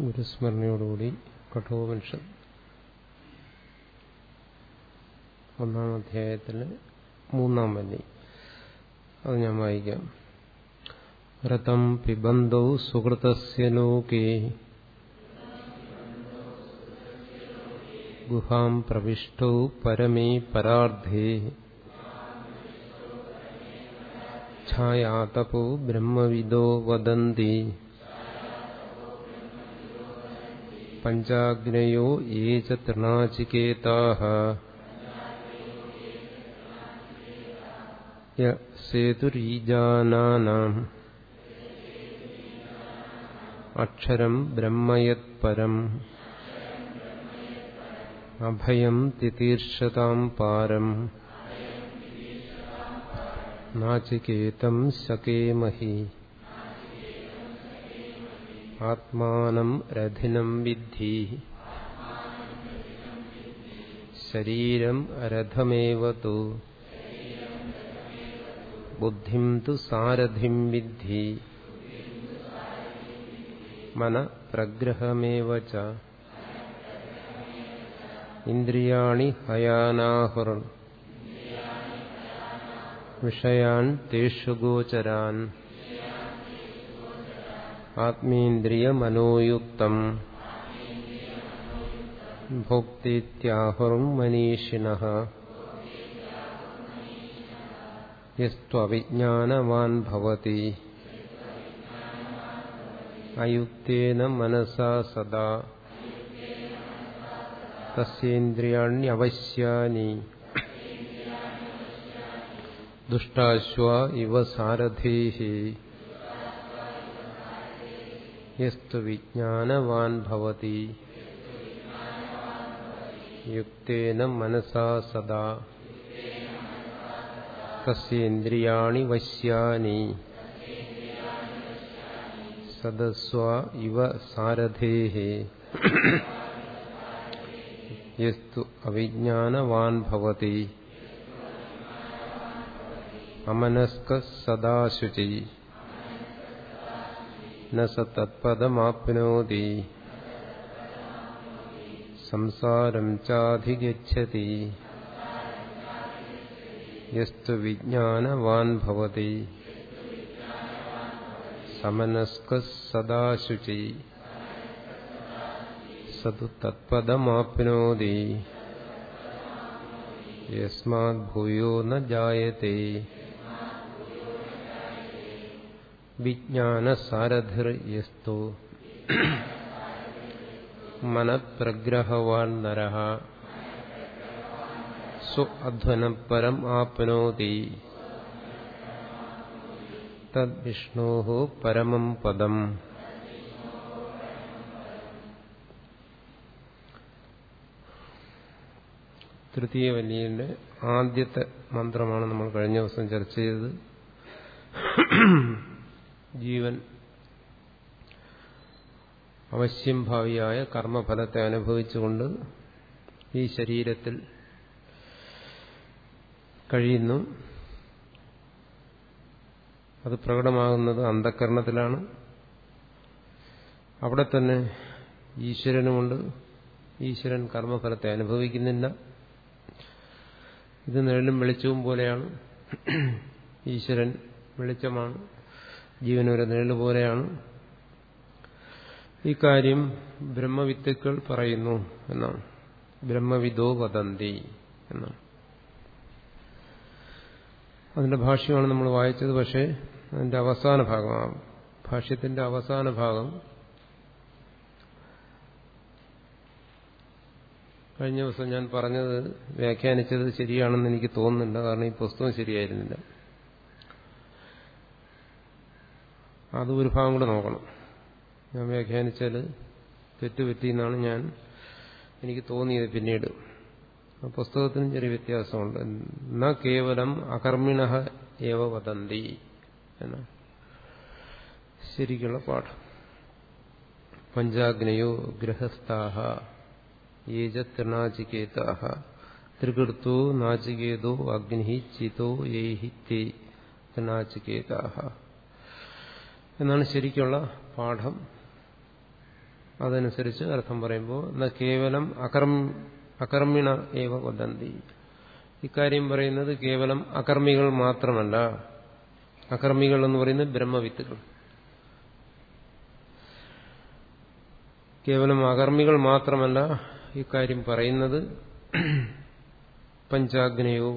ഗുരുസ്മരണയോടുകൂടി കഠോപനിഷത്ത്. ഒന്നാം അധ്യായത്തിലെ മൂന്നാം വല്ലി അത് ഞാൻ വായിക്കാം. വ്രതം പിബന്ധോ സുഹൃതസ്യ ലോകേ ഗുഹാം പ്രവിഷ്ടോ പരമേ പരാർദ്ധേ ഛായാതപോ ബ്രഹ്മവിദോ വദന്തി പഞ്ചാഗ്നയോ യേ ച തൃണാചികേതാഃ സേതുരീജാനാനാം അക്ഷരം ബ്രഹ്മയത് അഭയം തിതീർഷതാം പാരം നാചികേതം ശകേമഹി ആത്മാനം രഥിനം വിദ്ധി. ശരീരം രഥമേവ ബുദ്ധിം തു സാരഥിം വിദ്ധി. മന പ്രഗ്രഹമേവ ഇന്ദ്രിയാണി ഹയാനാഹുർ. വിഷയാൻ തേഷു ഗോചരാൻ. ആത്മേന്ദ്രിയമനോയുക്തം. മനോയുക്തം മനീഷിണഃ യസ്ത്വവിജ്ഞാനവാൻ ഭവതി. അയുക്തേന മനസാ സദാ. തസ്യേന്ദ്രിയാണ്യവശ്യാനി. ദുഷ്ടാശ്വ ഇവ സാരഥീഃ യസ്തു വിജ്ഞാനവാൻ ഭവതി യുക്തേന മനസാ സദാ തസ്യേന്ദ്രിയാണി വശ്യാനി സദസ്വ ഇവ സാരഥേഃ യസ്തു അവിജ്ഞാനവാൻ ഭവതി അമനസ്ക സദാശുചി ന സ തത്പദമാപ്നോതി സംസാരം ചാധിഗച്ഛതി. യസ്തു വിജ്ഞാനവാൻ ഭവതി. സമനസ്ക സദാശുചി. സതു തത്പദമാപ്നോതി. യസ്മാത് ഭൂയോ ന ജായത്തെ വിജ്ഞാനസാരഥിർ യസ്തു മനഃപ്രഗ്രഹവാൻ നരഃ സ്വ അധ്വനപരം ആപ്നോതി. തദ്വിഷ്ണോ പരമം പദം. തൃതീയ വല്ലിയുടെ ആദ്യത്തെ മന്ത്രമാണ് നമ്മൾ കഴിഞ്ഞ ദിവസം ചർച്ച ചെയ്തത്. ജീവൻ അവശ്യം ഭാവിയായ കർമ്മഫലത്തെ അനുഭവിച്ചുകൊണ്ട് ഈ ശരീരത്തിൽ കഴിയുന്നു. അത് പ്രകടമാകുന്നത് അന്ധക്കരണത്തിലാണ് അവിടെ തന്നെ ഈശ്വരനുമുണ്ട്. ഈശ്വരൻ കർമ്മഫലത്തെ അനുഭവിക്കുന്നില്ല. ഇത് നിഴലും വെളിച്ചവും പോലെയാണ്. ഈശ്വരൻ വെളിച്ചമാണ്. ജീവനൊരു നിഴൽ പോലെയാണ്. ഈ കാര്യം ബ്രഹ്മവിത്തുക്കൾ പറയുന്നു എന്നാണ്. ബ്രഹ്മവിദോ വദന്തി എന്നാണ്. അതിന്റെ ഭാഷ്യമാണ് നമ്മൾ വായിച്ചത് പക്ഷേ അതിന്റെ അവസാന ഭാഗമാണ് ഭാഷ്യത്തിന്റെ അവസാന ഭാഗം കഴിഞ്ഞ ദിവസം ഞാൻ പറഞ്ഞത് വ്യാഖ്യാനിച്ചത് ശരിയാണെന്ന് എനിക്ക് തോന്നുന്നില്ല കാരണം ഈ പുസ്തകം ശരിയായിരുന്നില്ല. അത് ഒരു ഭാഗം കൂടെ നോക്കണം. ഞാൻ വ്യാഖ്യാനിച്ചാൽ തെറ്റുപറ്റി എന്നാണ് ഞാൻ എനിക്ക് തോന്നിയത് പിന്നീട്. പുസ്തകത്തിനും ചെറിയ വ്യത്യാസമുണ്ട്. ന കേവലം അകർമ്മിണ ഏവ വദന്തി എന്ന ശരിക്കുള്ള പാഠം. പഞ്ചാഗ്നയോ ഗൃഹസ്ഥാഹ ഏജ തൃണാചികേതാഹ ത്രികൃത്തോ നാചികേതോ അഗ്നി ചിതോ യേഹി തൃണാചികേതാഹ എന്നാണ് ശരിക്കുള്ള പാഠം. അതനുസരിച്ച് അർത്ഥം പറയുമ്പോൾ ന കേവലം അകർമ്മ അകർമ്മിണ ഏവ വദന്തി. ഇക്കാര്യം പറയുന്നത് കേവലം അകർമ്മികൾ മാത്രമല്ല. അകർമ്മികൾ എന്ന് പറയുന്നത് ബ്രഹ്മവിത്തുകൾ കേവലം അകർമ്മികൾ മാത്രമല്ല ഇക്കാര്യം പറയുന്നത്. പഞ്ചാഗ്നയോ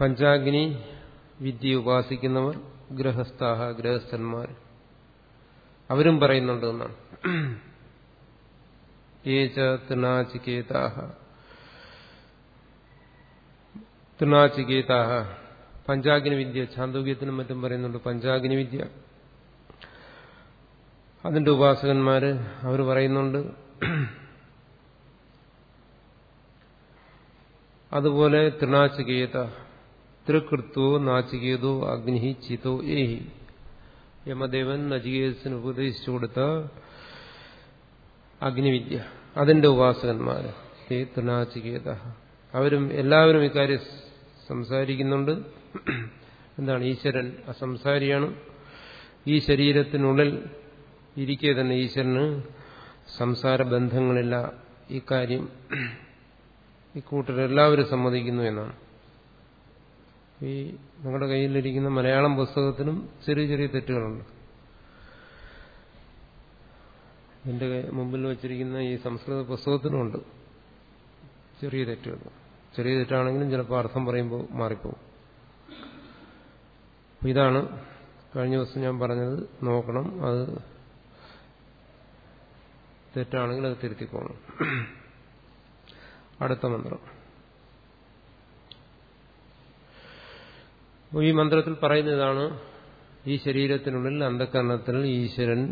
പഞ്ചാഗ്നി വിദ്യ ഉപാസിക്കുന്നവർ ഗൃഹസ്ഥാഹ ഗൃഹസ്ഥന്മാർ. അവരും പറയുന്നുണ്ട് എന്നാണ് തൃണാചികേതാഹ തൃണാചികേതാഹ പഞ്ചാഗ്നി വിദ്യ ഛാന്തോഗ്യത്തിനും മറ്റും പറയുന്നുണ്ട് പഞ്ചാഗ്നി വിദ്യ. അതിന്റെ ഉപാസകന്മാര് അവർ പറയുന്നുണ്ട്. അതുപോലെ തൃണാചികേത തൃകൃത്വോ നാചികേതോ അഗ്നി ചിതോ ഏഹി യമദേവൻ നചികേതസിന് ഉപദേശിച്ചു കൊടുത്ത അഗ്നിവിദ്യ। അതിന്റെ ഉപാസകന്മാര് തൃണാചികേത അവരും എല്ലാവരും ഇക്കാര്യം സംസാരിക്കുന്നുണ്ട്। എന്താണ്? ഈശ്വരൻ അസംസാരിയാണ്। ഈ ശരീരത്തിനുള്ളിൽ ഇരിക്കെ തന്നെ ഈശ്വരന് സംസാര ബന്ധങ്ങളില്ല ഇക്കാര്യം ഇക്കൂട്ടരെല്ലാവരും സമ്മതിക്കുന്നു എന്നാണ്। ഈ നമ്മുടെ കയ്യിലിരിക്കുന്ന മലയാളം പുസ്തകത്തിനും ചെറിയ ചെറിയ തെറ്റുകളുണ്ട്. എന്റെ മുമ്പിൽ വച്ചിരിക്കുന്ന ഈ സംസ്കൃത പുസ്തകത്തിനുമുണ്ട് ചെറിയ തെറ്റുകൾ. ചെറിയ തെറ്റാണെങ്കിലും ചിലപ്പോൾ അർത്ഥം പറയുമ്പോൾ മാറിപ്പോകും ഇതാണ് കഴിഞ്ഞ ദിവസം ഞാൻ പറഞ്ഞത്. നോക്കണം അത് തെറ്റാണെങ്കിൽ അത് തിരുത്തിക്കോണം അടുത്ത മന്ത്രം. അപ്പോൾ ഈ മന്ത്രത്തിൽ പറയുന്നതാണ് ഈ ശരീരത്തിനുള്ളിൽ അന്ധകരണത്തിൽ ഈശ്വരൻ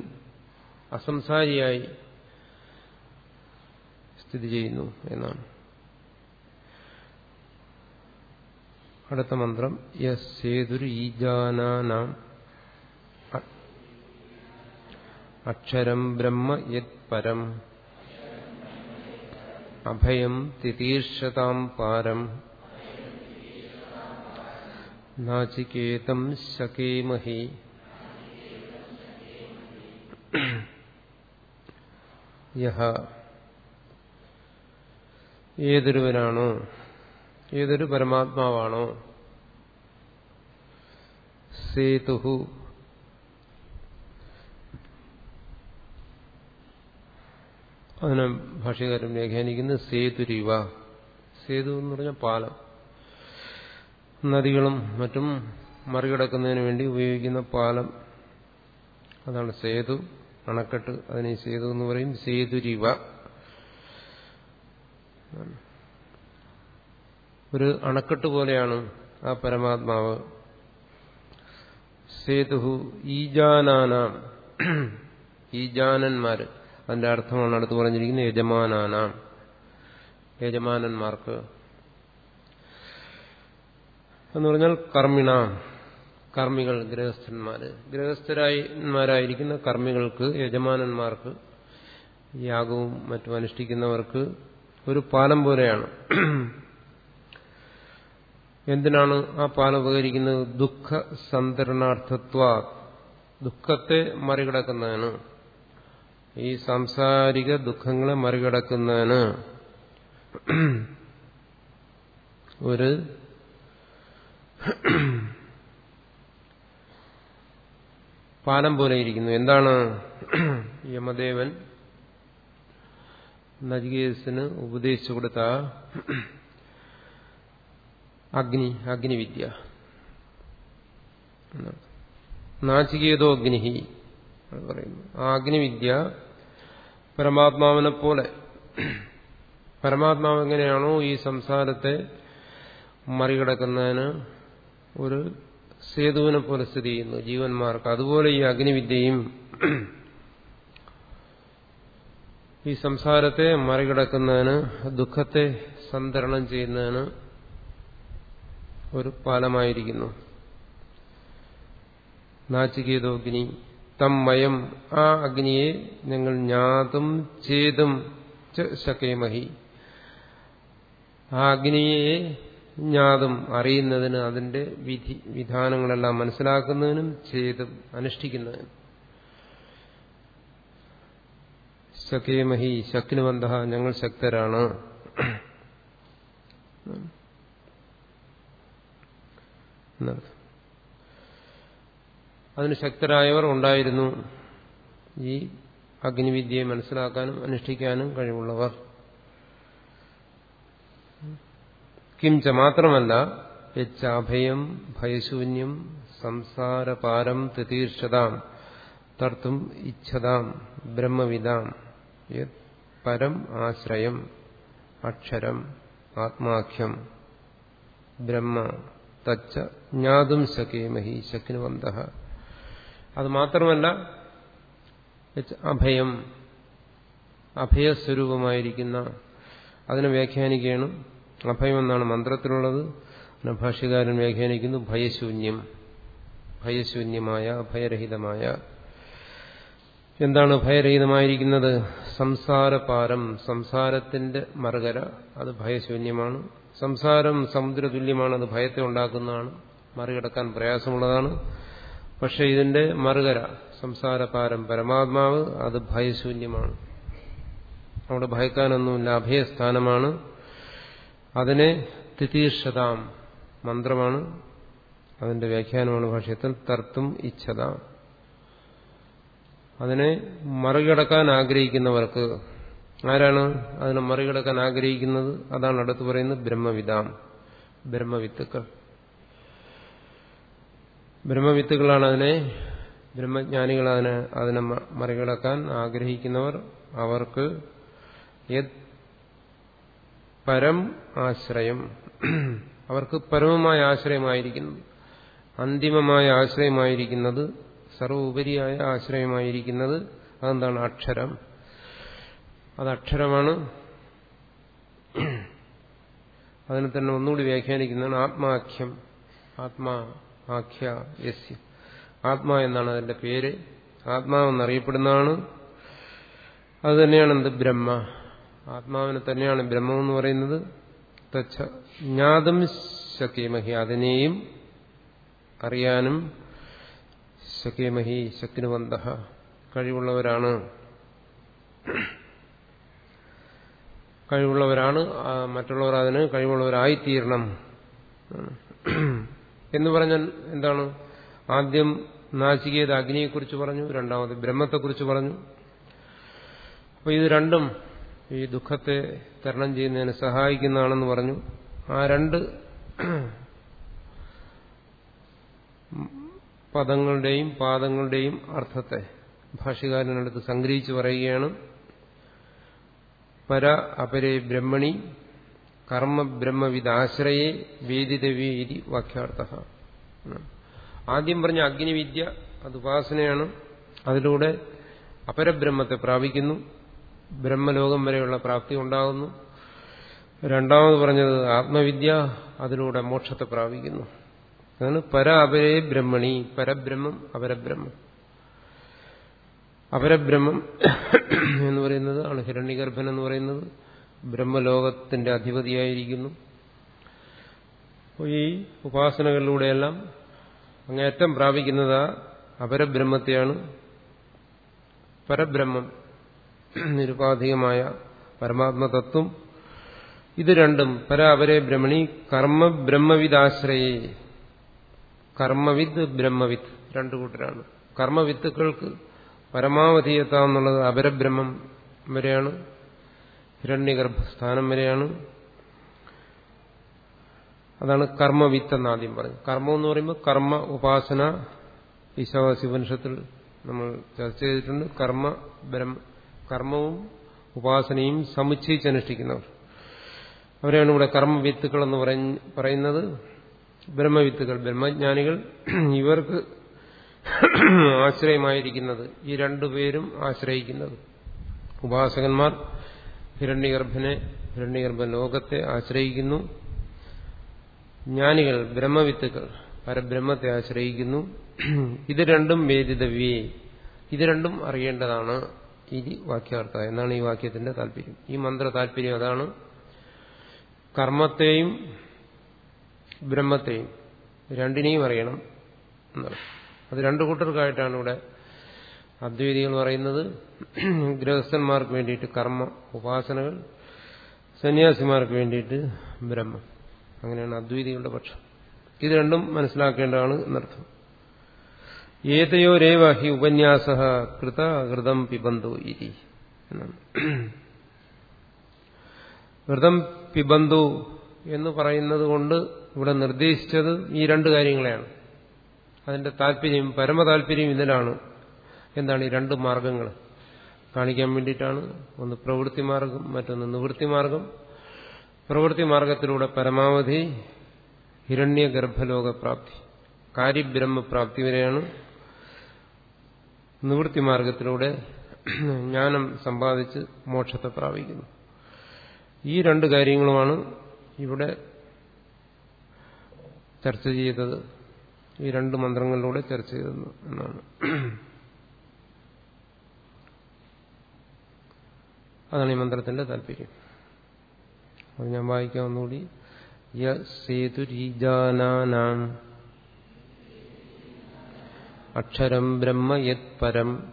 അസംസാരിയായി സ്ഥിതി ചെയ്യുന്നു എന്നാണ്. അടുത്ത മന്ത്രം യസേതുരു ഈജാനാം അക്ഷരം ബ്രഹ്മ യത് പരം അഭയം തിതീർഷതാം പാരം. നാചികേതം ശകേമഹി യഹ ഏതൊരുവനാണോ ഏതൊരു പരമാത്മാവാണോ സേതുഹു അതിനെ ഭാഷകാരം വ്യാഖ്യാനിക്കുന്നത് സേതുരിവ. സേതു എന്ന് പറഞ്ഞ പാലം. നദികളും മറ്റും മറികടക്കുന്നതിന് വേണ്ടി ഉപയോഗിക്കുന്ന പാലം. അതാണ് സേതു. അണക്കെട്ട് അതിനെ സേതു എന്ന് പറയും. സേതുരിവ. ഒരു അണക്കെട്ട് പോലെയാണ് ആ പരമാത്മാവ്. സേതുഹു ഈജാനാന. ഈജാനന്മാര്. അതിന്റെ അർത്ഥമാണ് അടുത്ത് പറഞ്ഞിരിക്കുന്നത് യജമാനാനാം. യജമാനന്മാർക്ക് എന്ന് പറഞ്ഞാൽ കർമ്മിണ കർമ്മികൾ ഗൃഹസ്ഥന്മാര്. ഗൃഹസ്ഥരായന്മാരായിരിക്കുന്ന കർമ്മികൾക്ക് യജമാനന്മാർക്ക് യാഗവും മറ്റും അനുഷ്ഠിക്കുന്നവർക്ക് ഒരു പാലം പോലെയാണ്. എന്തിനാണ് ആ പാലം ഉപകരിക്കുന്നത്? ദുഃഖ സന്തരണാർത്ഥത്വ ദുഃഖത്തെ മറികടക്കുന്നതിന്. ഈ സാംസാരിക ദുഃഖങ്ങളെ മറികടക്കുന്നതിന് ഒരു പാലം പോലെ ഇരിക്കുന്നു. എന്താണ് യമദേവൻ നജികേസിന് ഉപദേശിച്ചു കൊടുത്ത അഗ്നി അഗ്നിവിദ്യ? നാചികേതോ അഗ്നിഹി പറയുന്നു. ആ അഗ്നിവിദ്യ പരമാത്മാവിനെ പോലെ പരമാത്മാവ് എങ്ങനെയാണോ ഈ സംസാരത്തെ മറികടക്കുന്നതിന് ഒരു സേതുവിനെ പോലെ സ്ഥിതി ചെയ്യുന്നു. ജീവന്മാർക്ക് അതുപോലെ ഈ അഗ്നിവിദ്യയും ഈ സംസാരത്തെ മറികടക്കുന്നതിന് ദുഃഖത്തെ സന്തരണം ചെയ്യുന്നതിന് ഒരു പാലമായിരിക്കുന്നു. നാച്ചികേതോഗ്നി തം മയം ആ അഗ്നിയെ ഞങ്ങൾ ജ്ഞാതും ചേതും ശക്കേമഹി ആ അഗ്നിയെ ജ്ഞാതും അറിയുന്നതിന് അതിന്റെ വിധി വിധാനങ്ങളെല്ലാം മനസ്സിലാക്കുന്നതിനും ചെയ്തും അനുഷ്ഠിക്കുന്നതിനും. ശക്കേമഹി ശക്തിനുബന്ധ ഞങ്ങൾ ശക്തരാണ്. അതിന് ശക്തരായവർ ഉണ്ടായിരുന്നു. ഈ അഗ്നിവിദ്യയെ മനസ്സിലാക്കാനും അനുഷ്ഠിക്കാനും കഴിവുള്ളവർ. കിംച മാത്രമല്ല യച്ചാഭയം ഭയശൂന്യം സംസാരപാരം തിതീർഷതാം തർത്തും ഇച്ഛതാം ബ്രഹ്മവിദാം യത് പരം ആശ്രയം അക്ഷരം ആത്മാഖ്യം ബ്രഹ്മ തച്ച ജ്ഞാതും ശകേമഹി ശക്നുവന്ത. അത് മാത്രമല്ല അഭയം അഭയസ്വരൂപമായിരിക്കുന്ന അതിനെ വ്യാഖ്യാനിക്കുകയാണ് അഭയം എന്നാണ് മന്ത്രത്തിലുള്ളത് ഭാഷ്യകാരൻ വ്യാഖ്യാനിക്കുന്നു ഭയശൂന്യം. ഭയശൂന്യമായ ഭയരഹിതമായ. എന്താണ് ഭയരഹിതമായിരിക്കുന്നത്? സംസാരപാരം സംസാരത്തിന്റെ മറുകര അത് ഭയശൂന്യമാണ്. സംസാരം സമുദ്രതുല്യമാണ് അത് ഭയത്തെ ഉണ്ടാക്കുന്നതാണ്. മറികടക്കാൻ പ്രയാസമുള്ളതാണ്. പക്ഷെ ഇതിന്റെ മറുകര സംസാരപാരം പരമാത്മാവ് അത് ഭയശൂന്യമാണ്. അവിടെ ഭയക്കാനൊന്നുമില്ല അഭയസ്ഥാനമാണ്. അതിനെ തിതീർഷതാം മന്ത്രമാണ്. അതിന്റെ വ്യാഖ്യാനമാണ് ഭാഷയത്തിൽ തർത്തും ഇച്ഛത. അതിനെ മറികടക്കാൻ ആഗ്രഹിക്കുന്നവർക്ക് ആരാണ് അതിനെ മറികടക്കാൻ ആഗ്രഹിക്കുന്നത്? അതാണ് അടുത്ത് പറയുന്നത് ബ്രഹ്മവിദാം ബ്രഹ്മവിത്തുക്കൾ. ബ്രഹ്മവിത്തുക്കളാണ് അതിനെ ബ്രഹ്മജ്ഞാനികൾ അതിനെ അതിനെ മറികടക്കാൻ ആഗ്രഹിക്കുന്നവർ. അവർക്ക് യത് പരം ആശ്രയം. അവർക്ക് പരമമായ ആശ്രയമായിരിക്കുന്നത് അന്തിമമായ ആശ്രയമായിരിക്കുന്നത് സർവോപരിയായ ആശ്രയമായിരിക്കുന്നത് അതെന്താണ്? അക്ഷരം. അത് അക്ഷരമാണ്. അതിനെ തന്നെ ഒന്നുകൂടി വ്യാഖ്യാനിക്കുന്നതാണ് ആത്മാഖ്യം. ആത്മാ ആഖ്യ യസ്യ. ആത്മാ എന്നാണ് അതിന്റെ പേര്. ആത്മാവെന്നറിയപ്പെടുന്നതാണ് അത് തന്നെയാണ് എന്ത്? ബ്രഹ്മ. ആത്മാവിനെ തന്നെയാണ് ബ്രഹ്മം എന്ന് പറയുന്നത്. ജ്ഞാതം ശക്യമഹി അതിനെയും അറിയാനും ശക്യമഹി ശക്തിനുവന്ത കഴിവുള്ളവരാണ്. കഴിവുള്ളവരാണ് മറ്റുള്ളവർ അതിന് കഴിവുള്ളവരായിത്തീരണം. എന്ന് പറഞ്ഞാൽ എന്താണ്? ആദ്യം നാശികേത അഗ്നിയെക്കുറിച്ച് പറഞ്ഞു രണ്ടാമത് ബ്രഹ്മത്തെക്കുറിച്ച് പറഞ്ഞു. അപ്പോൾ ഇത് രണ്ടും ഈ ദുഃഖത്തെ തരണം ചെയ്യുന്നതിന് സഹായിക്കുന്നതാണെന്ന് പറഞ്ഞു. ആ രണ്ട് പദങ്ങളുടെയും പാദങ്ങളുടെയും അർത്ഥത്തെ ഭാഷകാരനടുത്ത് സംഗ്രഹിച്ചു പറയുകയാണ്. പര അപരേ ബ്രഹ്മണി കർമ്മ ബ്രഹ്മവിദാശ്രയെ ഇതി വാക്യാർത്ഥ. ആദ്യം പറഞ്ഞ അഗ്നിവിദ്യ അത് ഉപാസനയാണ്. അതിലൂടെ അപരബ്രഹ്മത്തെ പ്രാപിക്കുന്നു. ബ്രഹ്മലോകം വരെയുള്ള പ്രാപ്തി ഉണ്ടാകുന്നു. രണ്ടാമത് പറഞ്ഞത് ആത്മവിദ്യ അതിലൂടെ മോക്ഷത്തെ പ്രാപിക്കുന്നു. അതാണ് പര അപരേ ബ്രഹ്മണി പരബ്രഹ്മം അപരബ്രഹ്മം. അപരബ്രഹ്മം എന്ന് പറയുന്നത് ആണ് ഹിരണ്യഗർഭൻ എന്ന് പറയുന്നത്. ബ്രഹ്മലോകത്തിന്റെ അധിപതിയായിരിക്കുന്നു. ഈ ഉപാസനകളിലൂടെയെല്ലാം അങ്ങേറ്റം പ്രാപിക്കുന്നത് അപരബ്രഹ്മത്തെയാണ്. പരബ്രഹ്മം. നിരുപാധികമായ പരമാത്മതത്വം. ഇത് രണ്ടും പര അവരെ ബ്രഹ്മണി കർമ്മ ബ്രഹ്മവിദാശ്രയെ. കർമ്മവിത്ത് ബ്രഹ്മവിത്ത് രണ്ടു കൂട്ടരാണ്. കർമ്മവിത്തുക്കൾക്ക് പരമാവധി എത്താമെന്നുള്ളത് അപരബ്രഹ്മം വരെയാണ്. ഹിരണ്യഗർഭസ്ഥാനം വരെയാണ്. അതാണ് കർമ്മവിത്ത് എന്ന് ആദ്യം പറഞ്ഞു കർമ്മം എന്ന് പറയുമ്പോൾ കർമ്മ ഉപാസന ഈശാവാസി ഈശാവാസിപനിഷത്തിൽ നമ്മൾ ചർച്ച ചെയ്തിട്ടുണ്ട്. കർമ്മ ബ്രഹ്മ കർമ്മവും ഉപാസനയും സമുച്ചയിച്ചനുഷ്ഠിക്കുന്നവർ. അവരെയാണ് ഇവിടെ കർമ്മവിത്തുക്കൾ എന്ന് പറയുന്നത്. ബ്രഹ്മവിത്തുകൾ ബ്രഹ്മജ്ഞാനികൾ. ഇവർക്ക് ആശ്രയമായിരിക്കുന്നത് ഈ രണ്ടുപേരും ആശ്രയിക്കുന്നത്. ഉപാസകന്മാർ ഹിരണ്യഗർഭനെ ഹിരണ്യഗർഭ ലോകത്തെ ആശ്രയിക്കുന്നു. ജ്ഞാനികൾ ബ്രഹ്മവിത്തുക്കൾ പരബ്രഹ്മത്തെ ആശ്രയിക്കുന്നു. ഇത് രണ്ടും വേദിതവ്യേ. ഇത് രണ്ടും അറിയേണ്ടതാണ്. ഇത് വാക്യാർത്ഥ. എന്നാണ് ഈ വാക്യത്തിന്റെ താല്പര്യം. ഈ മന്ത്ര താല്പര്യം അതാണ്. കർമ്മത്തെയും ബ്രഹ്മത്തെയും രണ്ടിനെയും അറിയണം എന്നാണ്. അത് രണ്ടു കൂട്ടർക്കായിട്ടാണ് ഇവിടെ അദ്വൈതികൾ പറയുന്നത്. ഗൃഹസ്ഥന്മാർക്ക് വേണ്ടിയിട്ട് കർമ്മ ഉപാസനകൾ സന്യാസിമാർക്ക് വേണ്ടിയിട്ട് ബ്രഹ്മം. അങ്ങനെയാണ് അദ്വൈതികളുടെ പക്ഷം. ഇത് രണ്ടും മനസ്സിലാക്കേണ്ടതാണ് എന്നർത്ഥം. ഏതയോരേവ ഹി ഉപന്യാസ കൃത ഹൃതം പിബന്തോ ഇരി ഹൃതം പിബന്തു എന്ന് പറയുന്നത് കൊണ്ട് ഇവിടെ നിർദ്ദേശിച്ചത് ഈ രണ്ട് കാര്യങ്ങളെയാണ്. അതിന്റെ താല്പര്യം പരമതാല്പര്യം ഇതിലാണ്. എന്താണ് ഈ രണ്ട് മാർഗങ്ങൾ കാണിക്കാൻ വേണ്ടിയിട്ടാണ്. ഒന്ന് പ്രവൃത്തി മാർഗം മറ്റൊന്ന് നിവൃത്തി മാർഗം. പ്രവൃത്തി മാർഗത്തിലൂടെ പരമാവധി ഹിരണ്യ ഗർഭലോകപ്രാപ്തി കാര്യബ്രഹ്മപ്രാപ്തി വരെയാണ്. നിവൃത്തി മാർഗത്തിലൂടെ ജ്ഞാനം സമ്പാദിച്ച് മോക്ഷത്തെ പ്രാപിക്കുന്നു. ഈ രണ്ട് കാര്യങ്ങളുമാണ് ഇവിടെ ചർച്ച ചെയ്തത്. ഈ രണ്ട് മന്ത്രങ്ങളിലൂടെ ചർച്ച ചെയ്തത് എന്നാണ്. അതാണ് ഈ മന്ത്രത്തിന്റെ താല്പര്യം. അത് ഞാൻ വായിക്കാം ഒന്നുകൂടി. യേതുരീജാനാം അക്ഷരം ബ്രഹ്മ യത് പരം.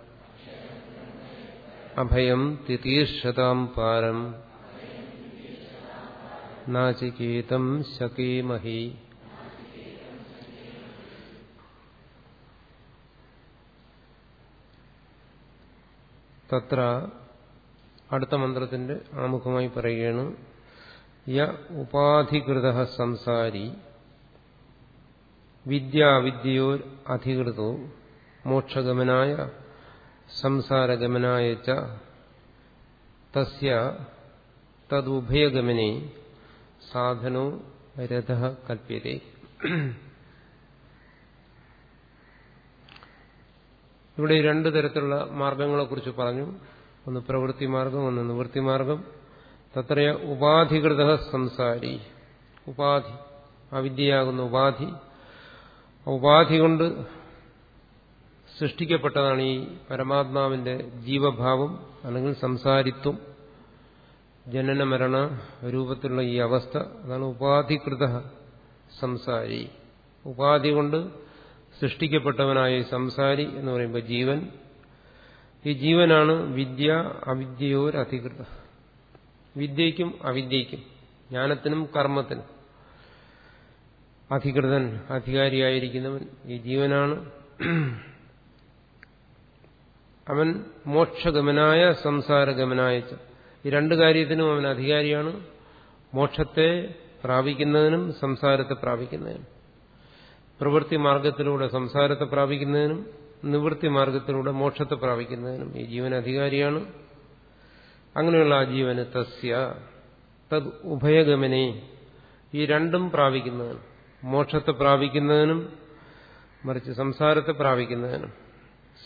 അഭയം തിതീർഷതാം പാരം. നാചികേതം ശകീമഹി. തത്ര അടുത്ത മന്ത്രത്തിന്റെ ആമുഖമായി പറയുകയാണ് യ ഉപാധികൃത സംസാരി. വിദ്യാവിദ്യയോർ അധികൃതോ മോക്ഷഗമനായ സംസാരഗമനായ ച തസ്യ തദുഭയഗമനെ സാധനോ രഥ കൽപ്യത. ഇവിടെ രണ്ടു തരത്തിലുള്ള മാർഗങ്ങളെക്കുറിച്ച് പറഞ്ഞു. ഒന്ന് പ്രവൃത്തി മാർഗം ഒന്ന് നിവൃത്തി മാർഗം. തത്രയ ഉപാധികൃത സംസാരി. ഉപാധി അവിദ്യയാകുന്ന ഉപാധി. ഉപാധി കൊണ്ട് സൃഷ്ടിക്കപ്പെട്ടതാണ് ഈ പരമാത്മാവിന്റെ ജീവഭാവം അല്ലെങ്കിൽ സംസാരിത്വം ജനന മരണ രൂപത്തിലുള്ള ഈ അവസ്ഥ. അതാണ് ഉപാധികൃത സംസാരി. ഉപാധി കൊണ്ട് സൃഷ്ടിക്കപ്പെട്ടവനായ സംസാരി എന്ന് പറയുമ്പോൾ ജീവൻ. ഈ ജീവനാണ് വിദ്യ അവിദ്യയോരധികൃത. വിദ്യയ്ക്കും അവിദ്യയ്ക്കും ജ്ഞാനത്തിനും കർമ്മത്തിനും. അധികൃതൻ അധികാരിയായിരിക്കുന്നവൻ ഈ ജീവനാണ്. അവൻ മോക്ഷഗമനായ സംസാരഗമനായ ഈ രണ്ട് കാര്യത്തിനും അവൻ അധികാരിയാണ്. മോക്ഷത്തെ പ്രാപിക്കുന്നതിനും സംസാരത്തെ പ്രാപിക്കുന്നതിനും. പ്രവൃത്തി മാർഗത്തിലൂടെ സംസാരത്തെ പ്രാപിക്കുന്നതിനും നിവൃത്തി മാർഗത്തിലൂടെ മോക്ഷത്തെ പ്രാപിക്കുന്നതിനും ഈ ജീവൻ അധികാരിയാണ്. അങ്ങനെയുള്ള ആ ജീവന് തസ്യ തത് ഉഭയഗമനെ ഈ രണ്ടും പ്രാപിക്കുന്നതിനും മോക്ഷത്തെ പ്രാപിക്കുന്നതിനും മറിച്ച് സംസാരത്തെ പ്രാപിക്കുന്നതിനും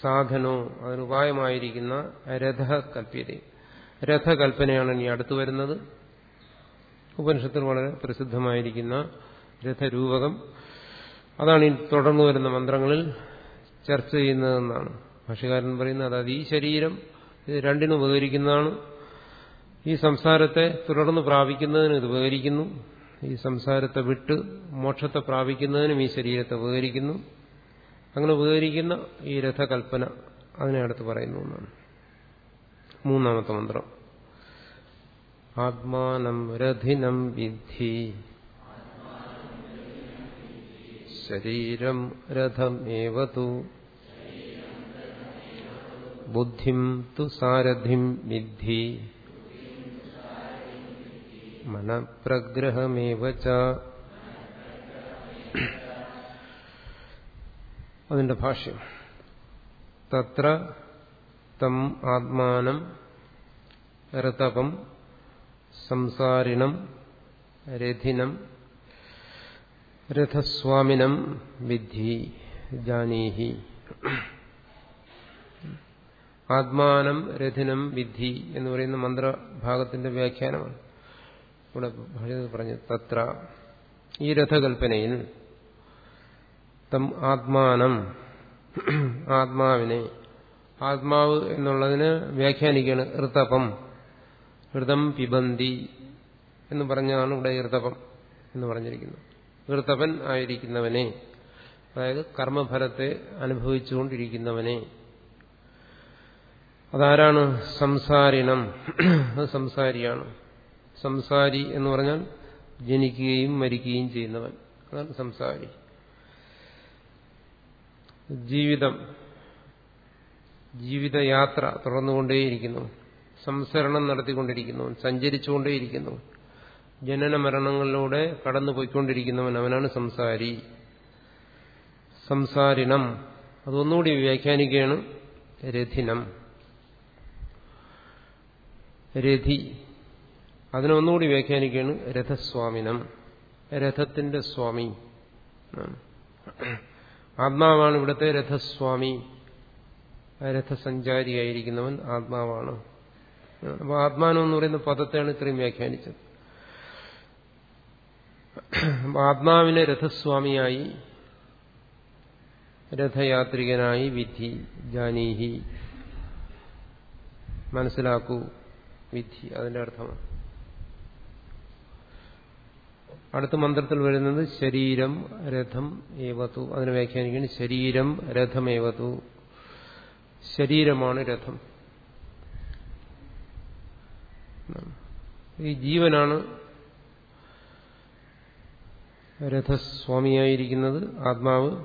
സാധനോ അതിനുപായമായിരിക്കുന്ന രഥ കൽപ്യത രഥകൽപ്പനയാണ് ഇനി അടുത്തു വരുന്നത്. ഉപനിഷത്തിൽ വളരെ പ്രസിദ്ധമായിരിക്കുന്ന രഥരൂപകം. അതാണ് ഈ തുടർന്നു വരുന്ന മന്ത്രങ്ങളിൽ ചർച്ച ചെയ്യുന്നതെന്നാണ്. ഭാഷകാരൻ പറയുന്നത് അതായത് ഈ ശരീരം ഇത് രണ്ടിനും ഉപകരിക്കുന്നതാണ്. ഈ സംസാരത്തെ തുടർന്ന് പ്രാപിക്കുന്നതിന് ഇത് ഉപകരിക്കുന്നു. ഈ സംസാരത്തെ വിട്ട് മോക്ഷത്തെ പ്രാപിക്കുന്നതിനും ഈ ശരീരത്തെ ഉപകരിക്കുന്നു. അങ്ങനെ ഉപകരിക്കുന്ന ഈ രഥകൽപ്പന അതിനെ അടുത്ത് പറയുന്നു എന്നാണ്. മൂന്നാമത്തെ മന്ത്രം. ആത്മാനം രഥിനം വിദ്ധി. ശരീരം രഥമേവതു. ബുദ്ധിം തു സാരഥിം വിദ്ധി. മനഃപ്രഗ്രഹമേവ അതിന്റെ ഭാഷ്യം. തത്ര തം ആത്മാനം രതപം സംസാരിണം രഥിനം രഥസ്വാമിനം വിദ്ധി ജാനീഹി. ആത്മാനം രഥിനം വിദ്ധി എന്ന് പറയുന്ന മന്ത്രഭാഗത്തിന്റെ വ്യാഖ്യാനമാണ്. ഇവിടെ പറഞ്ഞു തത്ര ഈ രഥകൽപ്പനയിൽ തം ആത്മാനം ആത്മാവിനെ ആത്മാവ് എന്നുള്ളതിന് വ്യാഖ്യാനിക്കുകയാണ് ഋതപം ഋതം പിബന്തി എന്ന് പറഞ്ഞാണ് ഇവിടെ ഋതപം എന്ന് പറഞ്ഞിരിക്കുന്നത്. ഋതപൻ ആയിരിക്കുന്നവനെ അതായത് കർമ്മഫലത്തെ അനുഭവിച്ചുകൊണ്ടിരിക്കുന്നവനെ. അതാരാണ് സംസാരിണം? അത് സംസാരിയാണ്. സംസാരി എന്ന് പറഞ്ഞാൽ ജനിക്കുകയും മരിക്കുകയും ചെയ്യുന്നവൻ. അതാണ് സംസാരി. ജീവിതം ജീവിതയാത്ര തുടർന്നുകൊണ്ടേയിരിക്കുന്നു. സംസരണം നടത്തിക്കൊണ്ടിരിക്കുന്നു. സഞ്ചരിച്ചുകൊണ്ടേയിരിക്കുന്നു. ജനന മരണങ്ങളിലൂടെ കടന്നുപോയിക്കൊണ്ടിരിക്കുന്നവൻ അവനാണ് സംസാരി. സംസാരിണം. അതൊന്നുകൂടി വ്യാഖ്യാനിക്കുകയാണ് രഥിനം. രഥി. അതിനൊന്നുകൂടി വ്യാഖ്യാനിക്കുകയാണ് രഥസ്വാമിനം. രഥത്തിന്റെ സ്വാമി. ആത്മാവാണ് ഇവിടുത്തെ രഥസ്വാമി. രഥസഞ്ചാരിയായിരിക്കുന്നവൻ ആത്മാവാണ്. അപ്പോൾ ആത്മാനം എന്ന് പറയുന്ന പദത്തെയാണ് ഇത്രയും വ്യാഖ്യാനിച്ചത്. ആത്മാവിനെ രഥസ്വാമിയായി രഥയാത്രികനായി വിധി ജാനീഹി. മനസ്സിലാക്കൂ വിധി അതിന്റെ അർത്ഥമാണ് അടുത്ത മന്ത്രത്തിൽ വരുന്നത് ശരീരം രഥം ഏവതു. അതിനെ വ്യാഖ്യാനിക്കുന്നത് ശരീരം രഥമേവതു ശരീരമാണ് രഥം. ഈ ജീവനാണ് രഥസ്വാമിയായിരിക്കുന്നത് ആത്മാവ്.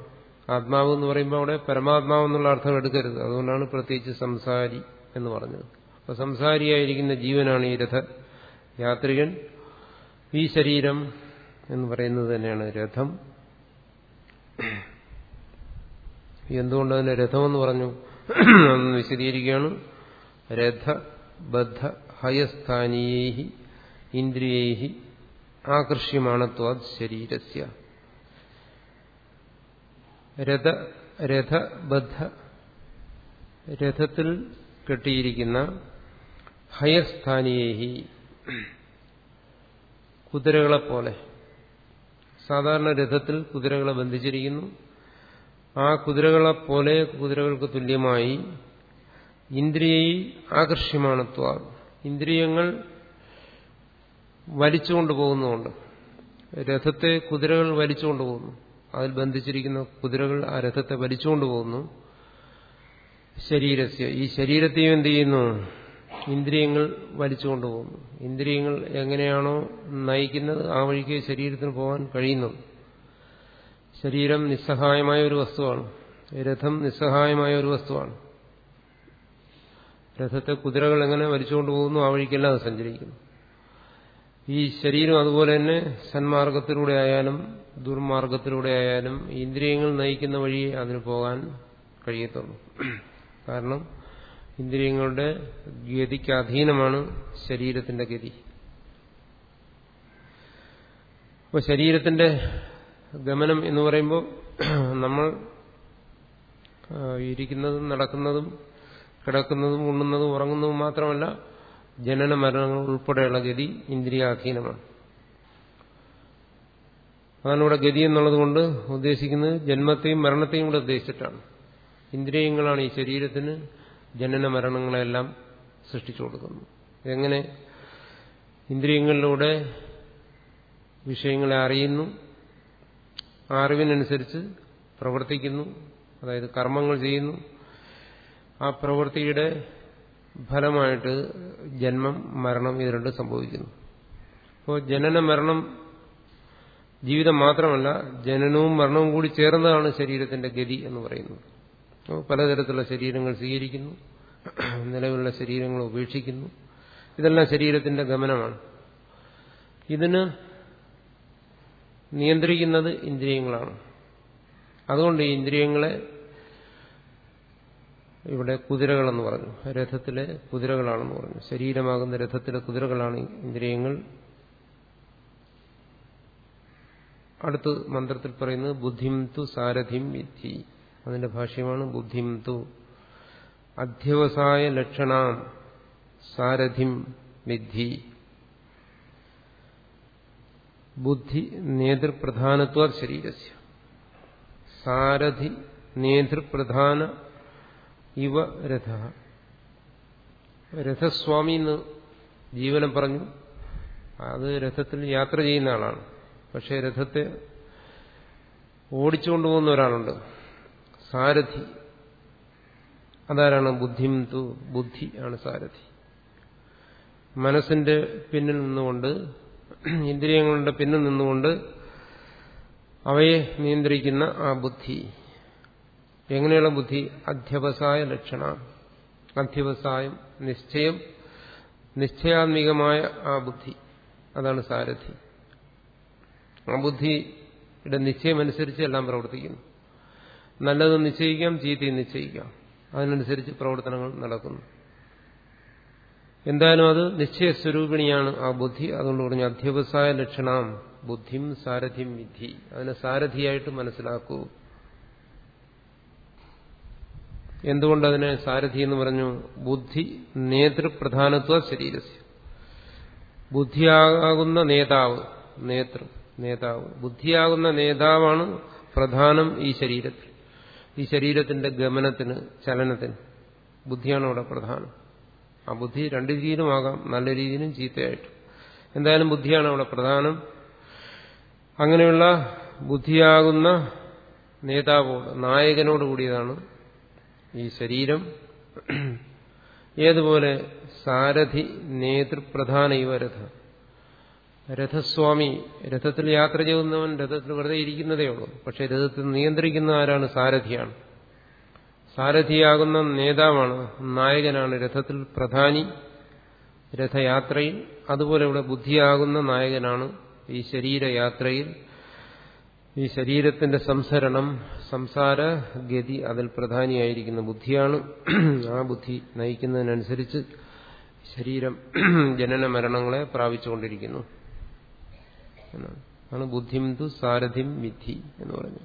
ആത്മാവ് എന്ന് പറയുമ്പോൾ അവിടെ പരമാത്മാവ് എന്നുള്ള അർത്ഥം എടുക്കരുത്. അതുകൊണ്ടാണ് പ്രത്യേകിച്ച് സംസാരി എന്ന് പറഞ്ഞത്. അപ്പൊ സംസാരിയായിരിക്കുന്ന ജീവനാണ് ഈ രഥ. യാത്രികൻ ഈ ശരീരം എന്ന് പറയുന്നത് തന്നെയാണ് രഥം. എന്തുകൊണ്ട് അതിന് രഥമെന്ന് പറഞ്ഞു? വിശദീകരിക്കുകയാണ്. രഥ ബദ്ധ ഹയസ്ഥാനീയേഹി ഇന്ദ്രിയേഹി ആകർഷ്യമാണത്വാത് ശരീരസ്യ. രഥ രഥ ബദ്ധ രഥത്തിൽ കെട്ടിയിരിക്കുന്ന ഹയസ്ഥാനീയേഹി കുതിരകളെപ്പോലെ. സാധാരണ രഥത്തിൽ കുതിരകളെ ബന്ധിച്ചിരിക്കുന്നു. ആ കുതിരകളെ പോലെ കുതിരകൾക്ക് തുല്യമായി ഇന്ദ്രിയെ ആകർഷ്യമാണത്വ. ഇന്ദ്രിയങ്ങൾ വലിച്ചുകൊണ്ട് പോകുന്നുണ്ട് രഥത്തെ കുതിരകൾ വലിച്ചുകൊണ്ട് പോകുന്നു അതിൽ ബന്ധിച്ചിരിക്കുന്ന കുതിരകൾ ആ രഥത്തെ വലിച്ചുകൊണ്ട് പോകുന്നു ശരീരസ്യ. ഈ ശരീരത്തെയും എന്ത് ചെയ്യുന്നു? ഇന്ദ്രിയങ്ങൾ വലിച്ചുകൊണ്ട് പോകുന്നു ഇന്ദ്രിയങ്ങൾ എങ്ങനെയാണോ നയിക്കുന്നത് ആ വഴിക്ക് ശരീരത്തിന് പോകാൻ കഴിയുന്നു. ശരീരം നിസ്സഹായമായ ഒരു വസ്തുവാണ്. രഥം നിസ്സഹായമായ ഒരു വസ്തുവാണ്. രഥത്തെ കുതിരകൾ എങ്ങനെ വലിച്ചുകൊണ്ട് പോകുന്നു ആ വഴിക്കല്ല അത് സഞ്ചരിക്കുന്നു. ഈ ശരീരം അതുപോലെ തന്നെ സന്മാർഗത്തിലൂടെ ആയാലും ദുർമാർഗത്തിലൂടെ ആയാലും ഇന്ദ്രിയങ്ങൾ നയിക്കുന്ന വഴിയെ അതിന് പോകാൻ കഴിയത്തുള്ളൂ. കാരണം ഇന്ദ്രിയങ്ങളുടെ ഗതിക്ക് അധീനമാണ് ശരീരത്തിന്റെ ഗതി. അപ്പോൾ ശരീരത്തിന്റെ ഗമനം എന്ന് പറയുമ്പോൾ നമ്മൾ ഇരിക്കുന്നതും നടക്കുന്നതും കിടക്കുന്നതും ഉണ്ണുന്നതും ഉറങ്ങുന്നതും മാത്രമല്ല ജനന മരണങ്ങൾ ഉൾപ്പെടെയുള്ള ഗതി ഇന്ദ്രിയാധീനമാണ്. അതാണ് ഇവിടെ ഗതി എന്നുള്ളത് കൊണ്ട് ഉദ്ദേശിക്കുന്നത് ജന്മത്തെയും മരണത്തെയും കൂടെ ഉദ്ദേശിച്ചിട്ടാണ്. ഇന്ദ്രിയങ്ങളാണ് ഈ ശരീരത്തിന് ജനന മരണങ്ങളെല്ലാം സൃഷ്ടിച്ചു കൊടുക്കുന്നു. എങ്ങനെ ഇന്ദ്രിയങ്ങളിലൂടെ വിഷയങ്ങളെ അറിയുന്നു അറിവിനനുസരിച്ച് പ്രവർത്തിക്കുന്നു അതായത് കർമ്മങ്ങൾ ചെയ്യുന്നു. ആ പ്രവൃത്തിയുടെ ഫലമായിട്ട് ജന്മം മരണം ഇത് രണ്ടും സംഭവിക്കുന്നു. അപ്പോൾ ജനന മരണം ജീവിതം മാത്രമല്ല ജനനവും മരണവും കൂടി ചേർന്നതാണ് ശരീരത്തിന്റെ ഗതി എന്ന് പറയുന്നത്. പലതരത്തിലുള്ള ശരീരങ്ങൾ സ്വീകരിക്കുന്നു. നിലവിലുള്ള ശരീരങ്ങൾ ഉപേക്ഷിക്കുന്നു. ഇതെല്ലാം ശരീരത്തിന്റെ ഗമനമാണ്. ഇതിന് നിയന്ത്രിക്കുന്നത് ഇന്ദ്രിയങ്ങളാണ്. അതുകൊണ്ട് ഈ ഇന്ദ്രിയങ്ങളെ ഇവിടെ കുതിരകളെന്ന് പറഞ്ഞു. രഥത്തിലെ കുതിരകളാണെന്ന് പറഞ്ഞു. ശരീരമാകുന്ന രഥത്തിലെ കുതിരകളാണ് ഇന്ദ്രിയങ്ങൾ. അടുത്ത് മന്ത്രത്തിൽ പറയുന്നത് ബുദ്ധിം തു സാരഥിം വിദ്ധി അതിന്റെ ഭാഷ്യമാണ് ബുദ്ധിം തു. അധ്യവസായ ലക്ഷണാം സാരഥിം വിദ്ധി. ബുദ്ധി നേതൃപ്രധാനത്വ ശരീരസ്യ. സാരഥി നേതൃപ്രധാന ഇവ രഥ. രഥസ്വാമി എന്ന് ജീവനം പറഞ്ഞു. അത് രഥത്തിൽ യാത്ര ചെയ്യുന്ന ആളാണ്. പക്ഷേ രഥത്തെ ഓടിച്ചുകൊണ്ടുപോകുന്ന ഒരാളുണ്ട്. സാരഥി. അതാരാണ് ബുദ്ധിം തു? ബുദ്ധി ആണ് സാരഥി. മനസ്സിന്റെ പിന്നിൽ നിന്നുകൊണ്ട് ഇന്ദ്രിയങ്ങളുടെ പിന്നിൽ നിന്നുകൊണ്ട് അവയെ നിയന്ത്രിക്കുന്ന ആ ബുദ്ധി. എങ്ങനെയുള്ള ബുദ്ധി? അധ്യവസായ ലക്ഷണ. അധ്യവസായം നിശ്ചയം നിശ്ചയാത്മികമായ ആ ബുദ്ധി. അതാണ് സാരഥി. ആ ബുദ്ധിയുടെ നിശ്ചയമനുസരിച്ച് എല്ലാം പ്രവർത്തിക്കുന്നു. നല്ലത് നിശ്ചയിക്കാം ചീത്തയും നിശ്ചയിക്കാം. അതിനനുസരിച്ച് പ്രവർത്തനങ്ങൾ നടക്കുന്നു. എന്തായാലും അത് നിശ്ചയ സ്വരൂപിണിയാണ് ആ ബുദ്ധി. അതുകൊണ്ട് പറഞ്ഞു അധ്യവസായ ലക്ഷണം ബുദ്ധിം സാരഥിം വിധി. അതിനെ സാരഥിയായിട്ട് മനസ്സിലാക്കൂ. എന്തുകൊണ്ട് അതിനെ സാരഥി എന്ന് പറഞ്ഞു? ബുദ്ധി നേതൃപ്രധാനത്വ ശരീരസ്യ. ബുദ്ധിയാകുന്ന നേതാവ് നേതൃ നേതാവ്. ബുദ്ധിയാകുന്ന നേതാവാണ് പ്രധാനം ഈ ശരീരത്തിൽ. ഈ ശരീരത്തിന്റെ ഗമനത്തിന് ചലനത്തിന് ബുദ്ധിയാണ് അവിടെ പ്രധാനം. ആ ബുദ്ധി രണ്ട് രീതിയിലുമാകാം. നല്ല രീതിയിലും ചീത്തയായിട്ടും. എന്തായാലും ബുദ്ധിയാണ് അവിടെ പ്രധാനം. അങ്ങനെയുള്ള ബുദ്ധിയാകുന്ന നേതാവോട് നായകനോട് കൂടിയതാണ് ഈ ശരീരം. ഏതുപോലെ സാരഥി നേതൃപ്രധാന യുവരഥ രഥ രഥസ്വാമി രഥത്തിൽ യാത്ര ചെയ്യുന്നവൻ രഥത്തിൽ വെറുതെ ഇരിക്കുന്നതേ ഉള്ളൂ. പക്ഷെ രഥത്തിൽ നിയന്ത്രിക്കുന്ന ആരാണ്? സാരഥിയാണ്. സാരഥിയാകുന്ന നേതാവാണ് നായകനാണ് രഥത്തിൽ പ്രധാനി രഥയാത്രയിൽ. അതുപോലെ ഇവിടെ ബുദ്ധിയാകുന്ന നായകനാണ് ഈ ശരീരയാത്രയിൽ. ഈ ശരീരത്തിന്റെ സംസരണം സംസാര ഗതി അതിൽ പ്രധാനിയായിരിക്കുന്ന ബുദ്ധിയാണ്. ആ ബുദ്ധി നയിക്കുന്നതിനനുസരിച്ച് ശരീരം ജനന മരണങ്ങളെ പ്രാപിച്ചുകൊണ്ടിരിക്കുന്നു. എന്നാണ്. ബുദ്ധിം തു സാരഥിം വിധി എന്ന് പറഞ്ഞു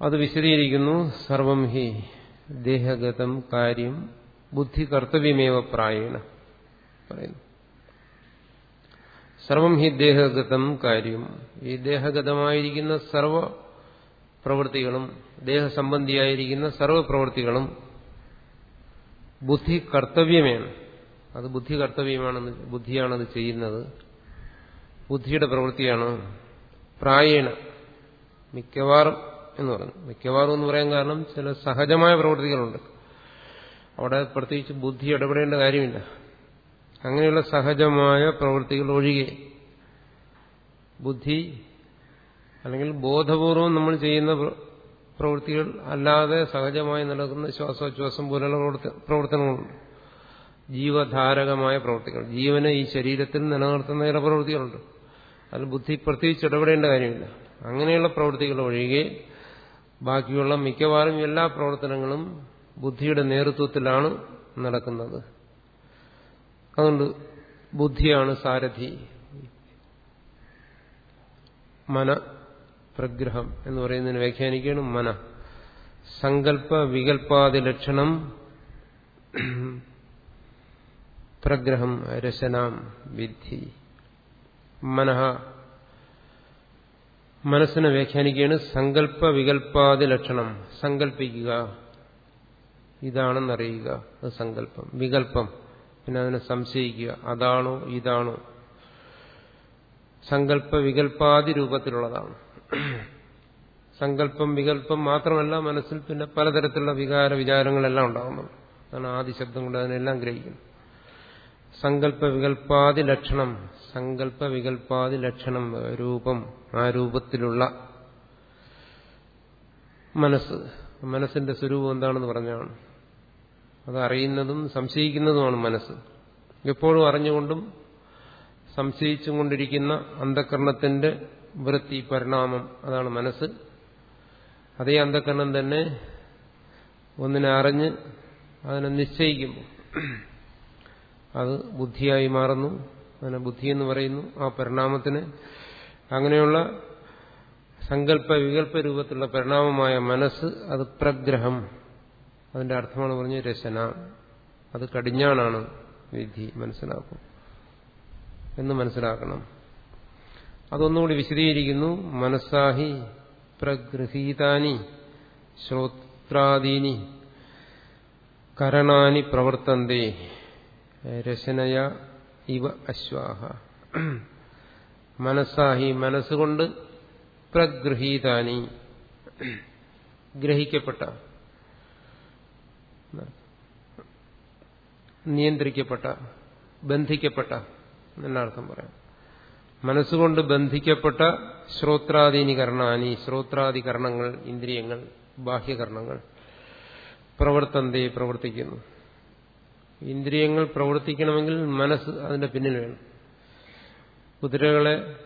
അത് വിശദീകരിക്കുന്നു സർവം ഹി ദേഹഗതം കാര്യം ബുദ്ധി കർത്തവ്യമേവ പ്രായേണ പറയുന്നു. സർവം ഹി ദേഹഗതം കാര്യം ഈ ദേഹഗതമായിരിക്കുന്ന സർവ പ്രവൃത്തികളും ദേഹസംബന്ധിയായിരിക്കുന്ന സർവ പ്രവൃത്തികളും ബുദ്ധി കർത്തവ്യമേണ്. അത് ബുദ്ധി കർത്തവ്യമാണെന്ന് ബുദ്ധിയാണത് ചെയ്യുന്നത്. ബുദ്ധിയുടെ പ്രവൃത്തിയാണ് പ്രായേണ. മിക്കവാറും എന്ന് പറഞ്ഞു മിക്കവാറും എന്ന് പറയാൻ കാരണം ചില സഹജമായ പ്രവൃത്തികളുണ്ട്. അവിടെ പ്രത്യേകിച്ച് ബുദ്ധി ഇടപെടേണ്ട കാര്യമില്ല. അങ്ങനെയുള്ള സഹജമായ പ്രവൃത്തികൾ ഒഴികെ ബുദ്ധി അല്ലെങ്കിൽ ബോധപൂർവം നമ്മൾ ചെയ്യുന്ന പ്രവൃത്തികൾ അല്ലാതെ സഹജമായി നടക്കുന്ന ശ്വാസോച്ഛ്വാസം പോലുള്ള പ്രവർത്തനങ്ങളുണ്ട്. ജീവധാരകമായ പ്രവൃത്തികൾ ജീവനെ ഈ ശരീരത്തിൽ നിലനിർത്തുന്ന ചില പ്രവൃത്തികളുണ്ട്. അതിൽ ബുദ്ധി പ്രത്യേകിച്ച് ഇടപെടേണ്ട കാര്യമില്ല. അങ്ങനെയുള്ള പ്രവൃത്തികൾ ഒഴികെ ബാക്കിയുള്ള മിക്കവാറും എല്ലാ പ്രവർത്തനങ്ങളും ബുദ്ധിയുടെ നേതൃത്വത്തിലാണ് നടക്കുന്നത്. അതുകൊണ്ട് ബുദ്ധിയാണ് സാരഥി. മന പ്രഗ്രഹം എന്ന് പറയുന്നതിന് വ്യാഖ്യാനിക്കുകയാണ് മന. സങ്കല്പ വികല്പാദി ലക്ഷണം പ്രഗ്രഹം രശനാം വിദ്ധി മനഃ. മനസ്സിനെ വ്യാഖ്യാനിക്കുകയാണ് സങ്കല്പ വികല്പാദി ലക്ഷണം. സങ്കല്പിക്കുക. ഇതാണെന്നറിയുക. അത് സങ്കല്പം. വികല്പം പിന്നെ അതിനെ സംശയിക്കുക. അതാണോ ഇതാണോ? സങ്കല്പ വികല്പാദി രൂപത്തിലുള്ളതാണ്. സങ്കല്പം വികല്പം മാത്രമല്ല മനസ്സിൽ പിന്നെ പലതരത്തിലുള്ള വികാര വിചാരങ്ങളെല്ലാം ഉണ്ടാകുന്നു അതാണ് ആദ്യ ശബ്ദം കൊണ്ട് അതിനെല്ലാം ഗ്രഹിക്കുന്നു. സങ്കല്പ വികല്പാദി ലക്ഷണം. സങ്കല്പ വികല്പാദി ലക്ഷണം രൂപം ആ രൂപത്തിലുള്ള മനസ്സ്. മനസ്സിന്റെ സ്വരൂപം എന്താണെന്ന് പറഞ്ഞാണ്. അത് അറിയുന്നതും സംശയിക്കുന്നതുമാണ് മനസ്സ്. എപ്പോഴും അറിഞ്ഞുകൊണ്ടും സംശയിച്ചും കൊണ്ടിരിക്കുന്ന അന്ധകരണത്തിന്റെ വൃത്തി പരിണാമം അതാണ് മനസ്സ്. അതേ അന്ധകരണം തന്നെ ഒന്നിനെ അറിഞ്ഞ് അതിനെ നിശ്ചയിക്കുമ്പോൾ അത് ബുദ്ധിയായി മാറുന്നു. അതിനെ ബുദ്ധി എന്ന് പറയുന്നു ആ പരിണാമത്തിന് അങ്ങനെയുള്ള സങ്കല്പ വികല്പ രൂപത്തിലുള്ള പരിണാമമായ മനസ്സ് അത് പ്രഗ്രഹം. അതിന്റെ അർത്ഥമാണ് പറഞ്ഞ് രചന അത് കടിഞ്ഞാണാണ് വിധി മനസ്സിലാക്കും എന്ന് മനസ്സിലാക്കണം. അതൊന്നുകൂടി വിശദീകരിക്കുന്നു. മനസ്സാഹി പ്രഗൃഹീതാനി ശ്രോത്രാദീനി കരണാനി പ്രവർത്തന്തേ. രശനയ ഇവ അശ്വാഹ. മനസ്സാഹി മനസ്സുകൊണ്ട് പ്രഗൃഹീതാനി ഗ്രഹിക്കപ്പെട്ട. നിയന്ത്രിക്കപ്പെട്ട. ബന്ധിക്കപ്പെട്ട എന്നർത്ഥം പറയാം. മനസ്സുകൊണ്ട് ബന്ധിക്കപ്പെട്ട ശ്രോത്രാധീനീകരണാനി ശ്രോത്രാധികരണങ്ങൾ ഇന്ദ്രിയങ്ങൾ ബാഹ്യകരണങ്ങൾ പ്രവർത്തന്തയെ പ്രവർത്തിക്കുന്നു. ഇന്ദ്രിയങ്ങൾ പ്രവർത്തിക്കണമെങ്കിൽ മനസ്സ് അതിന്റെ പിന്നിൽ വേണം. കുതിരകളെ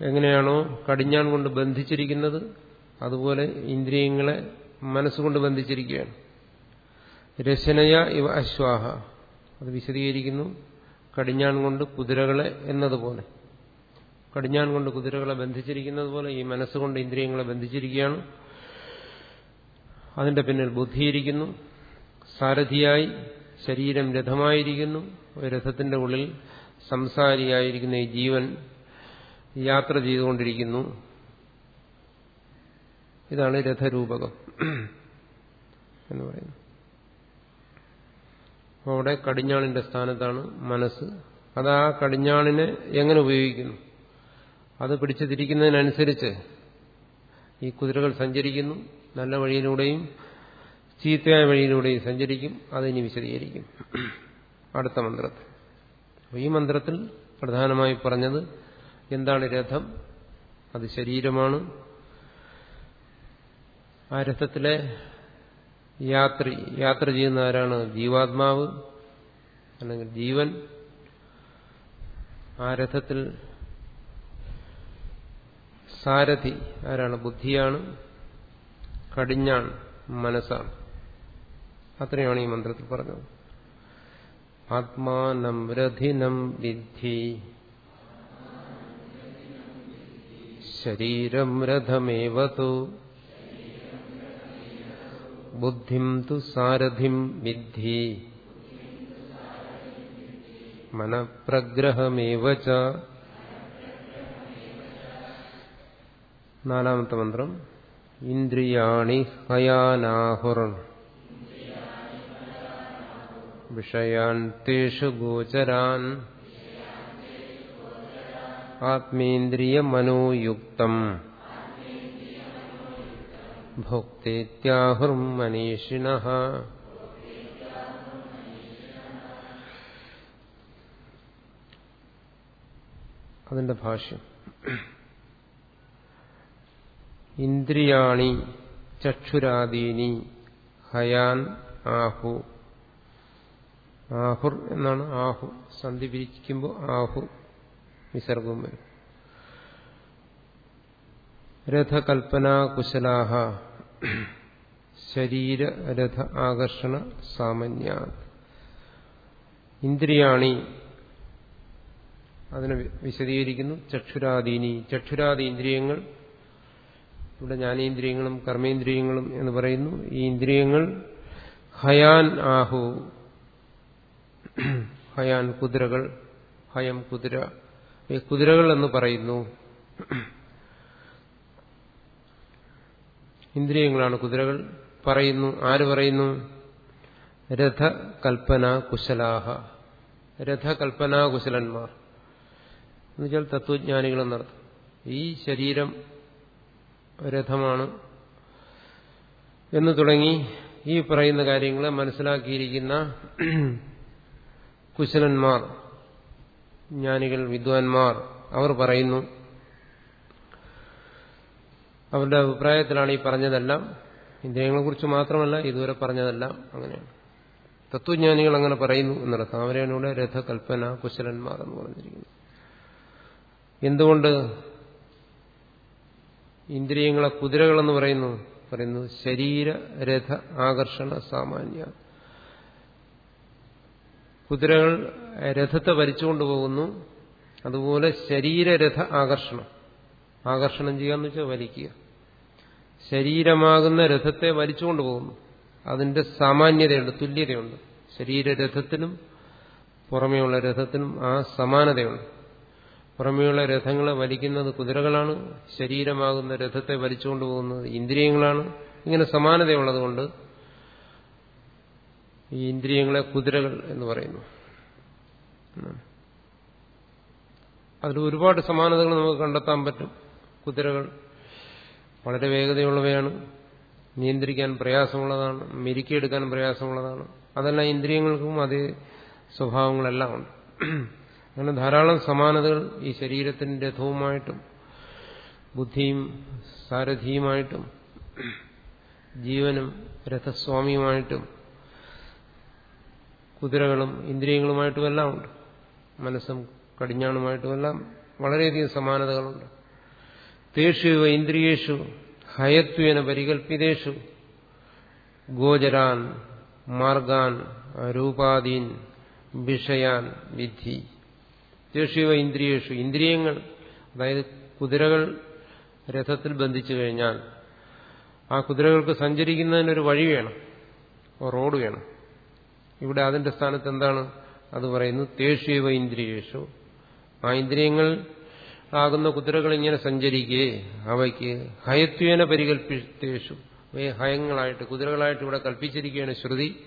എങ്ങനെയാണോ കടിഞ്ഞാൻ കൊണ്ട് ബന്ധിച്ചിരിക്കുന്നത് അതുപോലെ ഇന്ദ്രിയങ്ങളെ മനസ്സുകൊണ്ട് ബന്ധിച്ചിരിക്കുകയാണ്. രശനയ ഇവ അശ്വാഹ. അത് വിശദീകരിക്കുന്നു. കടിഞ്ഞാൻ കൊണ്ട് കുതിരകളെ എന്നതുപോലെ. കടിഞ്ഞാൻ കൊണ്ട് കുതിരകളെ ബന്ധിച്ചിരിക്കുന്നത് പോലെ ഈ മനസ്സുകൊണ്ട് ഇന്ദ്രിയങ്ങളെ ബന്ധിച്ചിരിക്കുകയാണ്. അതിന്റെ പിന്നിൽ ബുദ്ധിയിരിക്കുന്നു സാരഥിയായി ശരീരം രഥമായിരിക്കുന്നു രഥത്തിന്റെ ഉള്ളിൽ സംസാരിയായിരിക്കുന്ന ഈ ജീവൻ യാത്ര ചെയ്തുകൊണ്ടിരിക്കുന്നു. ഇതാണ് രഥരൂപകം എന്ന് പറയുന്നത്. അവിടെ കടിഞ്ഞാണിന്റെ സ്ഥാനത്താണ് മനസ്സ്. അത് ആ കടിഞ്ഞാണിനെ എങ്ങനെ ഉപയോഗിക്കുന്നു? അത് പിടിച്ചു തിരിക്കുന്നതിനനുസരിച്ച് ഈ കുതിരകൾ സഞ്ചരിക്കുന്നു. നല്ല വഴിയിലൂടെയും ചീത്തയായ വഴിയിലൂടെയും സഞ്ചരിക്കും അതിനി വിശദീകരിക്കും. അടുത്ത മന്ത്രത്തിൽ. ഈ മന്ത്രത്തിൽ പ്രധാനമായി പറഞ്ഞത് എന്താണ് രഥം? അത് ശരീരമാണ്. ആ രഥത്തിലെ യാത്രി യാത്ര ചെയ്യുന്ന ആരാണ്? ജീവാത്മാവ് അല്ലെങ്കിൽ ജീവൻ. ആ രഥത്തിൽ സാരഥി ആരാണ്? ബുദ്ധിയാണ്. കടിഞ്ഞാണ് മനസ്സാണ്. അത്രയാണ് ഈ മന്ത്രത്തിൽ പറഞ്ഞത്. ആത്മാനം രഥിനം വിദ്ധി. ശരീരം രഥമേവതു ബുദ്ധിം തു സാരഥിം വിദ്ധി. മനഃപ്രഗ്രഹമേവ നാലാമത്തെ മന്ത്രം. ഇന്ദ്രിയാണി ഹയാനാഹുർ. വിഷയാൻ തേഷു ഗോചരാൻ ആത്മേന്ദ്രിയമനോയുക്തം ഭോക്തേത്യാഹുർ മനീഷിണ അതിന്റെ ഭാഷ്യം. ഇന്ദ്രിയാണി ചക്ഷുരാദീനി ഹയാൻ ആഹു ആഹുർ എന്നാണ് ആഹു. സന്ധി പിരിക്കുമ്പോൾ ആഹു വിസർഗവും വരും. രഥകൽപ്പനാ കുശലാഹ. ശരീരരഥ ആകർഷണ സാമന്യ. ഇന്ദ്രിയാണി. അതിനെ വിശദീകരിക്കുന്നു. ചക്ഷുരാദീനി. ചക്ഷുരാദി ഇന്ദ്രിയങ്ങൾ. ഇവിടെ ജ്ഞാനേന്ദ്രിയങ്ങളും കർമ്മേന്ദ്രിയങ്ങളും എന്ന് പറയുന്നു. ഈ ഇന്ദ്രിയങ്ങൾ ഹയാൻ ആഹു. ഹയാൻ കുതിരകൾ ഹയം കുതിര കുതിരകൾ എന്ന് പറയുന്നു. ഇന്ദ്രിയങ്ങളാണ് കുതിരകൾ. പറയുന്നു ആര് പറയുന്നു? രഥ രഥകൽപ്പന കുശലാഹ. രഥകൽപ്പനാ കുശലന്മാർ. എന്നുവെച്ചാൽ തത്വജ്ഞാനികളെന്നർത്ഥം ഈ ശരീരം രഥമാണ്. എന്ന് തുടങ്ങി ഈ പറയുന്ന കാര്യങ്ങളെ മനസ്സിലാക്കിയിരിക്കുന്ന കുശലന്മാർ ജ്ഞാനികൾ വിദ്വാൻമാർ അവർ പറയുന്നു. അവരുടെ അഭിപ്രായത്തിലാണ് ഈ പറഞ്ഞതെല്ലാം. ഇന്ദ്രിയങ്ങളെക്കുറിച്ച് മാത്രമല്ല ഇതുവരെ പറഞ്ഞതെല്ലാം അങ്ങനെയാണ് തത്വജ്ഞാനികൾ അങ്ങനെ പറയുന്നു എന്നർത്ഥം അവരെയാണ് രഥകൽപ്പന കുശലന്മാർ എന്ന് പറഞ്ഞിരിക്കുന്നത് എന്തുകൊണ്ട് ഇന്ദ്രിയങ്ങളെ കുതിരകളെന്ന് പറയുന്നു? പറയുന്നു ശരീര രഥ ആകർഷണ സാമാന്യ കുതിരകൾ രഥത്തെ വലിച്ചുകൊണ്ട് പോകുന്നു. അതുപോലെ ശരീരരഥ ആകർഷണം. ആകർഷണം ചെയ്യാന്ന് വെച്ചാൽ വലിക്കുക. ശരീരമാകുന്ന രഥത്തെ വലിച്ചുകൊണ്ട് പോകുന്നു. അതിന്റെ സാമാന്യതയുണ്ട് തുല്യതയുണ്ട്. ശരീരരഥത്തിനും പുറമെയുള്ള രഥത്തിനും ആ സമാനതയുണ്ട്. പുറമെയുള്ള രഥങ്ങളെ വലിക്കുന്നത് കുതിരകളാണ്. ശരീരമാകുന്ന രഥത്തെ വലിച്ചുകൊണ്ട് പോകുന്നത് ഇന്ദ്രിയങ്ങളാണ്. ഇങ്ങനെ സമാനതയുള്ളതുകൊണ്ട് ഈ ഇന്ദ്രിയങ്ങളെ കുതിരകൾ എന്ന് പറയുന്നു. അതിൽ ഒരുപാട് സമാനതകൾ നമുക്ക് കണ്ടെത്താൻ പറ്റും. കുതിരകൾ വളരെ വേഗതയുള്ളവയാണ് നിയന്ത്രിക്കാൻ പ്രയാസമുള്ളതാണ് മെരുക്കിയെടുക്കാൻ പ്രയാസമുള്ളതാണ്. അതെല്ലാം ഇന്ദ്രിയങ്ങൾക്കും അതേ സ്വഭാവങ്ങളെല്ലാം ഉണ്ട്. അങ്ങനെ ധാരാളം സമാനതകൾ ഈ ശരീരത്തിന്റെ രഥവുമായിട്ടും ബുദ്ധിയും സാരഥിയുമായിട്ടും ജീവനും രഥസ്വാമിയുമായിട്ടും കുതിരകളും ഇന്ദ്രിയങ്ങളുമായിട്ടുമെല്ലാം ഉണ്ട്. മനസ്സും കടിഞ്ഞാണുമായിട്ടുമെല്ലാം വളരെയധികം സമാനതകളുണ്ട്. തേഷു ഇന്ദ്രിയേഷു ഹയത്വേന പരികൽപ്പിതേഷു ഗോചരാൻ മാർഗാൻ രൂപാദീൻ വിഷയാൻ വിധി. തേഷീവ ഇന്ദ്രിയേഷു ഇന്ദ്രിയങ്ങൾ അതായത് കുതിരകൾ രഥത്തിൽ ബന്ധിച്ചു കഴിഞ്ഞാൽ ആ കുതിരകൾക്ക് സഞ്ചരിക്കുന്നതിനൊരു വഴി വേണം റോഡ് വേണം. ഇവിടെ അതിന്റെ സ്ഥാനത്ത് എന്താണ്? അത് പറയുന്നു തേഷുവ ഇന്ദ്രിയേഷു. ആ ഇന്ദ്രിയങ്ങൾ ആകുന്ന കുതിരകൾ ഇങ്ങനെ സഞ്ചരിക്കേ അവയ്ക്ക് ഹയത്വേന പരികൽപ്പിച്ചേഷു അവയെ ഹയങ്ങളായിട്ട് കുതിരകളായിട്ട് ഇവിടെ കൽപ്പിച്ചിരിക്കുകയാണ് ശ്രുതി.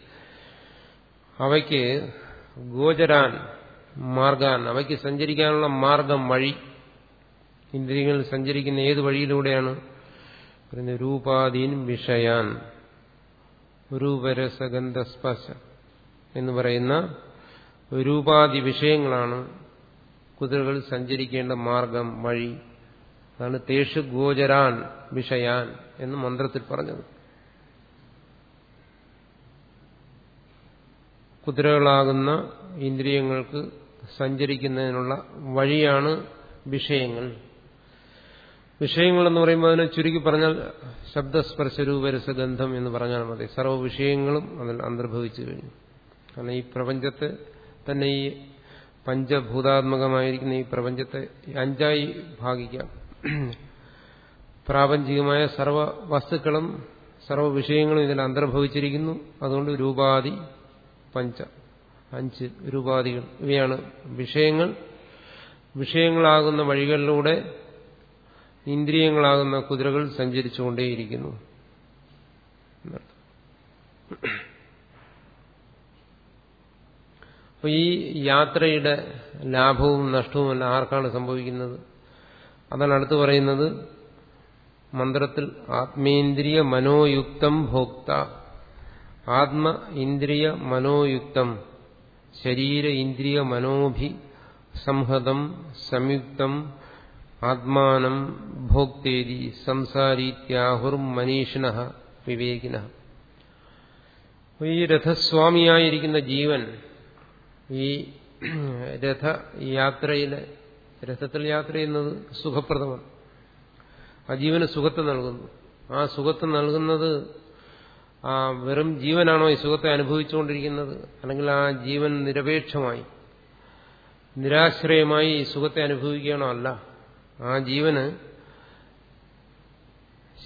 അവയ്ക്ക് ഗോചരാൻ മാർഗാൻ അവയ്ക്ക് സഞ്ചരിക്കാനുള്ള മാർഗം വഴി. ഇന്ദ്രിയങ്ങൾ സഞ്ചരിക്കുന്ന ഏത് വഴിയിലൂടെയാണ്? രൂപാധീൻ വിഷയാൻ. രൂപരസഗന്ധസ്പർശ. എന്ന് പറയുന്ന രൂപാദി വിഷയങ്ങളാണ് കുതിരകൾ സഞ്ചരിക്കേണ്ട മാർഗം വഴി. അതാണ് തേഷു ഗോചരാൻ വിഷയാൻ എന്ന് മന്ത്രത്തിൽ പറഞ്ഞത്. കുതിരകളാകുന്ന ഇന്ദ്രിയങ്ങൾക്ക് സഞ്ചരിക്കുന്നതിനുള്ള വഴിയാണ് വിഷയങ്ങൾ. എന്ന് പറയുമ്പോൾ അതിനെ ചുരുക്കി പറഞ്ഞാൽ ശബ്ദസ്പർശരൂപരസഗന്ധം എന്ന് പറഞ്ഞാൽ മതി. സർവ വിഷയങ്ങളും അതിൽ അന്തർഭവിച്ചു കഴിഞ്ഞു. കാരണം ഈ പ്രപഞ്ചത്തെ തന്നെ ഈ പഞ്ചഭൂതാത്മകമായിരിക്കുന്ന ഈ പ്രപഞ്ചത്തെ അഞ്ചായി ഭാഗിക്കാം. പ്രാപഞ്ചികമായ സർവ വസ്തുക്കളും സർവ വിഷയങ്ങളും ഇതിൽ അന്തർഭവിച്ചിരിക്കുന്നു. അതുകൊണ്ട് രൂപാദി പഞ്ച അഞ്ച് രൂപാദികൾ. ഇവയാണ് വിഷയങ്ങൾ. വിഷയങ്ങളാകുന്ന വഴികളിലൂടെ ഇന്ദ്രിയങ്ങളാകുന്ന കുതിരകൾ സഞ്ചരിച്ചുകൊണ്ടേയിരിക്കുന്നു. അപ്പൊ ഈ യാത്രയുടെ ലാഭവും നഷ്ടവും ആർക്കാണ് സംഭവിക്കുന്നത്? അതാണ് അടുത്ത് പറയുന്നത്. മന്ത്രത്തിൽ ആത്മേന്ദ്രിയ മനോയുക്തം ഭോക്ത. ആത്മ ഇന്ദ്രിയ മനോയുക്തം. ശരീര ഇന്ദ്രിയ മനോഭി സംഹതം സംയുക്തം ആത്മാനം ഭോക്തേരി സംസാരീത്യാഹുർ മനീഷിണ വിവേകിന. ഈ രഥസ്വാമിയായിരിക്കുന്ന ജീവൻ ഈ രഥ യാത്രയിലെ രഥത്തിൽ യാത്ര ചെയ്യുന്നത് സുഖപ്രദമാണ്. ആ ജീവന് സുഖത്തെ നൽകുന്നു. ആ സുഖത്തെ നൽകുന്നത് ആ വെറും ജീവനാണോ ഈ സുഖത്തെ അനുഭവിച്ചുകൊണ്ടിരിക്കുന്നത്? അല്ലെങ്കിൽ ആ ജീവൻ നിരപേക്ഷമായി നിരാശ്രയമായി ഈ സുഖത്തെ അനുഭവിക്കുകയാണോ അല്ല? ആ ജീവന്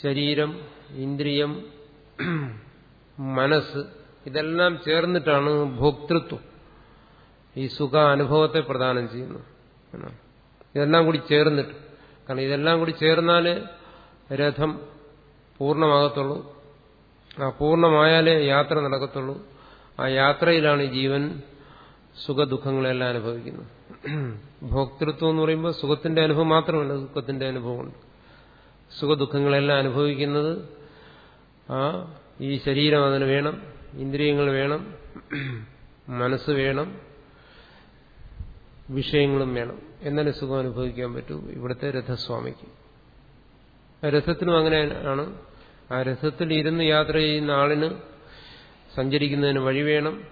ശരീരം ഇന്ദ്രിയം മനസ്സ് ഇതെല്ലാം ചേർന്നിട്ടാണ് ഭോക്തൃത്വം. ഈ സുഖ അനുഭവത്തെ പ്രദാനം ചെയ്യുന്നു. ഇതെല്ലാം കൂടി ചേർന്നിട്ട്. കാരണം ഇതെല്ലാം കൂടി ചേർന്നാലേ രഥം പൂർണമാകത്തുള്ളൂ. ആ പൂർണമായാലേ യാത്ര നടക്കത്തുള്ളൂ. ആ യാത്രയിലാണ് ജീവൻ സുഖദുഃഖങ്ങളെല്ലാം അനുഭവിക്കുന്നത്. ഭോക്തൃത്വം എന്ന് പറയുമ്പോൾ സുഖത്തിന്റെ അനുഭവം മാത്രമല്ല ദുഃഖത്തിന്റെ അനുഭവമുണ്ട് സുഖദുഃഖങ്ങളെല്ലാം അനുഭവിക്കുന്നത് ആ ഈ ശരീരം അതിന് വേണം ഇന്ദ്രിയങ്ങൾ വേണം മനസ്സ് വേണം വിഷയങ്ങളും വേണം. എന്നാലേ സുഖം അനുഭവിക്കാൻ പറ്റൂ? ഇവിടുത്തെ രഥസ്വാമിക്ക്. രഥത്തിനും അങ്ങനെയാണ് ആ രഥത്തിൽ ഇരുന്ന് യാത്ര ചെയ്യുന്ന ആളിന് സഞ്ചരിക്കുന്നതിന് വഴി വേണം.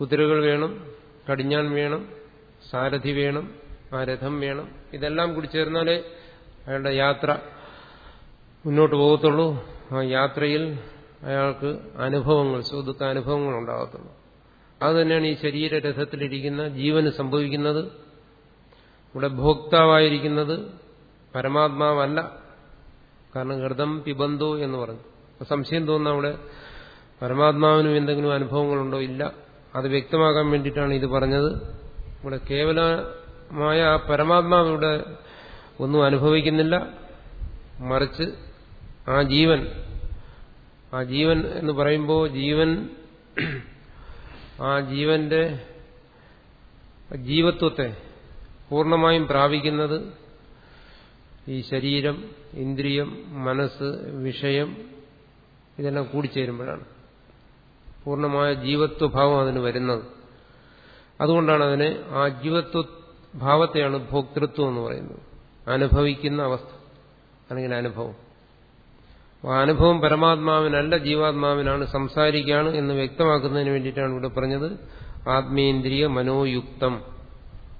കുതിരകൾ വേണം. കടിഞ്ഞാൻ വേണം. സാരഥി വേണം. ആ രഥം വേണം. ഇതെല്ലാം കൂടി ചേർന്നാലേ അയാളുടെ യാത്ര മുന്നോട്ട് പോകത്തുള്ളൂ. ആ യാത്രയിൽ അയാൾക്ക് അനുഭവങ്ങൾ സുഹൃത്തുക്ക അനുഭവങ്ങൾ ഉണ്ടാകത്തുള്ളൂ. അത് തന്നെയാണ് ഈ ശരീരരഥത്തിലിരിക്കുന്ന ജീവന് സംഭവിക്കുന്നത്. ഇവിടെ ഭോക്താവായിരിക്കുന്നത് പരമാത്മാവല്ല. കാരണം ഹൃദം പിബന്ധു എന്ന് പറഞ്ഞു. സംശയം തോന്നുന്ന അവിടെ പരമാത്മാവിനും എന്തെങ്കിലും അനുഭവങ്ങളുണ്ടോ? ഇല്ല. അത് വ്യക്തമാക്കാൻ വേണ്ടിയിട്ടാണ് ഇത് പറഞ്ഞത്. ഇവിടെ കേവലമായ ആ പരമാത്മാവ് ഇവിടെ ഒന്നും അനുഭവിക്കുന്നില്ല. മറിച്ച് ആ ജീവൻ ആ ജീവൻ എന്ന് പറയുമ്പോൾ ജീവൻ ആ ജീവന്റെ ജീവത്വത്തെ പൂർണമായും പ്രാപിക്കുന്നത് ഈ ശരീരം ഇന്ദ്രിയം മനസ്സ് വിഷയം ഇതെല്ലാം കൂടിച്ചേരുമ്പോഴാണ്. പൂർണമായ ജീവത്വഭാവം അതിന് വരുന്നത്. അതുകൊണ്ടാണ് അതിനെ ആ ജീവത്വ ഭാവത്തെയാണ് ഭോക്തൃത്വം എന്ന് പറയുന്നത്. അനുഭവിക്കുന്ന അവസ്ഥ അല്ലെങ്കിൽ അനുഭവം. അനുഭവം പരമാത്മാവിനല്ല ജീവാത്മാവിനാണ് സംസാരിക്കുകയാണ് എന്ന് വ്യക്തമാക്കുന്നതിന് വേണ്ടിയിട്ടാണ് ഇവിടെ പറഞ്ഞത്. ആത്മീന്ദ്രിയ മനോയുക്തം.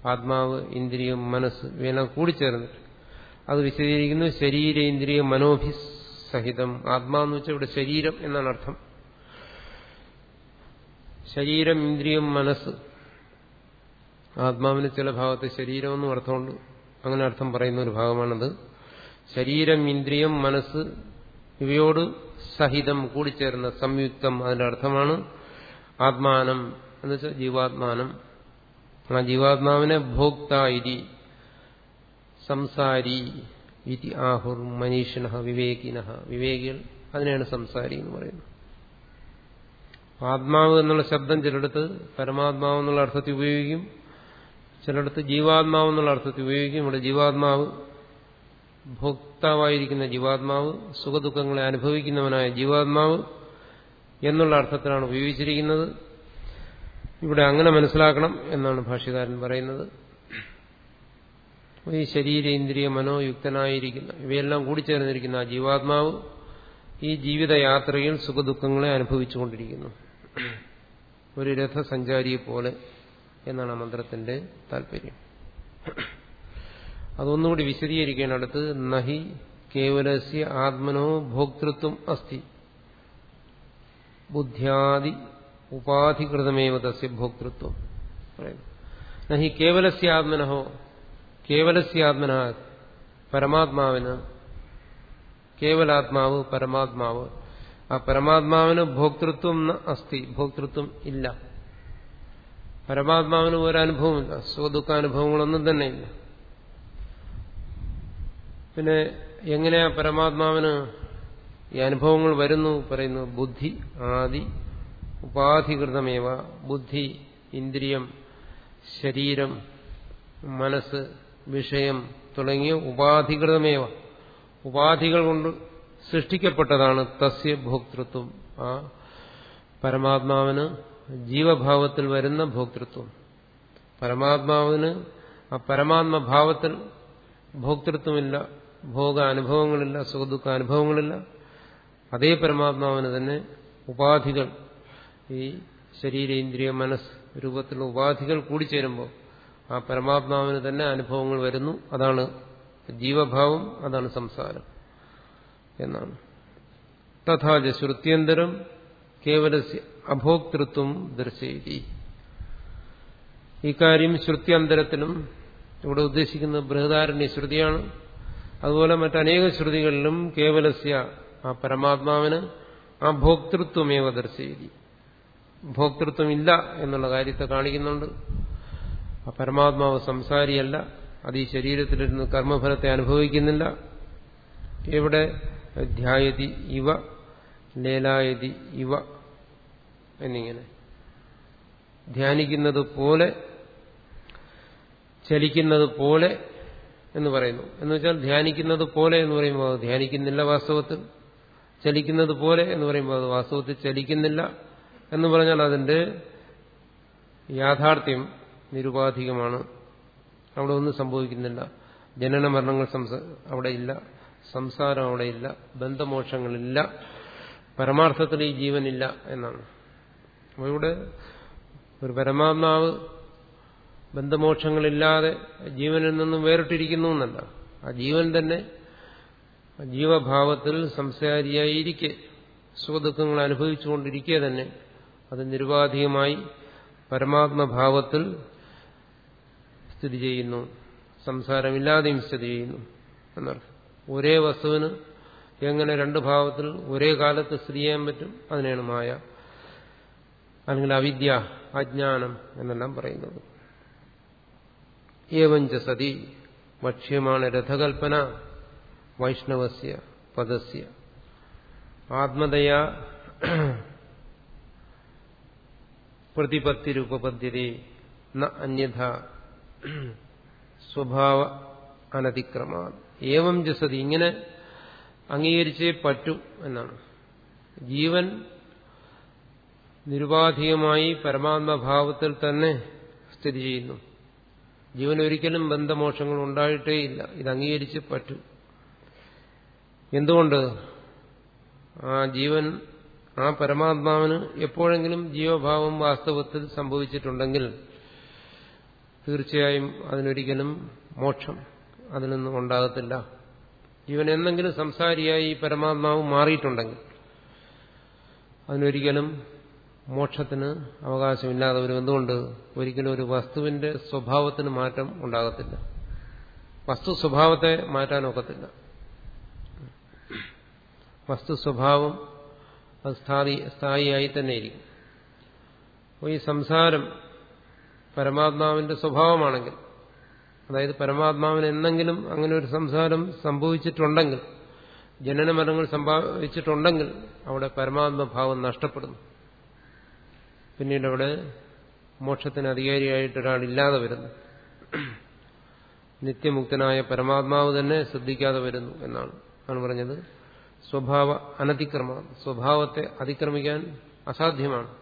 ആത്മാവ് ഇന്ദ്രിയം മനസ്സ് ഇവയെല്ലാം കൂടിച്ചേർന്നിട്ട്. അത് വിശദീകരിക്കുന്നു ശരീരേന്ദ്രിയ മനോഭിസഹിതം. ആത്മാവെന്ന് വെച്ചാൽ ഇവിടെ ശരീരം എന്നാണ് അർത്ഥം. ശരീരം ഇന്ദ്രിയം മനസ്സ്. ആത്മാവിന് ചില ഭാഗത്ത് ശരീരമെന്നും അർത്ഥമുണ്ട്. അങ്ങനെ അർത്ഥം പറയുന്ന ഒരു ഭാഗമാണത്. ശരീരം ഇന്ദ്രിയം മനസ്സ് ഇവയോട് സഹിതം കൂടിച്ചേർന്ന സംയുക്തം അതിന്റെ അർത്ഥമാണ് ആത്മാനം. എന്ന് വെച്ചാൽ ജീവാത്മാനം. ആ ജീവാത്മാവിനെ ഭോക്തായി സംസാരി ഇതി ആഹുർ മനീഷിന വിവേകിന. വിവേകികൾ അതിനെയാണ് സംസാരി എന്ന് പറയുന്നത്. ആത്മാവ് എന്നുള്ള ശബ്ദം ചിലടത്ത് പരമാത്മാവ് എന്നുള്ള അർത്ഥത്തിൽ ഉപയോഗിക്കും. ചിലടത്ത് ജീവാത്മാവ് എന്നുള്ള അർത്ഥത്തിൽ ഉപയോഗിക്കും. ഇവിടെ ജീവാത്മാവ് ഭോക്താവായിരിക്കുന്ന ജീവാത്മാവ് സുഖദുഃഖങ്ങളെ അനുഭവിക്കുന്നവനായ ജീവാത്മാവ് എന്നുള്ള അർത്ഥത്തിലാണ് ഉപയോഗിച്ചിരിക്കുന്നത്. ഇവിടെ അങ്ങനെ മനസ്സിലാക്കണം എന്നാണ് ഭാഷ്യകാരൻ പറയുന്നത്. ഈ ശരീര ഇന്ദ്രിയ മനോയുക്തനായിരിക്കുന്ന ഇവയെല്ലാം കൂടി ചേർന്നിരിക്കുന്ന ആ ജീവാത്മാവ് ഈ ജീവിതയാത്രയിൽ സുഖദുഃഖങ്ങളെ അനുഭവിച്ചുകൊണ്ടിരിക്കുന്നു. ഒരു രഥസഞ്ചാരിയെ പോലെ എന്നാണ് ആ മന്ത്രത്തിന്റെ താല്പര്യം അതൊന്നുകൂടി വിശദീകരിക്കാനടുത്ത് നഹി കേവലസ്യ ആത്മനോ ഭോക്തൃത്വം അസ്തി. ബുദ്ധ്യാദി ഉപാധികൃതമേവ തസ്യ ഭോക്തൃത്വം നഹി കേവലസ്യ ആത്മനഹോ കേവലസ്യ ആത്മന പരമാത്മാവിന് കേവലാത്മാവ് പരമാത്മാവ്. ആ പരമാത്മാവിന് ഭോക്തൃത്വം അസ്തി ഭോക്തൃത്വം ഇല്ല. പരമാത്മാവിന് ഒരനുഭവമില്ല സ്വദുഃഖാനുഭവങ്ങളൊന്നും തന്നെ ഇല്ല പിന്നെ എങ്ങനെയാ പരമാത്മാവിന് ഈ അനുഭവങ്ങൾ വരുന്നു പറയുന്നു ബുദ്ധി ആദി ഉപാധികൃതമേവ ബുദ്ധി ഇന്ദ്രിയം ശരീരം മനസ്സ് വിഷയം തുടങ്ങിയ ഉപാധികൃതമേവ. ഉപാധികൾ കൊണ്ട് സൃഷ്ടിക്കപ്പെട്ടതാണ് തസ്യ ഭോക്തൃത്വം. ആ പരമാത്മാവിന് ജീവഭാവത്തിൽ വരുന്ന ഭോക്തൃത്വം. പരമാത്മാവിന് ആ പരമാത്മഭാവത്തിൽ ഭോക്തൃത്വമില്ല. ഭോഗ അനുഭവങ്ങളില്ല സുഖദുഃഖ അനുഭവങ്ങളില്ല അതേ പരമാത്മാവിന് തന്നെ ഉപാധികൾ. ഈ ശരീരേന്ദ്രിയ മനസ്സ് രൂപത്തിലുള്ള ഉപാധികൾ കൂടിച്ചേരുമ്പോൾ ആ പരമാത്മാവിന് തന്നെ അനുഭവങ്ങൾ വരുന്നു. അതാണ് ജീവഭാവം അതാണ് സംസാരം എന്നാണ്. തഥാച ശ്രുത്യന്തരം കേവല അഭോക്തൃത്വം ദർശയതി. ഇക്കാര്യം ശ്രുത്യന്തരത്തിലും ഇവിടെ ഉദ്ദേശിക്കുന്നത് ബൃഹദാരണ്യ ശ്രുതിയാണ്. അതുപോലെ മറ്റനേക ശ്രുതികളിലും കേവലസ്യ ആ പരമാത്മാവിന് ആ ഭോക്തൃത്വമേവ ദർശയിരി ഭോക്തൃത്വം ഇല്ല എന്നുള്ള കാര്യത്തെ കാണിക്കുന്നുണ്ട്. ആ പരമാത്മാവ് സംസാരിയല്ല അത് ഈ ശരീരത്തിലിരുന്ന് കർമ്മഫലത്തെ അനുഭവിക്കുന്നില്ല. എവിടെ? ധ്യായതി ഇവ ലേലായതി ഇവ എന്നിങ്ങനെ. ധ്യാനിക്കുന്നത് പോലെ ചലിക്കുന്നത് പോലെ എന്ന് പറയുന്നു. എന്ന് വെച്ചാൽ ധ്യാനിക്കുന്നത് പോലെ എന്ന് പറയുമ്പോൾ അത് ധ്യാനിക്കുന്നില്ല വാസ്തവത്തിൽ. ചലിക്കുന്നത് പോലെ എന്ന് പറയുമ്പോൾ അത് വാസ്തവത്തിൽ ചലിക്കുന്നില്ല എന്ന് പറഞ്ഞാൽ അതിന്റെ യാഥാർത്ഥ്യം നിരുപാധികമാണ്. അവിടെ ഒന്നും സംഭവിക്കുന്നില്ല. ജനന മരണങ്ങൾ അവിടെ ഇല്ല. സംസാരം അവിടെ ഇല്ല. ബന്ധമോക്ഷങ്ങളില്ല. പരമാർത്ഥത്തിൽ ഈ ജീവനില്ല എന്നാണ്. അപ്പോൾ ഇവിടെ ഒരു പരമാത്മാവ് ബന്ധമോക്ഷങ്ങളില്ലാതെ ജീവനിൽ നിന്നും വേറിട്ടിരിക്കുന്നു എന്നല്ല. ആ ജീവൻ തന്നെ ജീവഭാവത്തിൽ സംസാരിയായിരിക്കെ. സുഖദുഃഖങ്ങൾ അനുഭവിച്ചുകൊണ്ടിരിക്കെ തന്നെ അത് നിരുപാധികമായി പരമാത്മഭാവത്തിൽ സ്ഥിതി ചെയ്യുന്നു. സംസാരമില്ലാതെയും സ്ഥിതി ചെയ്യുന്നു എന്നർത്ഥം. ഒരേ വസ്തുവിന് എങ്ങനെ രണ്ട് ഭാവത്തിൽ ഒരേ കാലത്ത് സ്ഥിതി ചെയ്യാൻ പറ്റും അതിനാണ് മായ അല്ലെങ്കിൽ അവിദ്യ അജ്ഞാനം എന്നെല്ലാം പറയുന്നത്. ഏവഞ്ച സതി ഭക്ഷ്യമാണ് രഥകൽപ്പന വൈഷ്ണവസ്യ പദസ്യ ആത്മതയാ പ്രതിപത്തിരുപപദ്ധ്യതേ ന അന്യഥ സ്വഭാവ അനതിക്രമ ഏവം ജസതി ഇങ്ങനെ അംഗീകരിച്ചേ പറ്റൂ എന്നാണ്। ജീവൻ നിരുപാധികമായി പരമാത്മഭാവത്തിൽ തന്നെ സ്ഥിതി ചെയ്യുന്നു। ജീവൻ ഒരിക്കലും ബന്ധമോക്ഷങ്ങൾ ഉണ്ടായിട്ടേയില്ല ഇത് അംഗീകരിച്ച് പറ്റൂ. എന്തുകൊണ്ട്? ആ ജീവൻ ആ പരമാത്മാവിന് എപ്പോഴെങ്കിലും ജീവഭാവം വാസ്തവത്തിൽ സംഭവിച്ചിട്ടുണ്ടെങ്കിൽ തീർച്ചയായും അതിനൊരിക്കലും മോക്ഷം അതിൽ നിന്നും ഉണ്ടാകത്തില്ല. ജീവൻ എന്തെങ്കിലും സംസാരിയായി പരമാത്മാവ് മാറിയിട്ടുണ്ടെങ്കിൽ അതിനൊരിക്കലും മോക്ഷത്തിന് അവകാശമില്ലാതെ വരും എന്തുകൊണ്ട് ഒരിക്കലും ഒരു വസ്തുവിന്റെ സ്വഭാവത്തിന് മാറ്റം ഉണ്ടാകത്തില്ല. വസ്തു സ്വഭാവത്തെ മാറ്റാനൊക്കത്തില്ല വസ്തു സ്വഭാവം അത് സ്ഥായി സ്ഥായിയായി തന്നെ ഇരിക്കും. അപ്പോൾ ഈ സംസാരം പരമാത്മാവിന്റെ സ്വഭാവമാണെങ്കിൽ അതായത് പരമാത്മാവിന് എന്തെങ്കിലും അങ്ങനെ ഒരു സംസാരം സംഭവിച്ചിട്ടുണ്ടെങ്കിൽ ജനന മരണങ്ങൾ സംഭവിച്ചിട്ടുണ്ടെങ്കിൽ അവിടെ പരമാത്മഭാവം നഷ്ടപ്പെടുന്നു. പിന്നീട് അവിടെ മോക്ഷത്തിന് അധികാരിയായിട്ട് ഒരാളില്ലാതെ വരുന്നു. നിത്യമുക്തനായ പരമാത്മാവ് തന്നെ ശ്രദ്ധിക്കാതെ വരുന്നു എന്നാണ്. ആണ് പറഞ്ഞത്. സ്വഭാവ അനതിക്രമണം സ്വഭാവത്തെ അതിക്രമിക്കാൻ അസാധ്യമാണ്.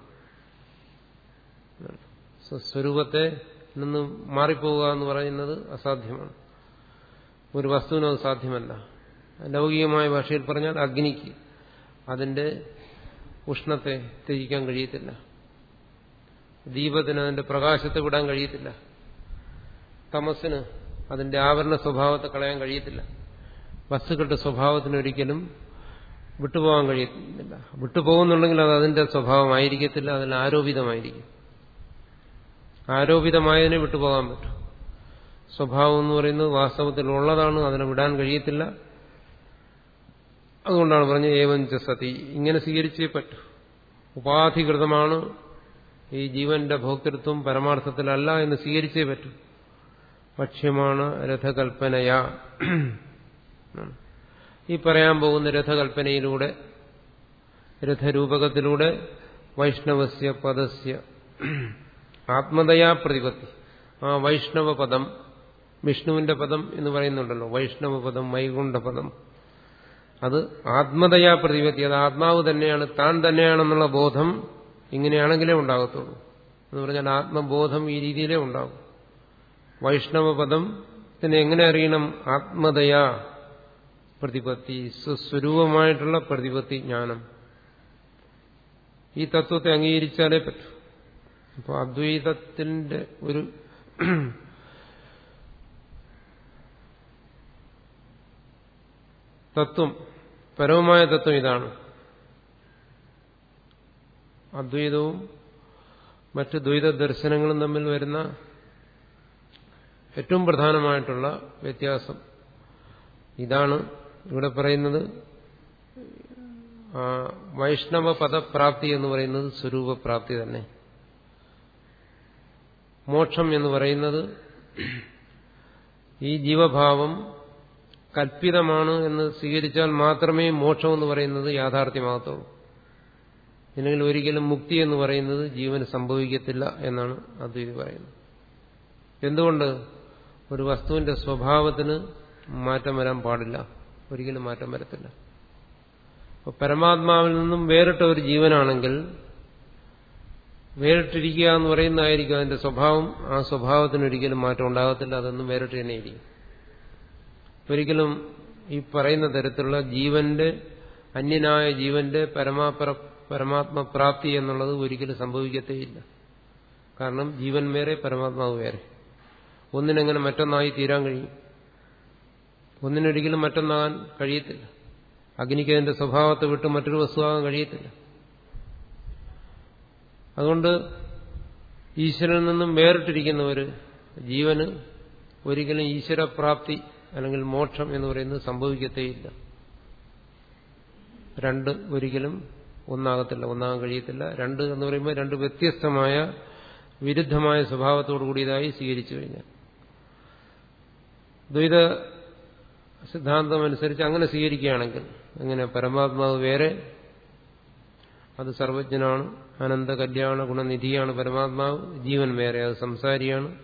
സ്വരൂപത്തെ നിന്ന് മാറിപ്പോവുക എന്ന് പറയുന്നത് അസാധ്യമാണ്. ഒരു വസ്തുവിനും അത് സാധ്യമല്ല. ലൗകികമായ ഭാഷയിൽ പറഞ്ഞാൽ അഗ്നിക്ക് അതിന്റെ ഉഷ്ണത്തെ ത്യജിക്കാൻ കഴിയത്തില്ല. ദീപത്തിന് അതിന്റെ പ്രകാശത്തെ വിടാൻ കഴിയത്തില്ല. തമസിന് അതിന്റെ ആവരണ സ്വഭാവത്തെ കളയാൻ കഴിയത്തില്ല. വസ്തുക്കളുടെ സ്വഭാവത്തിന് ഒരിക്കലും വിട്ടുപോകാൻ കഴിയത്തില്ല. വിട്ടുപോകുന്നുണ്ടെങ്കിൽ അത് അതിന്റെ സ്വഭാവമായിരിക്കത്തില്ല അതിൽ ആരോപിതമായിരിക്കും. ആരോപിതമായതിനെ വിട്ടുപോകാൻ പറ്റും. സ്വഭാവം എന്ന് പറയുന്നത് വാസ്തവത്തിൽ ഉള്ളതാണ് അതിനെ വിടാൻ കഴിയത്തില്ല. അതുകൊണ്ടാണ് പറഞ്ഞത് ഏവഞ്ച സതി. ഇങ്ങനെ സ്വീകരിച്ചേ പറ്റൂ. ഉപാധികൃതമാണ് ഈ ജീവന്റെ ഭോക്തൃത്വം പരമാർത്ഥത്തിലല്ല എന്ന് സ്വീകരിച്ചേ പറ്റൂ. പക്ഷ്യമാണ് രഥകൽപ്പനയാ. ഈ പറയാൻ പോകുന്ന രഥകൽപ്പനയിലൂടെ രഥരൂപകത്തിലൂടെ വൈഷ്ണവസ്യ പദസ്യ ആത്മതയാ പ്രതിപത്തി. ആ വൈഷ്ണവ പദം വിഷ്ണുവിന്റെ പദം എന്ന് പറയുന്നുണ്ടല്ലോ. വൈഷ്ണവ പദം വൈകുണ്ഠ പദം അത് ആത്മതയാ പ്രതിപത്തി. അത് ആത്മാവ് തന്നെയാണ് താൻ തന്നെയാണെന്നുള്ള ബോധം ഇങ്ങനെയാണെങ്കിലേ ഉണ്ടാകത്തുള്ളൂ. എന്ന് പറഞ്ഞാൽ ആത്മബോധം ഈ രീതിയിലേ ഉണ്ടാകും വൈഷ്ണവപദം പിന്നെ എങ്ങനെ അറിയണം? ആത്മതയാ പ്രതിപത്തി സ്വസ്വരൂപമായിട്ടുള്ള പ്രതിപത്തി ജ്ഞാനം. ഈ തത്വത്തെ അംഗീകരിച്ചാലേ പറ്റൂ. അപ്പോൾ അദ്വൈതത്തിന്റെ ഒരു തത്വം പരമമായ തത്വം ഇതാണ്. അദ്വൈതവും മറ്റ് ദ്വൈത ദർശനങ്ങളും തമ്മിൽ വരുന്ന ഏറ്റവും പ്രധാനമായിട്ടുള്ള വ്യത്യാസം ഇതാണ് ഇവിടെ പറയുന്നത് വൈഷ്ണവ പദപ്രാപ്തി എന്ന് പറയുന്നത് സ്വരൂപപ്രാപ്തി തന്നെ. മോക്ഷം എന്ന് പറയുന്നത് ഈ ജീവഭാവം കൽപ്പിതമാണ് എന്ന് സ്വീകരിച്ചാൽ മാത്രമേ മോക്ഷം എന്ന് പറയുന്നത് യാഥാർത്ഥ്യമാകത്തുള്ളൂ. ഇല്ലെങ്കിൽ ഒരിക്കലും മുക്തി എന്ന് പറയുന്നത് ജീവൻ സംഭവിക്കത്തില്ല എന്നാണ് അദ്വൈതി പറയുന്നത്. എന്തുകൊണ്ട്? ഒരു വസ്തുവിന്റെ സ്വഭാവത്തിന് മാറ്റം വരാൻ പാടില്ല. ഒരിക്കലും മാറ്റം വരത്തില്ല. അപ്പോൾ പരമാത്മാവിൽ നിന്നും വേറിട്ട ഒരു ജീവനാണെങ്കിൽ വേറിട്ടിരിക്കുക എന്ന് പറയുന്നതായിരിക്കും അതിന്റെ സ്വഭാവം. ആ സ്വഭാവത്തിന് ഒരിക്കലും മാറ്റം ഉണ്ടാകത്തില്ല. അതൊന്നും വേറിട്ട് തന്നെ ഇരിക്കും ഒരിക്കലും ഈ പറയുന്ന തരത്തിലുള്ള ജീവന്റെ അന്യനായ ജീവന്റെ പരമാപ്ര പരമാത്മപ്രാപ്തി എന്നുള്ളത് ഒരിക്കലും സംഭവിക്കത്തേയില്ല. കാരണം ജീവൻ വേറെ പരമാത്മാവ് വേറെ. ഒന്നിനെങ്ങനെ മറ്റൊന്നായി തീരാൻ കഴിയും? ഒന്നിനൊരിക്കലും മറ്റൊന്നാകാൻ കഴിയത്തില്ല. അഗ്നിക്ക് അതിന്റെ സ്വഭാവത്തെ വിട്ട് മറ്റൊരു വസ്തുവാകാൻ കഴിയത്തില്ല. അതുകൊണ്ട് ഈശ്വരനിൽ നിന്നും വേറിട്ടിരിക്കുന്നവർ ജീവന് ഒരിക്കലും ഈശ്വരപ്രാപ്തി അല്ലെങ്കിൽ മോക്ഷം എന്ന് പറയുന്നത് സംഭവിക്കത്തേയില്ല. രണ്ട് ഒരിക്കലും ഒന്നാകത്തില്ല ഒന്നാകാൻ കഴിയത്തില്ല. രണ്ട് എന്ന് പറയുമ്പോൾ രണ്ട് വ്യത്യസ്തമായ വിരുദ്ധമായ സ്വഭാവത്തോടു കൂടിയതായി സ്വീകരിച്ചു കഴിഞ്ഞാൽ. ദ്വൈത സിദ്ധാന്തം അനുസരിച്ച് അങ്ങനെ സ്വീകരിക്കുകയാണെങ്കിൽ അങ്ങനെ പരമാത്മാവ് വേറെ അത് സർവജ്ഞനാണ് അനന്ത കല്യാണ ഗുണനിധിയാണ് പരമാത്മാവ് ജീവൻ വേറെ അത് സംസാരിയാണ്.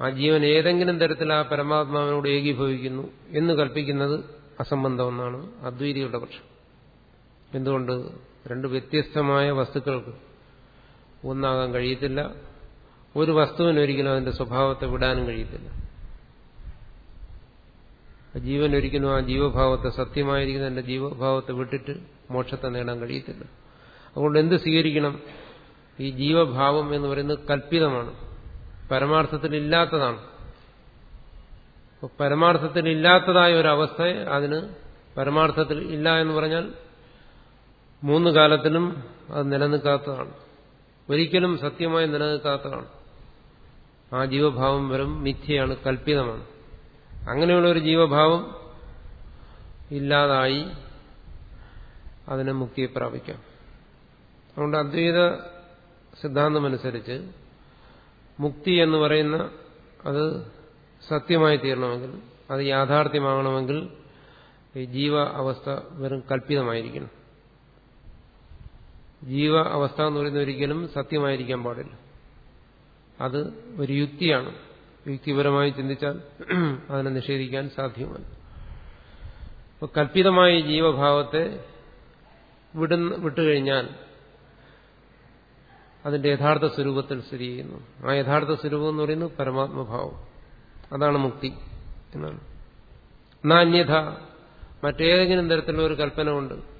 ആ ജീവൻ ഏതെങ്കിലും തരത്തിൽ ആ പരമാത്മാവിനോട് ഏകീഭവിക്കുന്നു എന്ന് കൽപ്പിക്കുന്നത് അസംബന്ധമെന്നാണ് അദ്വൈതികളുടെ പക്ഷം എന്തുകൊണ്ട് രണ്ട് വ്യത്യസ്തമായ വസ്തുക്കൾക്ക് ഒന്നാകാൻ കഴിയത്തില്ല. ഒരു വസ്തുവിന് ഒരിക്കലും അതിന്റെ സ്വഭാവത്തെ വിടാനും കഴിയത്തില്ല. ജീവൻ ഒരിക്കലും ആ ജീവഭാവത്തെ സത്യമായിരിക്കുന്ന എന്റെ ജീവഭാവത്തെ വിട്ടിട്ട് മോക്ഷത്തെ നേടാൻ കഴിയത്തില്ല. അതുകൊണ്ട് എന്ത് സ്വീകരിക്കണം? ഈ ജീവഭാവം എന്ന് പറയുന്നത് കൽപ്പിതമാണ്. പരമാർത്ഥത്തിൽ ഇല്ലാത്തതാണ് പരമാർത്ഥത്തിൽ ഇല്ലാത്തതായ ഒരവസ്ഥ അതിന് പരമാർത്ഥത്തിൽ ഇല്ല എന്ന് പറഞ്ഞാൽ മൂന്ന് കാലത്തിനും അത് നിലനിൽക്കാത്തതാണ്. ഒരിക്കലും സത്യമായി നിലനിൽക്കാത്തതാണ്. ആ ജീവഭാവം വെറും മിഥ്യയാണ് കൽപ്പിതമാണ്. അങ്ങനെയുള്ള ഒരു ജീവഭാവം ഇല്ലാതായി അതിനെ മുക്തിയെ പ്രാപിക്കാം. അതുകൊണ്ട് അദ്വൈത സിദ്ധാന്തമനുസരിച്ച് മുക്തി എന്ന് പറയുന്ന അത് സത്യമായി തീരണമെങ്കിൽ അത് യാഥാർത്ഥ്യമാകണമെങ്കിൽ ജീവ അവസ്ഥ വെറും കല്പിതമായിരിക്കണം ജീവ അവസ്ഥ എന്ന് പറയുന്ന ഒരിക്കലും സത്യമായിരിക്കാൻ പാടില്ല. അത് ഒരു യുക്തിയാണ്. യുക്തിപരമായി ചിന്തിച്ചാൽ അതിനെ നിഷേധിക്കാൻ സാധ്യമല്ല കല്പിതമായ ജീവഭാവത്തെ വിടുന്ന വിട്ടുകഴിഞ്ഞാൽ അതിന്റെ യഥാർത്ഥ സ്വരൂപത്തിൽ സ്ഥിതി ചെയ്യുന്നു. ആ യഥാർത്ഥ സ്വരൂപം എന്ന് പറയുന്നത് പരമാത്മഭാവം. അതാണ് മുക്തി എന്നാണ്. നാന്യഥ മറ്റേതെങ്കിലും തരത്തിലുള്ള ഒരു കൽപ്പന കൊണ്ട്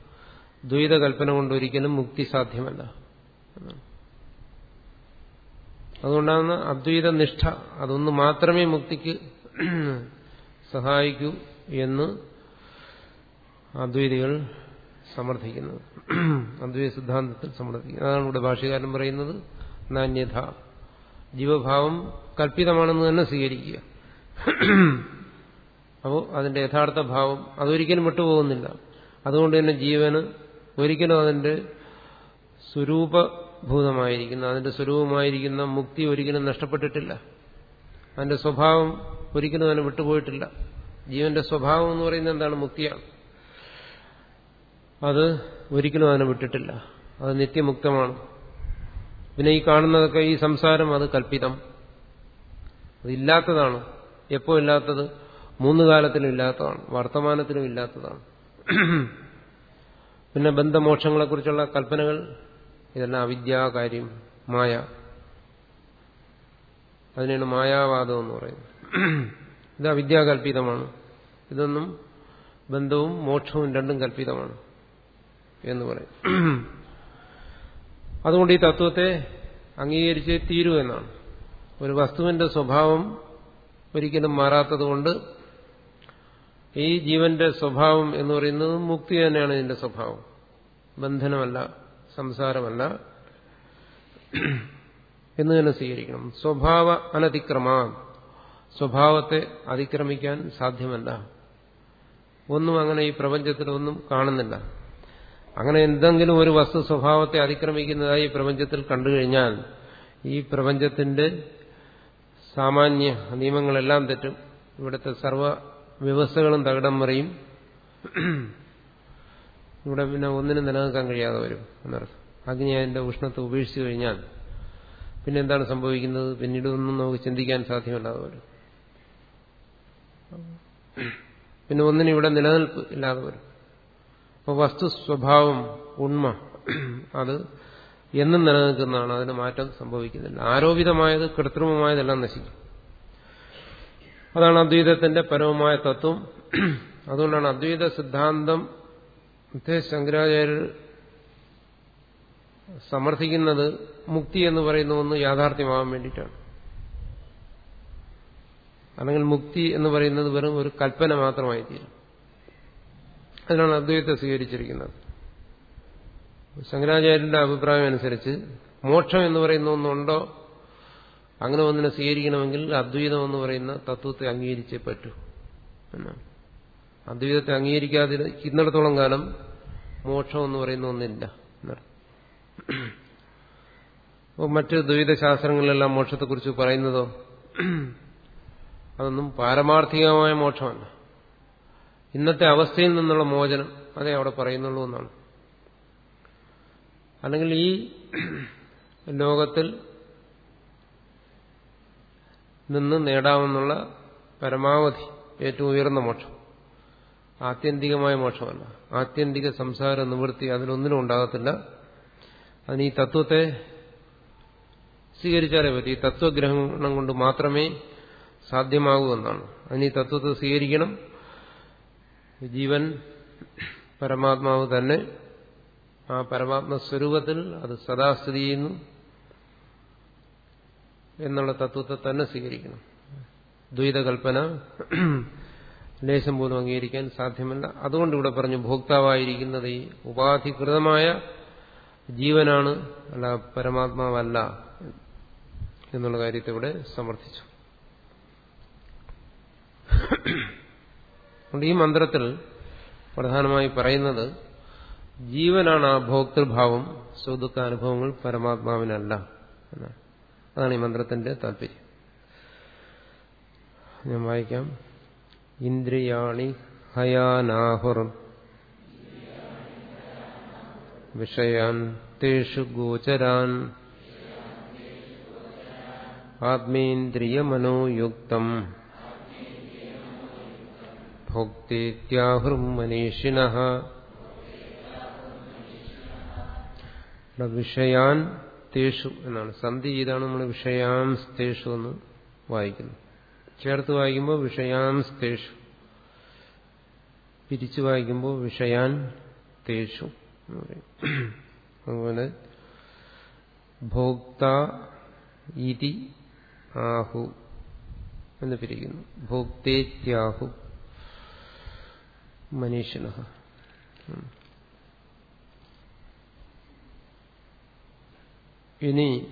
ദ്വൈത കൊണ്ടൊരിക്കലും മുക്തി സാധ്യമല്ല. അതുകൊണ്ടാണ് അദ്വൈത നിഷ്ഠ അതൊന്ന് മാത്രമേ മുക്തിക്ക് സഹായിക്കൂ എന്ന് അദ്വൈതികൾ സമർത്ഥിക്കുന്നത്. അദ്വൈത സിദ്ധാന്തത്തിൽ സമർത്ഥിക്കുന്നത്. അതാണ് ഇവിടെ ഭാഷകാരൻ പറയുന്നത്. നാന്യഥ. ജീവഭാവം കൽപ്പിതമാണെന്ന് തന്നെ സ്വീകരിക്കുക. അപ്പോൾ അതിന്റെ യഥാർത്ഥ ഭാവം അതൊരിക്കലും വിട്ടുപോകുന്നില്ല. അതുകൊണ്ട് തന്നെ ജീവന് ഒരിക്കലും അതിന്റെ സ്വരൂപഭൂതമായിരിക്കുന്ന അതിന്റെ സ്വരൂപമായിരിക്കുന്ന മുക്തി ഒരിക്കലും നഷ്ടപ്പെട്ടിട്ടില്ല. അതിന്റെ സ്വഭാവം ഒരിക്കലും അതിനെ വിട്ടുപോയിട്ടില്ല. ജീവന്റെ സ്വഭാവം എന്ന് പറയുന്നത് എന്താണ്? മുക്തിയാണ്. അത് ഒരിക്കലും അതിനെ വിട്ടിട്ടില്ല. അത് നിത്യമുക്തമാണ്. പിന്നെ ഈ കാണുന്നതൊക്കെ ഈ സംസാരം അത് കൽപ്പിതം. അതില്ലാത്തതാണ് എപ്പോ ഇല്ലാത്തത്? മൂന്ന് കാലത്തിലും ഇല്ലാത്തതാണ്. വർത്തമാനത്തിലും ഇല്ലാത്തതാണ്. പിന്നെ ബന്ധമോക്ഷങ്ങളെക്കുറിച്ചുള്ള കൽപ്പനകൾ ഇതെല്ലാം അവിദ്യാകാര്യം മായ. അതിനാണ് മായാവാദം എന്ന് പറയുന്നത്. ഇത് അവിദ്യാകൽപിതമാണ് ഇതൊന്നും ബന്ധവും മോക്ഷവും രണ്ടും കൽപ്പിതമാണ് എന്ന് പറയും. അതുകൊണ്ട് ഈ തത്വത്തെ അംഗീകരിച്ചേ തീരൂ എന്നാണ്. ഒരു വസ്തുവിന്റെ സ്വഭാവം ഒരിക്കലും മാറാത്തതുകൊണ്ട് ഈ ജീവന്റെ സ്വഭാവം എന്ന് പറയുന്നത് മുക്തി തന്നെയാണ് ഇതിന്റെ സ്വഭാവം. ബന്ധനമല്ല സംസാരമല്ല. എന്ന് തന്നെ സ്വീകരിക്കണം. സ്വഭാവ അനതിക്രമ സ്വഭാവത്തെ അതിക്രമിക്കാൻ സാധ്യമല്ല. ഒന്നും അങ്ങനെ ഈ പ്രപഞ്ചത്തിൽ ഒന്നും കാണുന്നില്ല. അങ്ങനെ എന്തെങ്കിലും ഒരു വസ്തു സ്വഭാവത്തെ അതിക്രമിക്കുന്നതായി ഈ പ്രപഞ്ചത്തിൽ കണ്ടുകഴിഞ്ഞാൽ ഈ പ്രപഞ്ചത്തിന്റെ സാമാന്യ നിയമങ്ങളെല്ലാം തെറ്റും. ഇവിടുത്തെ സർവ വ്യവസ്ഥകളും തകിടം മറിയും. ഇവിടെ പിന്നെ ഒന്നിനും നിലനിൽക്കാൻ കഴിയാതെ വരും എന്നർത്ഥം. അഗ്നി അതിന്റെ ഉഷ്ണത്തെ ഉപേക്ഷിച്ചു കഴിഞ്ഞാൽ പിന്നെ എന്താണ് സംഭവിക്കുന്നത്? പിന്നീട് ഒന്നും നമുക്ക് ചിന്തിക്കാൻ സാധ്യമല്ലാതെ വരും. പിന്നെ ഒന്നിനും ഇവിടെ നിലനിൽപ്പ് ഇല്ലാതെ വരും. അപ്പോൾ വസ്തു സ്വഭാവം ഉണ്മ അത് എന്നും നിലനിൽക്കുന്നതാണ്. അതിന് മാറ്റം സംഭവിക്കുന്നില്ല. ആരോപിതമായത് കൃത്രിമമായതെല്ലാം നശിക്കും. അതാണ് അദ്വൈതത്തിന്റെ പരമമായ തത്വം. അതുകൊണ്ടാണ് അദ്വൈത സിദ്ധാന്തം ശങ്കരാചാര്യർ സമർത്ഥിക്കുന്നത് മുക്തി എന്ന് പറയുന്ന ഒന്ന് യാഥാർത്ഥ്യമാകാൻ വേണ്ടിയിട്ടാണ്. അല്ലെങ്കിൽ മുക്തി എന്ന് പറയുന്നത് വെറും ഒരു കൽപ്പന മാത്രമായി തീരും അതിനാണ് അദ്വൈതത്തെ സ്വീകരിച്ചിരിക്കുന്നത്. ശങ്കരാചാര്യന്റെ അഭിപ്രായം അനുസരിച്ച് മോക്ഷം എന്ന് പറയുന്ന ഒന്നുണ്ടോ അങ്ങനെ ഒന്നിനെ സ്വീകരിക്കണമെങ്കിൽ അദ്വൈതം എന്ന് പറയുന്ന തത്വത്തെ അംഗീകരിച്ചേ പറ്റൂ എന്നാണ്. അദ്വൈതത്തെ അംഗീകരിക്കാതിരിക്കുന്നിടത്തോളം കാലം മോക്ഷം എന്ന് പറയുന്ന ഒന്നില്ല അപ്പോൾ മറ്റ് ദ്വൈതശാസ്ത്രങ്ങളിലെല്ലാം മോക്ഷത്തെക്കുറിച്ച് പറയുന്നതോ അതൊന്നും പാരമാർത്ഥികമായ മോക്ഷമല്ല. ഇന്നത്തെ അവസ്ഥയിൽ നിന്നുള്ള മോചനം അതേ അവിടെ പറയുന്നുള്ളൂ എന്നാണ്. അല്ലെങ്കിൽ ഈ ലോകത്തിൽ നിന്ന് നേടാമെന്നുള്ള പരമാവധി ഏറ്റവും ഉയർന്ന മോക്ഷം. ആത്യന്തികമായ മോക്ഷമല്ല. ആത്യന്തിക സംസാര നിവൃത്തി അതിലൊന്നിനും ഉണ്ടാകത്തില്ല. അതിന് ഈ തത്വത്തെ സ്വീകരിച്ചാലേ പറ്റും. ഈ തത്വഗ്രഹണം കൊണ്ട് മാത്രമേ സാധ്യമാകൂ എന്നാണ്. അതിന് ഈ തത്വത്തെ സ്വീകരിക്കണം. ജീവൻ പരമാത്മാവ് തന്നെ ആ പരമാത്മ സ്വരൂപത്തിൽ അത് സദാ സ്ഥിതി ചെയ്യുന്നു. എന്നുള്ള തത്വത്തെ തന്നെ സ്വീകരിക്കണം. ദ്വൈതകൽപ്പന ലേശം പോലും അംഗീകരിക്കാൻ സാധ്യമല്ല. അതുകൊണ്ട് ഇവിടെ പറഞ്ഞു ഭോക്താവായിരിക്കുന്നത് ഈ ഉപാധികൃതമായ ജീവനാണ് അല്ല പരമാത്മാവല്ല എന്നുള്ള കാര്യത്തെ ഇവിടെ സമർത്ഥിച്ചു. അതുകൊണ്ട് ഈ മന്ത്രത്തിൽ പ്രധാനമായി പറയുന്നത് ജീവനാണ് ആ ഭോക്തൃഭാവം സുദുഃഖ അനുഭവങ്ങൾ പരമാത്മാവിനല്ല എന്നാണ്. അതാണ് ഈ മന്ത്രത്തിന്റെ താല്പര്യം. ഞാൻ വായിക്കാം. ഇന്ദ്രിയാണി ഹയാനാഹുർ. വിഷയാൻ തേഷു ഗോചരാൻ. ആത്മേന്ദ്രിയമനോയുക്തം. ഭോക്തേത്യാഹുർ മനീഷിണ വിഷയാൻ തേഷു എന്നാണ്. സന്ധി ചെയ്താണ് നമ്മൾ വിഷയാംസ്തേഷു എന്ന് വായിക്കുന്നത്. ചേർത്ത് വായിക്കുമ്പോൾ വിഷയാംസ്തേഷു പിരിച്ചു വായിക്കുമ്പോൾ വിഷയാൻ തേഷു എന്ന് പറയും. അതുപോലെ ഭോക്ത ഇതി ആഹു എന്ന് പിരിക്കുന്നു. ഭോക്തേത്യാഹു മനീഷിണ ഇനി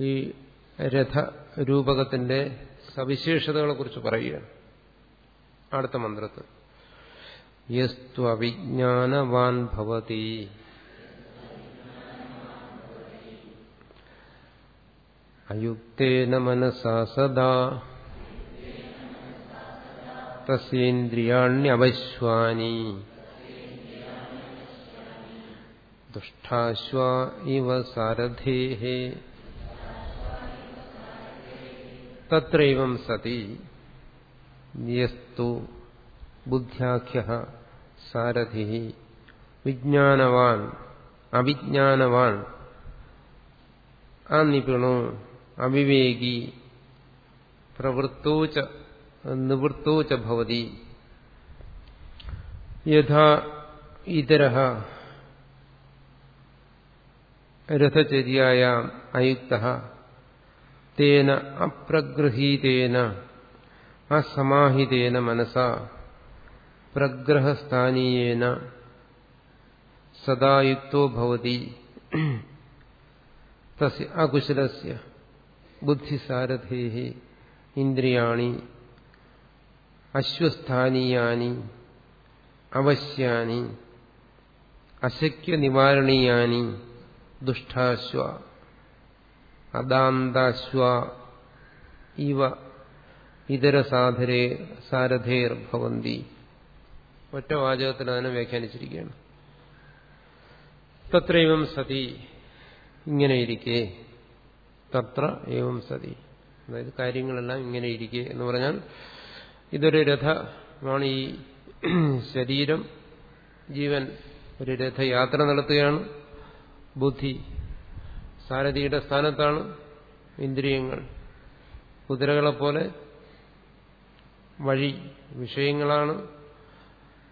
ഈ രഥരൂപകത്തിന്റെ സവിശേഷതകളെ കുറിച്ച് പറയുകയാണ്. അടുത്ത മന്ത്രത്തിൽ. യസ്തു ഭവതി. അയുക്തേന മനസാ സദാ. തസ്യേന്ദ്രിയാണ്യവശ്വാനി ദുഷ്ടാശ്വ ഇവ സാരഥേ തത്രൈവം സതി യസ്തു ബുദ്ധ്യാഖ്യ സാരഥി വിജ്ഞാനവാൻ അവിജ്ഞാനവാൻ അനിപിണോ അവിവേകി പ്രവൃത്തോ ച നിവൃത്തോ ച ഭവതി യഥാ ഇതര രഥചര്യായാം അയുക്ത. തേന അപ്രഗൃഹീതേന അസമാഹിതേന മനസ. പ്രഗ്രഹസ്ഥാനീയേന സദായുക്തോ ഭവതി. തസ്യ അകുശലസ്യ ബുദ്ധിസാരഥേ ഇന്ദ്രിയാണി അശ്വസ്ഥാനീയാനി അവശ്യാനി അശക്യനിവാരണീയാനി. ദുഷ്ടാശ്വ അദാന്താശ്വ ഇവ ഇതര സാധരേ സാരഥേർ ഭവന്തി. ഒറ്റ വാചകത്തിൽ അതിനെ വ്യാഖ്യാനിച്ചിരിക്കുകയാണ്. തത്രൈവം സതി. ഇങ്ങനെയിരിക്കെ തത്ര ഏവം സതി. അതായത് കാര്യങ്ങളെല്ലാം ഇങ്ങനെയിരിക്കെ എന്ന് പറഞ്ഞാൽ ഇതൊരു രഥമാണ് ഈ ശരീരം. ജീവൻ ഒരു രഥയാത്ര നടത്തുകയാണ്. ബുദ്ധി സാരഥിയുടെ സ്ഥാനത്താണ് ഇന്ദ്രിയങ്ങൾ. കുതിരകളെപ്പോലെ വഴി വിഷയങ്ങളാണ്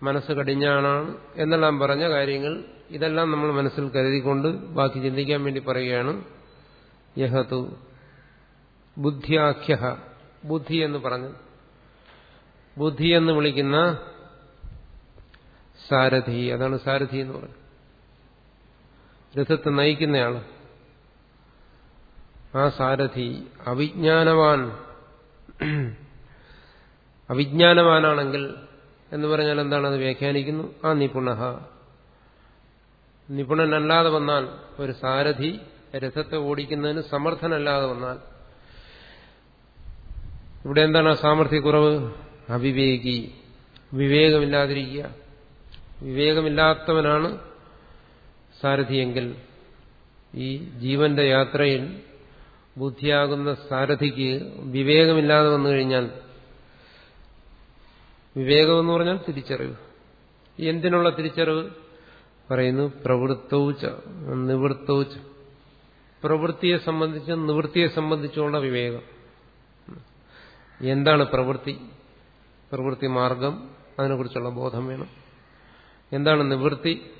മനസ്സ് കടിഞ്ഞാണാണ് എന്നെല്ലാം പറഞ്ഞ കാര്യങ്ങൾ ഇതെല്ലാം നമ്മൾ മനസ്സിൽ കരുതിക്കൊണ്ട് ബാക്കി ചിന്തിക്കാൻ വേണ്ടി പറയുകയാണ്. യഹതു ബുദ്ധിയാഖ്യ ബുദ്ധി എന്ന് പറഞ്ഞു. ബുദ്ധി എന്ന് വിളിക്കുന്ന സാരഥി അതാണ് സാരഥി എന്ന് പറയുന്നത്. രഥത്തെ നയിക്കുന്നയാൾ ആ സാരഥി അവിജ്ഞാനവാൻ. അവിജ്ഞാനവാനാണെങ്കിൽ എന്ന് പറഞ്ഞാൽ എന്താണ് അത് വ്യാഖ്യാനിക്കുന്നു? ആ നിപുണ നിപുണനല്ലാതെ വന്നാൽ ഒരു സാരഥി രഥത്തെ ഓടിക്കുന്നതിന് സമർത്ഥനല്ലാതെ വന്നാൽ ഇവിടെ എന്താണ് ആ സാമർഥ്യക്കുറവ് അവിവേകി. വിവേകമില്ലാതിരിക്കുക. വിവേകമില്ലാത്തവനാണ് സാരഥിയെങ്കിൽ ഈ ജീവന്റെ യാത്രയിൽ ബുദ്ധിയാകുന്ന സാരഥിക്ക് വിവേകമില്ലാതെ വന്നു കഴിഞ്ഞാൽ വിവേകമെന്ന് പറഞ്ഞാൽ തിരിച്ചറിവ്. എന്തിനുള്ള തിരിച്ചറിവ്? പറയുന്നു പ്രവൃത്തൗച്ച നിവൃത്തൗച്ച. പ്രവൃത്തിയെ സംബന്ധിച്ച് നിവൃത്തിയെ സംബന്ധിച്ചുള്ള വിവേകം. എന്താണ് പ്രവൃത്തി? പ്രവൃത്തി മാർഗം അതിനെക്കുറിച്ചുള്ള ബോധം വേണം. എന്താണ് നിവൃത്തി?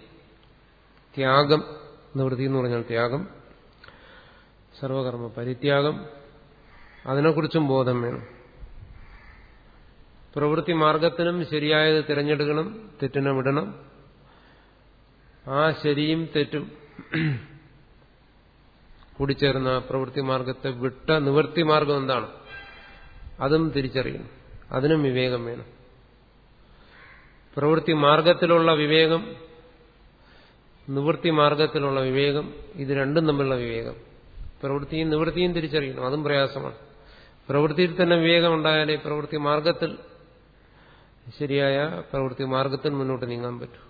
ത്യാഗം നിവൃത്തി എന്ന് പറഞ്ഞാൽ ത്യാഗം സർവകർമ്മ പരിത്യാഗം അതിനെക്കുറിച്ചും ബോധം വേണം. പ്രവൃത്തി മാർഗത്തിനും ശരിയായത് തിരഞ്ഞെടുക്കണം തെറ്റിനെ വിടണം. ആ ശരിയും തെറ്റും കൂടിച്ചേർന്ന പ്രവൃത്തി മാർഗത്തെ വിട്ട നിവൃത്തി മാർഗം എന്താണ്? അതും തിരിച്ചറിയണം. അതിനും വിവേകം വേണം. പ്രവൃത്തി മാർഗത്തിലുള്ള വിവേകം നിവൃത്തി മാർഗത്തിലുള്ള വിവേകം ഇത് രണ്ടും തമ്മിലുള്ള വിവേകം. പ്രവൃത്തിയും നിവൃത്തിയും തിരിച്ചറിയണം അതും പ്രയാസമാണ്. പ്രവൃത്തിയിൽ തന്നെ വിവേകം ഉണ്ടായാലേ പ്രവൃത്തി മാർഗത്തിൽ ശരിയായ പ്രവൃത്തി മാർഗത്തിൽ മുന്നോട്ട് നീങ്ങാൻ പറ്റൂ.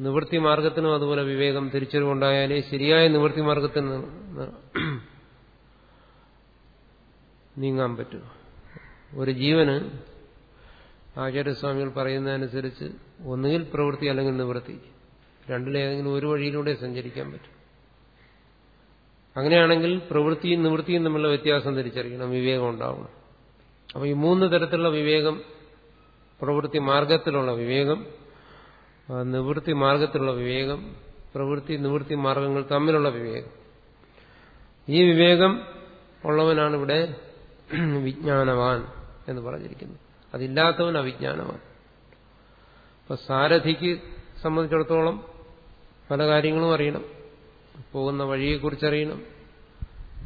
നിവൃത്തി മാർഗത്തിനും അതുപോലെ വിവേകം തിരിച്ചറിവുണ്ടായാലേ ശരിയായ നിവൃത്തി മാർഗത്തിൽ നീങ്ങാൻ പറ്റൂ. ഒരു ജീവന് ആചാര്യസ്വാമികൾ പറയുന്നതനുസരിച്ച് ഒന്നുകിൽ പ്രവൃത്തി അല്ലെങ്കിൽ നിവൃത്തി. രണ്ടിലേതെങ്കിലും ഒരു വഴിയിലൂടെ സഞ്ചരിക്കാൻ പറ്റും. അങ്ങനെയാണെങ്കിൽ പ്രവൃത്തിയും നിവൃത്തിയും തമ്മിലുള്ള വ്യത്യാസം തിരിച്ചറിയണം. വിവേകം ഉണ്ടാവണം. അപ്പോൾ ഈ മൂന്ന് തരത്തിലുള്ള വിവേകം പ്രവൃത്തി മാർഗത്തിലുള്ള വിവേകം നിവൃത്തി മാർഗത്തിലുള്ള വിവേകം പ്രവൃത്തി നിവൃത്തി മാർഗങ്ങൾ തമ്മിലുള്ള വിവേകം. ഈ വിവേകം ഉള്ളവനാണ് ഇവിടെ വിജ്ഞാനവാൻ എന്ന് പറഞ്ഞിരിക്കുന്നത്. അതില്ലാത്തവൻ അവിജ്ഞാനവാൻ. അപ്പൊ സാരഥിക്ക് സംബന്ധിച്ചിടത്തോളം പല കാര്യങ്ങളും അറിയണം. പോകുന്ന വഴിയെക്കുറിച്ചറിയണം.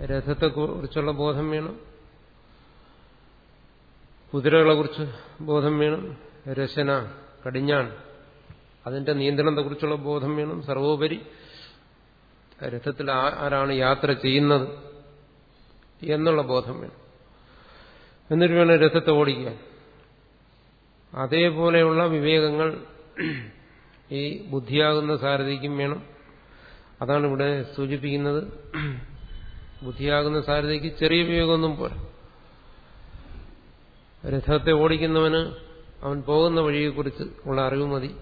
രഥത്തെക്കുറിച്ചുള്ള ബോധം വേണം. കുതിരകളെക്കുറിച്ച് ബോധം വേണം. രശന കടിഞ്ഞാൺ അതിന്റെ നിയന്ത്രണത്തെക്കുറിച്ചുള്ള ബോധം വേണം. സർവോപരി രഥത്തിൽ ആരാണ് യാത്ര ചെയ്യുന്നത് എന്നുള്ള ബോധം വേണം. എന്നിട്ട് വേണം രഥത്തെ ഓടിക്കാൻ. അതേപോലെയുള്ള വിവേകങ്ങൾ ഈ ബുദ്ധിയാകുന്ന സാരഥിക്കും വേണം. അതാണ് ഇവിടെ സൂചിപ്പിക്കുന്നത്. ബുദ്ധിയാകുന്ന സാരഥിക്ക് ചെറിയ വിവേകമൊന്നും പോരാ. രഥത്തെ ഓടിക്കുന്നവന് അവൻ പോകുന്ന വഴിയെക്കുറിച്ച് ഉള്ള അറിവ് മതി.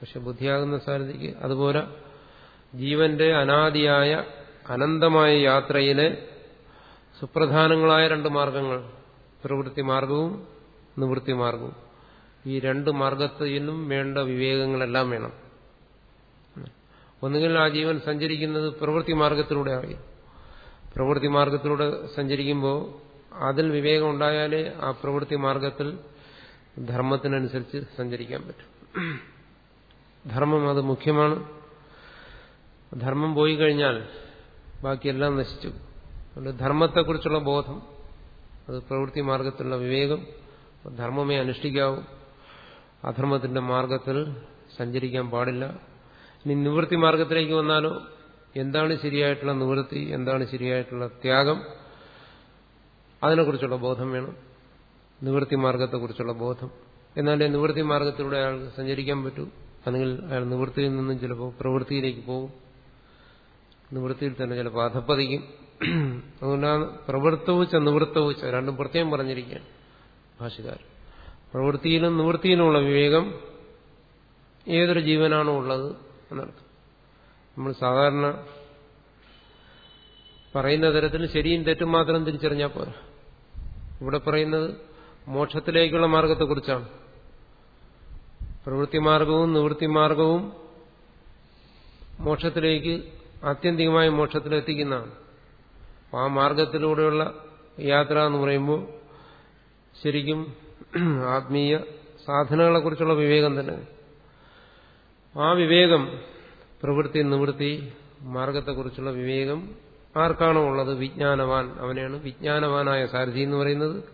പക്ഷെ ബുദ്ധിയാകുന്ന സാരഥിക്ക് അതുപോലെ ജീവന്റെ അനാദിയായ അനന്തമായ യാത്രയിലെ സുപ്രധാനങ്ങളായ രണ്ട് മാർഗങ്ങൾ. പ്രവൃത്തി മാർഗവും നിവൃത്തി മാർഗവും ഈ രണ്ട് മാർഗത്തിനും വേണ്ട വിവേകങ്ങളെല്ലാം വേണം. ഒന്നുകിൽ ആ ജീവൻ സഞ്ചരിക്കുന്നത് പ്രവൃത്തി മാർഗത്തിലൂടെ ആയി പ്രവൃത്തി മാർഗത്തിലൂടെ സഞ്ചരിക്കുമ്പോൾ അതിൽ വിവേകം ഉണ്ടായാലേ ആ പ്രവൃത്തി മാർഗത്തിൽ ധർമ്മത്തിനനുസരിച്ച് സഞ്ചരിക്കാൻ പറ്റും. ധർമ്മം അത് മുഖ്യമാണ്. ധർമ്മം പോയി കഴിഞ്ഞാൽ ബാക്കിയെല്ലാം നശിച്ചു അതുകൊണ്ട് ധർമ്മത്തെക്കുറിച്ചുള്ള ബോധം അത് പ്രവൃത്തി മാർഗത്തിലുള്ള വിവേകം ധർമ്മമേ അനുഷ്ഠിക്കാവൂ. അധർമ്മത്തിന്റെ മാർഗത്തിൽ സഞ്ചരിക്കാൻ പാടില്ല. ഇനി നിവൃത്തി മാർഗത്തിലേക്ക് വന്നാലോ? എന്താണ് ശരിയായിട്ടുള്ള നിവൃത്തി? എന്താണ് ശരിയായിട്ടുള്ള ത്യാഗം? അതിനെക്കുറിച്ചുള്ള ബോധം വേണം. നിവൃത്തി മാർഗത്തെക്കുറിച്ചുള്ള ബോധം. എന്നാലേ നിവൃത്തി മാർഗത്തിലൂടെ അയാൾക്ക് സഞ്ചരിക്കാൻ പറ്റൂ. അല്ലെങ്കിൽ അയാൾ നിവൃത്തിയിൽ നിന്നും ചിലപ്പോൾ പ്രവൃത്തിയിലേക്ക് പോകും. നിവൃത്തിയിൽ തന്നെ ചിലപ്പോൾ അധപ്പതിക്കും. അതുകൊണ്ടാണ് പ്രവൃത്തവുച്ച നിവൃത്തവും രണ്ടും പ്രത്യേകം പറഞ്ഞിരിക്കുകയാണ് ഭാഷകാർ പ്രവൃത്തിയിലും നിവൃത്തിയിലുമുള്ള വിവേകം ഏതൊരു ജീവനാണോ ഉള്ളത് എന്നർത്ഥം. നമ്മൾ സാധാരണ പറയുന്ന തരത്തിൽ ശരിയും തെറ്റും മാത്രം തിരിച്ചറിഞ്ഞാൽ പോരാ. ഇവിടെ പറയുന്നത് മോക്ഷത്തിലേക്കുള്ള മാർഗത്തെക്കുറിച്ചാണ് പ്രവൃത്തി മാർഗവും നിവൃത്തി മാർഗവും മോക്ഷത്തിലേക്ക് ആത്യന്തികമായ മോക്ഷത്തിലെത്തിക്കുന്നതാണ്. ആ മാർഗത്തിലൂടെയുള്ള യാത്ര എന്ന് പറയുമ്പോൾ ശരിക്കും ആത്മീയ സാധനകളെക്കുറിച്ചുള്ള വിവേകം തന്നെ. ആ വിവേകം പ്രവൃത്തി നിവൃത്തി മാർഗത്തെക്കുറിച്ചുള്ള വിവേകം ആർക്കാണോ ഉള്ളത്? വിജ്ഞാനവാൻ. അവനെയാണ് വിജ്ഞാനവാനായ സാരഥി എന്ന് പറയുന്നത്.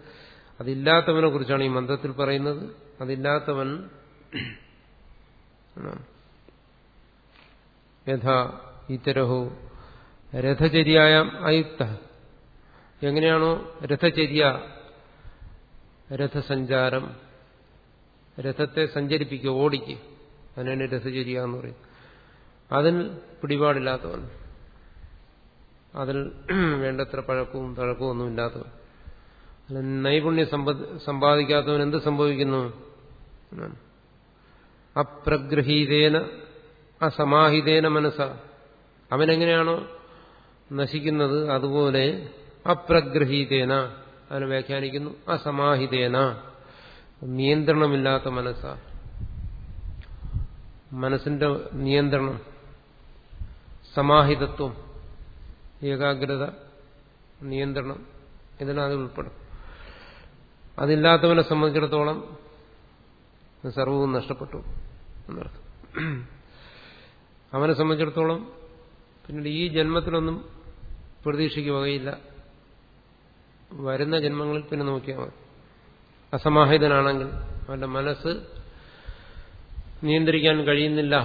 അതില്ലാത്തവനെ കുറിച്ചാണ് ഈ മന്ത്രത്തിൽ പറയുന്നത്. അതില്ലാത്തവൻ യഥാ ഇത്തരഹോ രഥചര്യായ അയുക്ത എങ്ങനെയാണോ രഥചര്യ രഥസഞ്ചാരം രഥത്തെ സഞ്ചരിപ്പിക്കുക ഓടിക്കുക. അതിനാണ് രഥചര്യ എന്ന് പറയും അതിൽ പിടിപാടില്ലാത്തവൻ. അതിൽ വേണ്ടത്ര പഴക്കവും തഴക്കവും ഒന്നും ഇല്ലാത്തവൻ. അല്ല നൈപുണ്യം സമ്പാദിക്കാത്തവൻ എന്ത് സംഭവിക്കുന്നു? അപ്രഗ്രഹീതേന അസമാഹിതേന മനസ്സ. അവനെങ്ങനെയാണോ നശിക്കുന്നത്? അതുപോലെ അപ്രഗ്രഹീതേന. അതിനെ വ്യാഖ്യാനിക്കുന്നു. അസമാഹിതേന. നിയന്ത്രണമില്ലാത്ത മനസ്സ. മനസ്സിന്റെ നിയന്ത്രണം സമാഹിതത്വം ഏകാഗ്രത നിയന്ത്രണം ഇതിനകത്ത് ഉൾപ്പെടും. അതില്ലാത്തവനെ സംബന്ധിച്ചിടത്തോളം സർവവും നഷ്ടപ്പെട്ടു എന്നർത്ഥം. അവനെ സംബന്ധിച്ചിടത്തോളം പിന്നീട് ഈ ജന്മത്തിലൊന്നും പ്രതീക്ഷയ്ക്ക് വകയില്ല വരുന്ന ജന്മങ്ങളിൽ പിന്നെ നോക്കിയാൽ മതി. അസമാഹിതനാണെങ്കിൽ അവന്റെ മനസ്സ് നിയന്ത്രിക്കാൻ കഴിയുന്നില്ല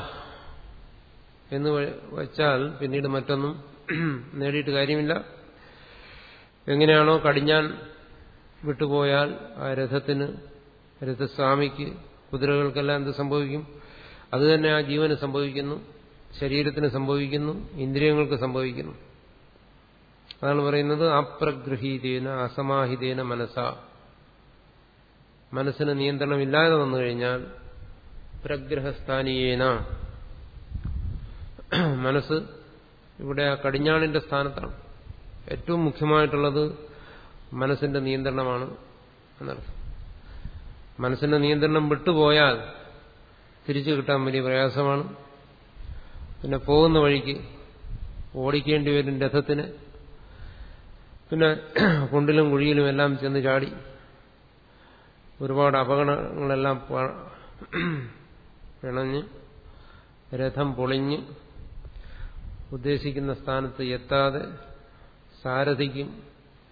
എന്ന് വച്ചാൽ പിന്നീട് മറ്റൊന്നും നേടിയിട്ട് കാര്യമില്ല. എങ്ങനെയാണോ കടിഞ്ഞാൻ വിട്ടുപോയാൽ ആ രഥത്തിന് രഥസ്വാമിക്ക് കുതിരകൾക്കെല്ലാം എന്ത് സംഭവിക്കും? അതുതന്നെ ആ ജീവന് സംഭവിക്കുന്നു ശരീരത്തിന് സംഭവിക്കുന്നു ഇന്ദ്രിയങ്ങൾക്ക് സംഭവിക്കുന്നു. അതാണ് പറയുന്നത് അപ്രഗൃഹീതേന അസമാഹിതേന മനസ്സ മനസ്സിന് നിയന്ത്രണമില്ലാതെ വന്നു കഴിഞ്ഞാൽ പ്രഗ്രഹസ്ഥാനീയേന. മനസ്സ് ഇവിടെ ആ കടിഞ്ഞാണിന്റെ സ്ഥാനത്താണ്. ഏറ്റവും മുഖ്യമായിട്ടുള്ളത് മനസ്സിന്റെ നിയന്ത്രണമാണ് എന്നർത്ഥം. മനസ്സിന്റെ നിയന്ത്രണം വിട്ടുപോയാൽ തിരിച്ചു കിട്ടാൻ വലിയ പ്രയാസമാണ്. പിന്നെ പോകുന്ന വഴിക്ക് ഓടിക്കേണ്ടി വരും രഥത്തിന് പിന്നെ കുണ്ടിലും കുഴിയിലും എല്ലാം ചെന്ന് ചാടി. ഒരുപാട് അപകടങ്ങളെല്ലാം പിണഞ്ഞ് രഥം പൊളിഞ്ഞ് ഉദ്ദേശിക്കുന്ന സ്ഥാനത്ത് എത്താതെ സാരഥിക്കും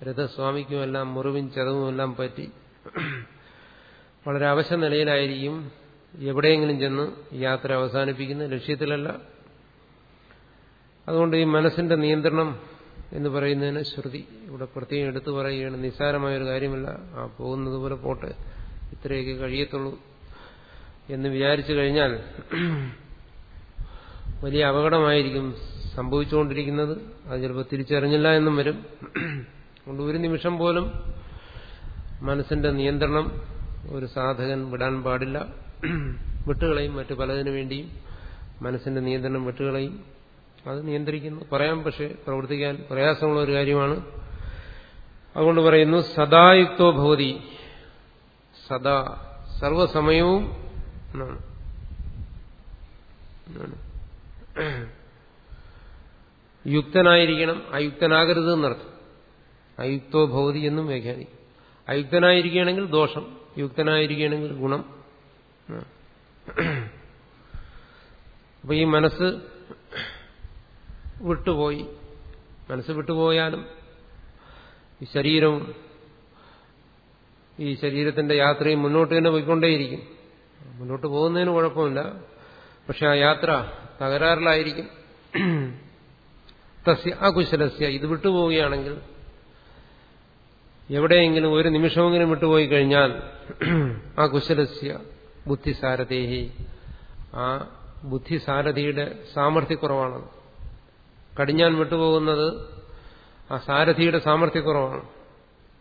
രഥസ്വാമിക്കും എല്ലാം മുറിവും ചതവുമെല്ലാം പറ്റി. വളരെ അവശ നിലയിലായിരിക്കും എവിടെയെങ്കിലും ചെന്ന് യാത്ര അവസാനിപ്പിക്കുന്ന ലക്ഷ്യത്തിലല്ല. അതുകൊണ്ട് ഈ മനസ്സിന്റെ നിയന്ത്രണം എന്ന് പറയുന്നതിന് ശ്രുതി. ഇവിടെ പ്രത്യേകം എടുത്തു പറയുകയാണ്. നിസ്സാരമായൊരു കാര്യമല്ല. ആ പോകുന്നത് പോലെ പോട്ടെ. ഇത്രയൊക്കെ കഴിയത്തുള്ളൂ എന്ന് വിചാരിച്ചു കഴിഞ്ഞാൽ വലിയ അപകടമായിരിക്കും സംഭവിച്ചുകൊണ്ടിരിക്കുന്നത്. അത് ചിലപ്പോൾ തിരിച്ചറിഞ്ഞില്ല എന്നും വരും. അതുകൊണ്ട് ഒരു നിമിഷം പോലും മനസ്സിന്റെ നിയന്ത്രണം ഒരു സാധകൻ വിടാൻ പാടില്ല. വിട്ടുകളയും മറ്റു പലതിനു വേണ്ടിയും മനസ്സിന്റെ നിയന്ത്രണം വിട്ടുകളയും അത് നിയന്ത്രിക്കുന്നു. പറയാം പക്ഷെ പ്രവർത്തിക്കാൻ പ്രയാസമുള്ള ഒരു കാര്യമാണ്. അതുകൊണ്ട് പറയുന്നു സദായുക്തോ ഭവതി. സദാ സർവസമയവും എന്നാണ്. യുക്തനായിരിക്കണം അയുക്തനാകരുത് എന്നർത്ഥം. അയുക്തോ ഭവതി എന്നും വ്യാഖ്യാനിക്കും അയുക്തനായിരിക്കുകയാണെങ്കിൽ ദോഷം യുക്തനായിരിക്കുകയാണെങ്കിൽ ഗുണം. അപ്പൊ ഈ മനസ്സ് വിട്ടുപോയി. മനസ്സ് വിട്ടുപോയാലും ഈ ശരീരവും ഈ ശരീരത്തിന്റെ യാത്രയും മുന്നോട്ട് തന്നെ പോയിക്കൊണ്ടേയിരിക്കും. മുന്നോട്ട് പോകുന്നതിന് കുഴപ്പമില്ല. പക്ഷെ ആ യാത്ര തകരാറിലായിരിക്കും. തസ്യ അകുശലസ്യ ഇത് വിട്ടുപോവുകയാണെങ്കിൽ എവിടെയെങ്കിലും ഒരു നിമിഷമെങ്കിലും വിട്ടുപോയി കഴിഞ്ഞാൽ ആ കുശലസ്യ ബുദ്ധിസാരഥേഹി. ആ ബുദ്ധിസാരഥിയുടെ സാമർഥ്യക്കുറവാണ് കടിഞ്ഞാൻ വിട്ടുപോകുന്നത് ആ സാരഥിയുടെ സാമർഥ്യക്കുറവാണ്.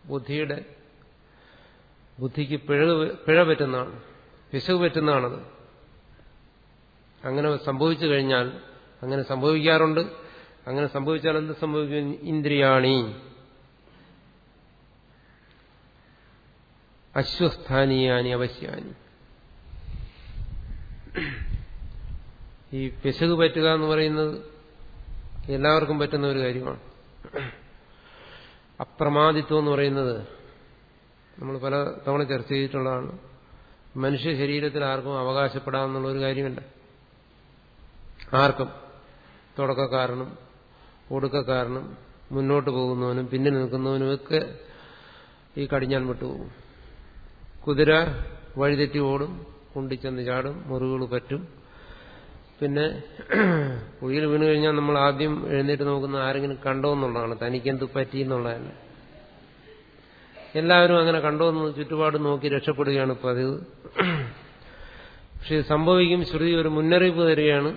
ബുദ്ധിയുടെ ബുദ്ധിക്ക് പിഴ പിഴ പറ്റുന്നതാണ് പിശക് പറ്റുന്നതാണത് അങ്ങനെ സംഭവിച്ചു കഴിഞ്ഞാൽ അങ്ങനെ സംഭവിക്കാറുണ്ട്. അങ്ങനെ സംഭവിച്ചാൽ എന്ത് സംഭവിക്കും? ഇന്ദ്രിയാണി. അശ്വസ്ഥാനീയാനി അവശ്യാനി. ഈ പിശക് പറ്റുക എന്ന് പറയുന്നത് എല്ലാവർക്കും പറ്റുന്ന ഒരു കാര്യമാണ്. അപ്രമാദിത്വം എന്ന് പറയുന്നത് നമ്മൾ പല തവണ ചർച്ച ചെയ്തിട്ടുള്ളതാണ്. മനുഷ്യ ശരീരത്തിൽ ആർക്കും അവകാശപ്പെടാമെന്നുള്ള ഒരു കാര്യമല്ല. ആർക്കും. തുടക്കക്കാരനും ഒടുക്കക്കാരനും മുന്നോട്ട് പോകുന്നവനും പിന്നിൽ നിൽക്കുന്നവനും ഒക്കെ ഈ കടിഞ്ഞാൻ വിട്ടുപോകും കുതിര വഴിതെറ്റി ഓടും കുണ്ടിച്ചെന്ന് ചാടും മുറിവുകൾ പറ്റും. പിന്നെ കുഴിയിൽ വീണ് കഴിഞ്ഞാൽ നമ്മൾ ആദ്യം എഴുന്നേറ്റ് നോക്കുന്ന ആരെങ്കിലും കണ്ടോ എന്നുള്ളതാണ്. തനിക്കെന്ത് പറ്റി എന്നുള്ളതല്ല. എല്ലാവരും അങ്ങനെ കണ്ടോ എന്ന് ചുറ്റുപാട് നോക്കി രക്ഷപ്പെടുകയാണ് പതിവ് പക്ഷെ സംഭവിക്കും. ശ്രുതി ഒരു മുന്നറിയിപ്പ് തരികയാണ്.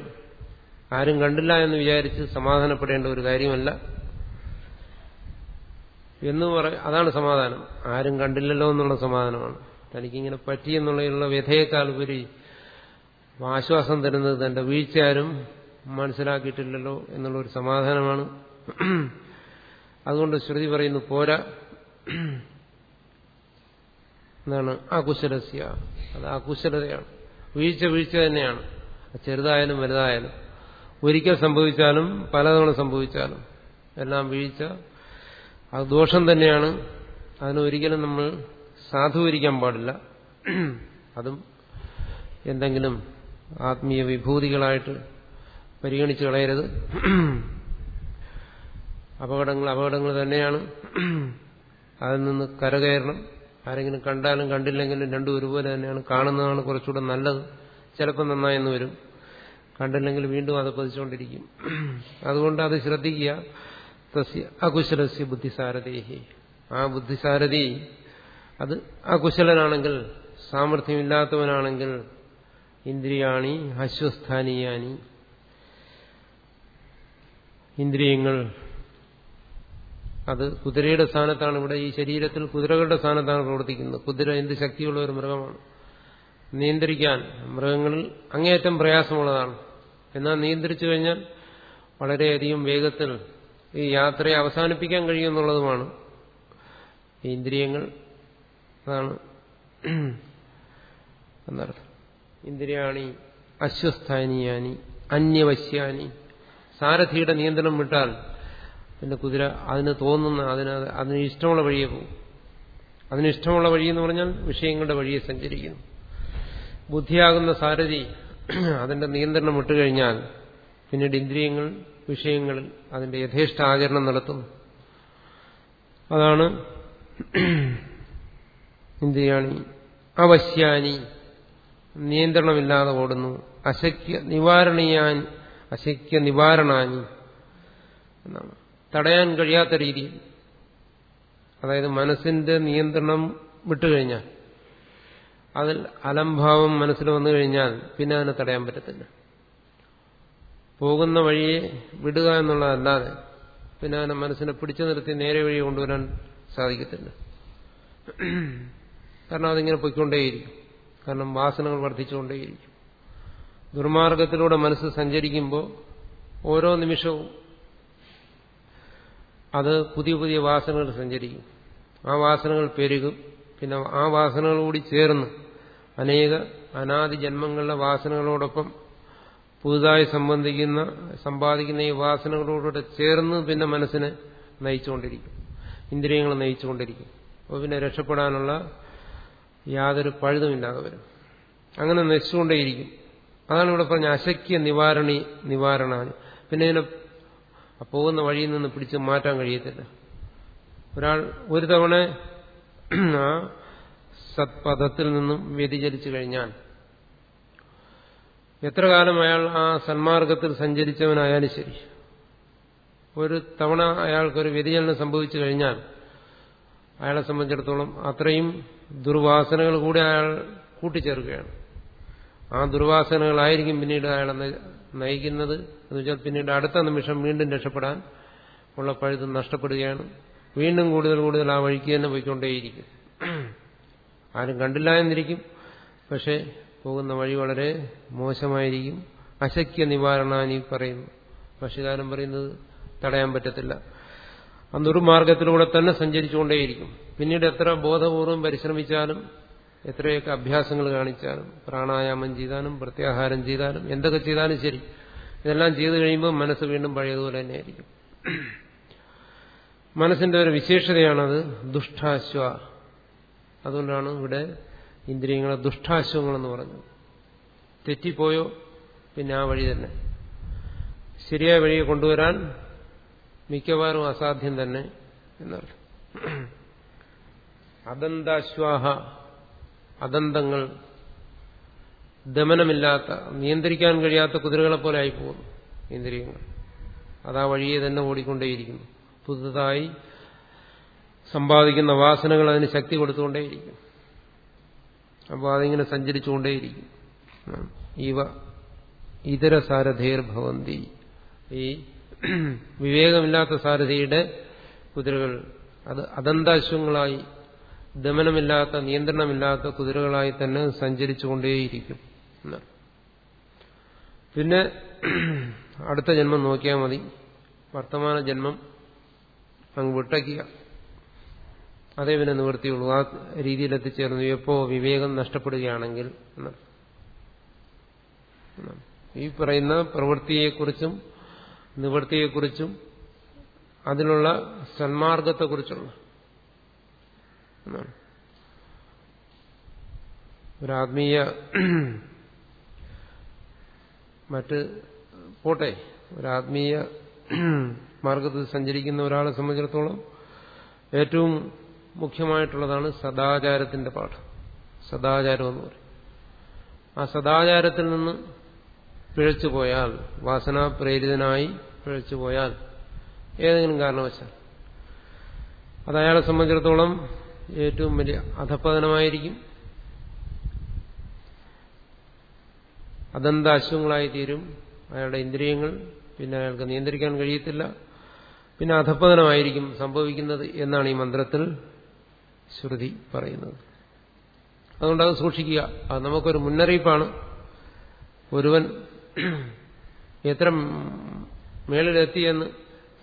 ആരും കണ്ടില്ല എന്ന് വിചാരിച്ച് സമാധാനപ്പെടേണ്ട ഒരു കാര്യമല്ല. എന്ന് പറ അതാണ് സമാധാനം. ആരും കണ്ടില്ലല്ലോ എന്നുള്ള സമാധാനമാണ്. തനിക്കിങ്ങനെ പറ്റിയെന്നുള്ളതിലുള്ള വ്യഥയേക്കാൾ ഉപരി ആശ്വാസം തരുന്നത് തന്റെ വീഴ്ചയാരും മനസ്സിലാക്കിയിട്ടില്ലല്ലോ എന്നുള്ളൊരു സമാധാനമാണ്. അതുകൊണ്ട് ശ്രുതി പറയുന്നു പോരാ. എന്താണ്? അകുശലസ്യ അത് അകുശലതയാണ് വീഴ്ച വീഴ്ച തന്നെയാണ്. ചെറുതായാലും വലുതായാലും. ഒരിക്കൽ സംഭവിച്ചാലും പലതവണ സംഭവിച്ചാലും എല്ലാം വീഴ്ച. അത് ദോഷം തന്നെയാണ്. അതിനൊരിക്കലും നമ്മൾ സാധൂകരിക്കാൻ പാടില്ല. അതും എന്തെങ്കിലും ആത്മീയ വിഭൂതികളായിട്ട് പരിഗണിച്ചു കളയരുത്. അപകടങ്ങൾ അപകടങ്ങൾ തന്നെയാണ്. അതിൽ നിന്ന് കരകയറണം. ആരെങ്കിലും കണ്ടാലും കണ്ടില്ലെങ്കിലും രണ്ടും ഒരുപോലെ തന്നെയാണ്. കാണുന്നതാണ് കുറച്ചുകൂടെ നല്ലത്. ചിലപ്പോൾ നന്നായെന്ന് വരും. കണ്ടില്ലെങ്കിൽ വീണ്ടും അത് പതിച്ചുകൊണ്ടിരിക്കും. അതുകൊണ്ട് അത് ശ്രദ്ധിക്കുക. തസ്യ അകുശലസ്യ ബുദ്ധിസാരഥി ആ ബുദ്ധിസാരഥി അത് അകുശലനാണെങ്കിൽ സാമർഥ്യമില്ലാത്തവനാണെങ്കിൽ ഇന്ദ്രിയാണി അശ്വസ്ഥാനീയാനി ഇന്ദ്രിയങ്ങൾ അത് കുതിരയുടെ സ്ഥാനത്താണ്. ഇവിടെ ഈ ശരീരത്തിൽ കുതിരകളുടെ സ്ഥാനത്താണ് പ്രവർത്തിക്കുന്നത്. കുതിര എന്ത് ശക്തിയുള്ള ഒരു മൃഗമാണ്. നിയന്ത്രിക്കാൻ മൃഗങ്ങളിൽ അങ്ങേയറ്റം പ്രയാസമുള്ളതാണ്. എന്നാൽ നിയന്ത്രിച്ചു കഴിഞ്ഞാൽ വളരെയധികം വേഗത്തിൽ ഈ യാത്രയെ അവസാനിപ്പിക്കാൻ കഴിയുമെന്നുള്ളതുമാണ് ഇന്ദ്രിയങ്ങൾ. അതാണ് എന്നർത്ഥം. ഇന്ദ്രിയാണി അശ്വസ്ഥാനിയാനി അന്യവശ്യാനി. സാരഥിയുടെ നിയന്ത്രണം വിട്ടാൽ പിന്നെ കുതിര അതിന് തോന്നുന്ന അതിന് അതിന് ഇഷ്ടമുള്ള വഴിയെ പോകും. അതിന് ഇഷ്ടമുള്ള വഴി എന്ന് പറഞ്ഞാൽ വിഷയങ്ങളുടെ വഴിയെ സഞ്ചരിക്കുന്നു. ബുദ്ധിയാകുന്ന സാരഥി അതിന്റെ നിയന്ത്രണം വിട്ടുകഴിഞ്ഞാൽ പിന്നീട് ഇന്ദ്രിയങ്ങൾ വിഷയങ്ങളിൽ അതിന്റെ യഥേഷ്ട ആചരണം നടത്തുന്നു. അതാണ് ഇന്ദ്രിയാണി അവശ്യാനി നിയന്ത്രണമില്ലാതെ ഓടുന്നു. അശക്യ നിവാരണീയാൻ അശക്യ നിവാരണാനി എന്നാണ്. തടയാൻ കഴിയാത്ത രീതിയിൽ അതായത് മനസ്സിന്റെ നിയന്ത്രണം വിട്ടുകഴിഞ്ഞാൽ അതിൽ അലംഭാവം മനസ്സിൽ വന്നു കഴിഞ്ഞാൽ പിന്നെ അതിനെ തടയാൻ പറ്റത്തില്ല. പോകുന്ന വഴിയെ വിടുക എന്നുള്ളതല്ലാതെ പിന്നെ അതിനെ മനസ്സിനെ പിടിച്ചു നിർത്തി നേരെ വഴി കൊണ്ടുവരാൻ സാധിക്കത്തില്ല. കാരണം അതിങ്ങനെ പൊയ്ക്കൊണ്ടേയിരിക്കും. കാരണം വാസനകൾ വർദ്ധിച്ചുകൊണ്ടേയിരിക്കും. ദുർമാർഗത്തിലൂടെ മനസ്സ് സഞ്ചരിക്കുമ്പോൾ ഓരോ നിമിഷവും അത് പുതിയ പുതിയ വാസനകൾ സഞ്ചരിക്കും. ആ വാസനകൾ പെരുകും. പിന്നെ ആ വാസനകൾ കൂടി ചേർന്ന് അനേക അനാദി ജന്മങ്ങളിലെ വാസനകളോടൊപ്പം പുതുതായി സംബന്ധിക്കുന്ന സമ്പാദിക്കുന്ന ഈ വാസനകളോടുകൂടെ ചേർന്ന് പിന്നെ മനസ്സിനെ നയിച്ചുകൊണ്ടിരിക്കും. ഇന്ദ്രിയങ്ങൾ നയിച്ചുകൊണ്ടിരിക്കും. അപ്പോൾ പിന്നെ രക്ഷപ്പെടാനുള്ള യാതൊരു പഴുതുമില്ലാതെ വരും. അങ്ങനെ നശിച്ചുകൊണ്ടേയിരിക്കും. അതാണ് ഇവിടെ പറഞ്ഞ അശക്യ നിവാരണി നിവാരണാണ് പിന്നെ ഇതിനെ പോകുന്ന വഴിയിൽ നിന്ന് പിടിച്ച് മാറ്റാൻ കഴിയത്തില്ല. ഒരാൾ ഒരു തവണ ആ സത്പഥത്തിൽ നിന്നും വ്യതിചലിച്ചു കഴിഞ്ഞാൽ എത്ര കാലം അയാൾ ആ സന്മാർഗത്തിൽ സഞ്ചരിച്ചവനായാലും ശരി. ഒരു തവണ അയാൾക്കൊരു വ്യതിചലനം സംഭവിച്ചു കഴിഞ്ഞാൽ അയാളെ സംബന്ധിച്ചിടത്തോളം അത്രയും ദുർവാസനകൾ കൂടി അയാൾ കൂട്ടിച്ചേർക്കുകയാണ്. ആ ദുർവാസനകളായിരിക്കും പിന്നീട് അയാളെ നയിക്കുന്നത്. എന്ന് വെച്ചാൽ പിന്നീട് അടുത്ത നിമിഷം വീണ്ടും രക്ഷപ്പെടാൻ ഉള്ള പഴുത് നഷ്ടപ്പെടുകയാണ്. വീണ്ടും കൂടുതൽ കൂടുതൽ ആ വഴിക്ക് തന്നെ പോയിക്കൊണ്ടേയിരിക്കും. ആരും കണ്ടില്ല എന്നിരിക്കും. പക്ഷെ പോകുന്ന വഴി വളരെ മോശമായിരിക്കും. അശക്യ നിവാരണാനി പറയുന്നു. ഭക്ഷ്യകാലം പറയുന്നത് തടയാൻ പറ്റത്തില്ല. ആ ദുർമാർഗത്തിലൂടെ തന്നെ സഞ്ചരിച്ചുകൊണ്ടേയിരിക്കും. പിന്നീട് എത്ര ബോധപൂർവം പരിശ്രമിച്ചാലും എത്രയൊക്കെ അഭ്യാസങ്ങൾ കാണിച്ചാലും പ്രാണായാമം ചെയ്താലും പ്രത്യാഹാരം ചെയ്താലും എന്തൊക്കെ ചെയ്താലും ശരി ഇതെല്ലാം ചെയ്തു കഴിയുമ്പോൾ മനസ്സ് വീണ്ടും പഴയതുപോലെ തന്നെയായിരിക്കും. മനസ്സിന്റെ ഒരു വിശേഷതയാണത് ദുഷ്ടാശ്വ. അതുകൊണ്ടാണ് ഇവിടെ ഇന്ദ്രിയങ്ങളെ ദുഷ്ടാശ്വങ്ങളെന്ന് പറഞ്ഞത്. തെറ്റിപ്പോയോ? പിന്നെ ആ വഴി തന്നെ. ശരിയായ വഴിയെ കൊണ്ടുവരാൻ മിക്കവാറും അസാധ്യം തന്നെ എന്നർത്ഥം അദന്താശ്വാഹ അദന്തങ്ങൾ ദമനമില്ലാത്ത നിയന്ത്രിക്കാൻ കഴിയാത്ത കുതിരകളെ പോലെ ആയിപ്പോകുന്നു ഇന്ദ്രിയങ്ങൾ. അതാ വഴിയെ തന്നെ ഓടിക്കൊണ്ടേയിരിക്കുന്നു. പുതുതായി സമ്പാദിക്കുന്ന വാസനകൾ അതിന് ശക്തി കൊടുത്തുകൊണ്ടേയിരിക്കും അപ്പോൾ അതിങ്ങനെ സഞ്ചരിച്ചുകൊണ്ടേയിരിക്കും ഇവ ഇതര സാരഥേർ ഭവന്തി. ഈ വിവേകമില്ലാത്ത സാരഥിയുടെ കുതിരകൾ അത് അദന്താശ്വങ്ങളായി ദമനമില്ലാത്ത നിയന്ത്രണമില്ലാത്ത കുതിരകളായി തന്നെ സഞ്ചരിച്ചുകൊണ്ടേയിരിക്കും പിന്നെ അടുത്ത ജന്മം നോക്കിയാൽ മതി. വർത്തമാന ജന്മം അങ്ങ് വിട്ടയ്ക്കുക അതേ പിന്നെ നിവൃത്തിയുള്ളൂ. ആ രീതിയിൽ എത്തിച്ചേർന്നു എപ്പോ വിവേകം നഷ്ടപ്പെടുകയാണെങ്കിൽ ഈ പറയുന്ന പ്രവൃത്തിയെക്കുറിച്ചും നിവൃത്തിയെക്കുറിച്ചും അതിനുള്ള സന്മാർഗത്തെക്കുറിച്ചുള്ള ഒരാത്മീയ മറ്റ് പോട്ടെ ഒരാത്മീയ മാർഗത്തിൽ സഞ്ചരിക്കുന്ന ഒരാളെ സംബന്ധിച്ചിടത്തോളം ഏറ്റവും മുഖ്യമായിട്ടുള്ളതാണ് സദാചാരത്തിന്റെ പാഠം. സദാചാരം എന്ന് പറയും. ആ സദാചാരത്തിൽ നിന്ന് പിഴച്ചു പോയാൽ വാസനാപ്രേരിതനായി പിഴച്ചു പോയാൽ ഏതെങ്കിലും കാരണവശാൽ. അത് അയാളെ സംബന്ധിച്ചിടത്തോളം ഏറ്റവും വലിയ അധപ്പതനമായിരിക്കും അദന്ത അശ്വങ്ങളായി തീരും അയാളുടെ ഇന്ദ്രിയങ്ങൾ പിന്നെ അയാൾക്ക് നിയന്ത്രിക്കാൻ കഴിയത്തില്ല. പിന്നെ അധപ്പതനമായിരിക്കും സംഭവിക്കുന്നത് എന്നാണ് ഈ മന്ത്രത്തിൽ ശ്രുതി പറയുന്നത്. അതുകൊണ്ട് അത് സൂക്ഷിക്കുക. അത് നമുക്കൊരു മുന്നറിയിപ്പാണ്. ഒരുവൻ എത്ര മേളിലെത്തിയെന്ന്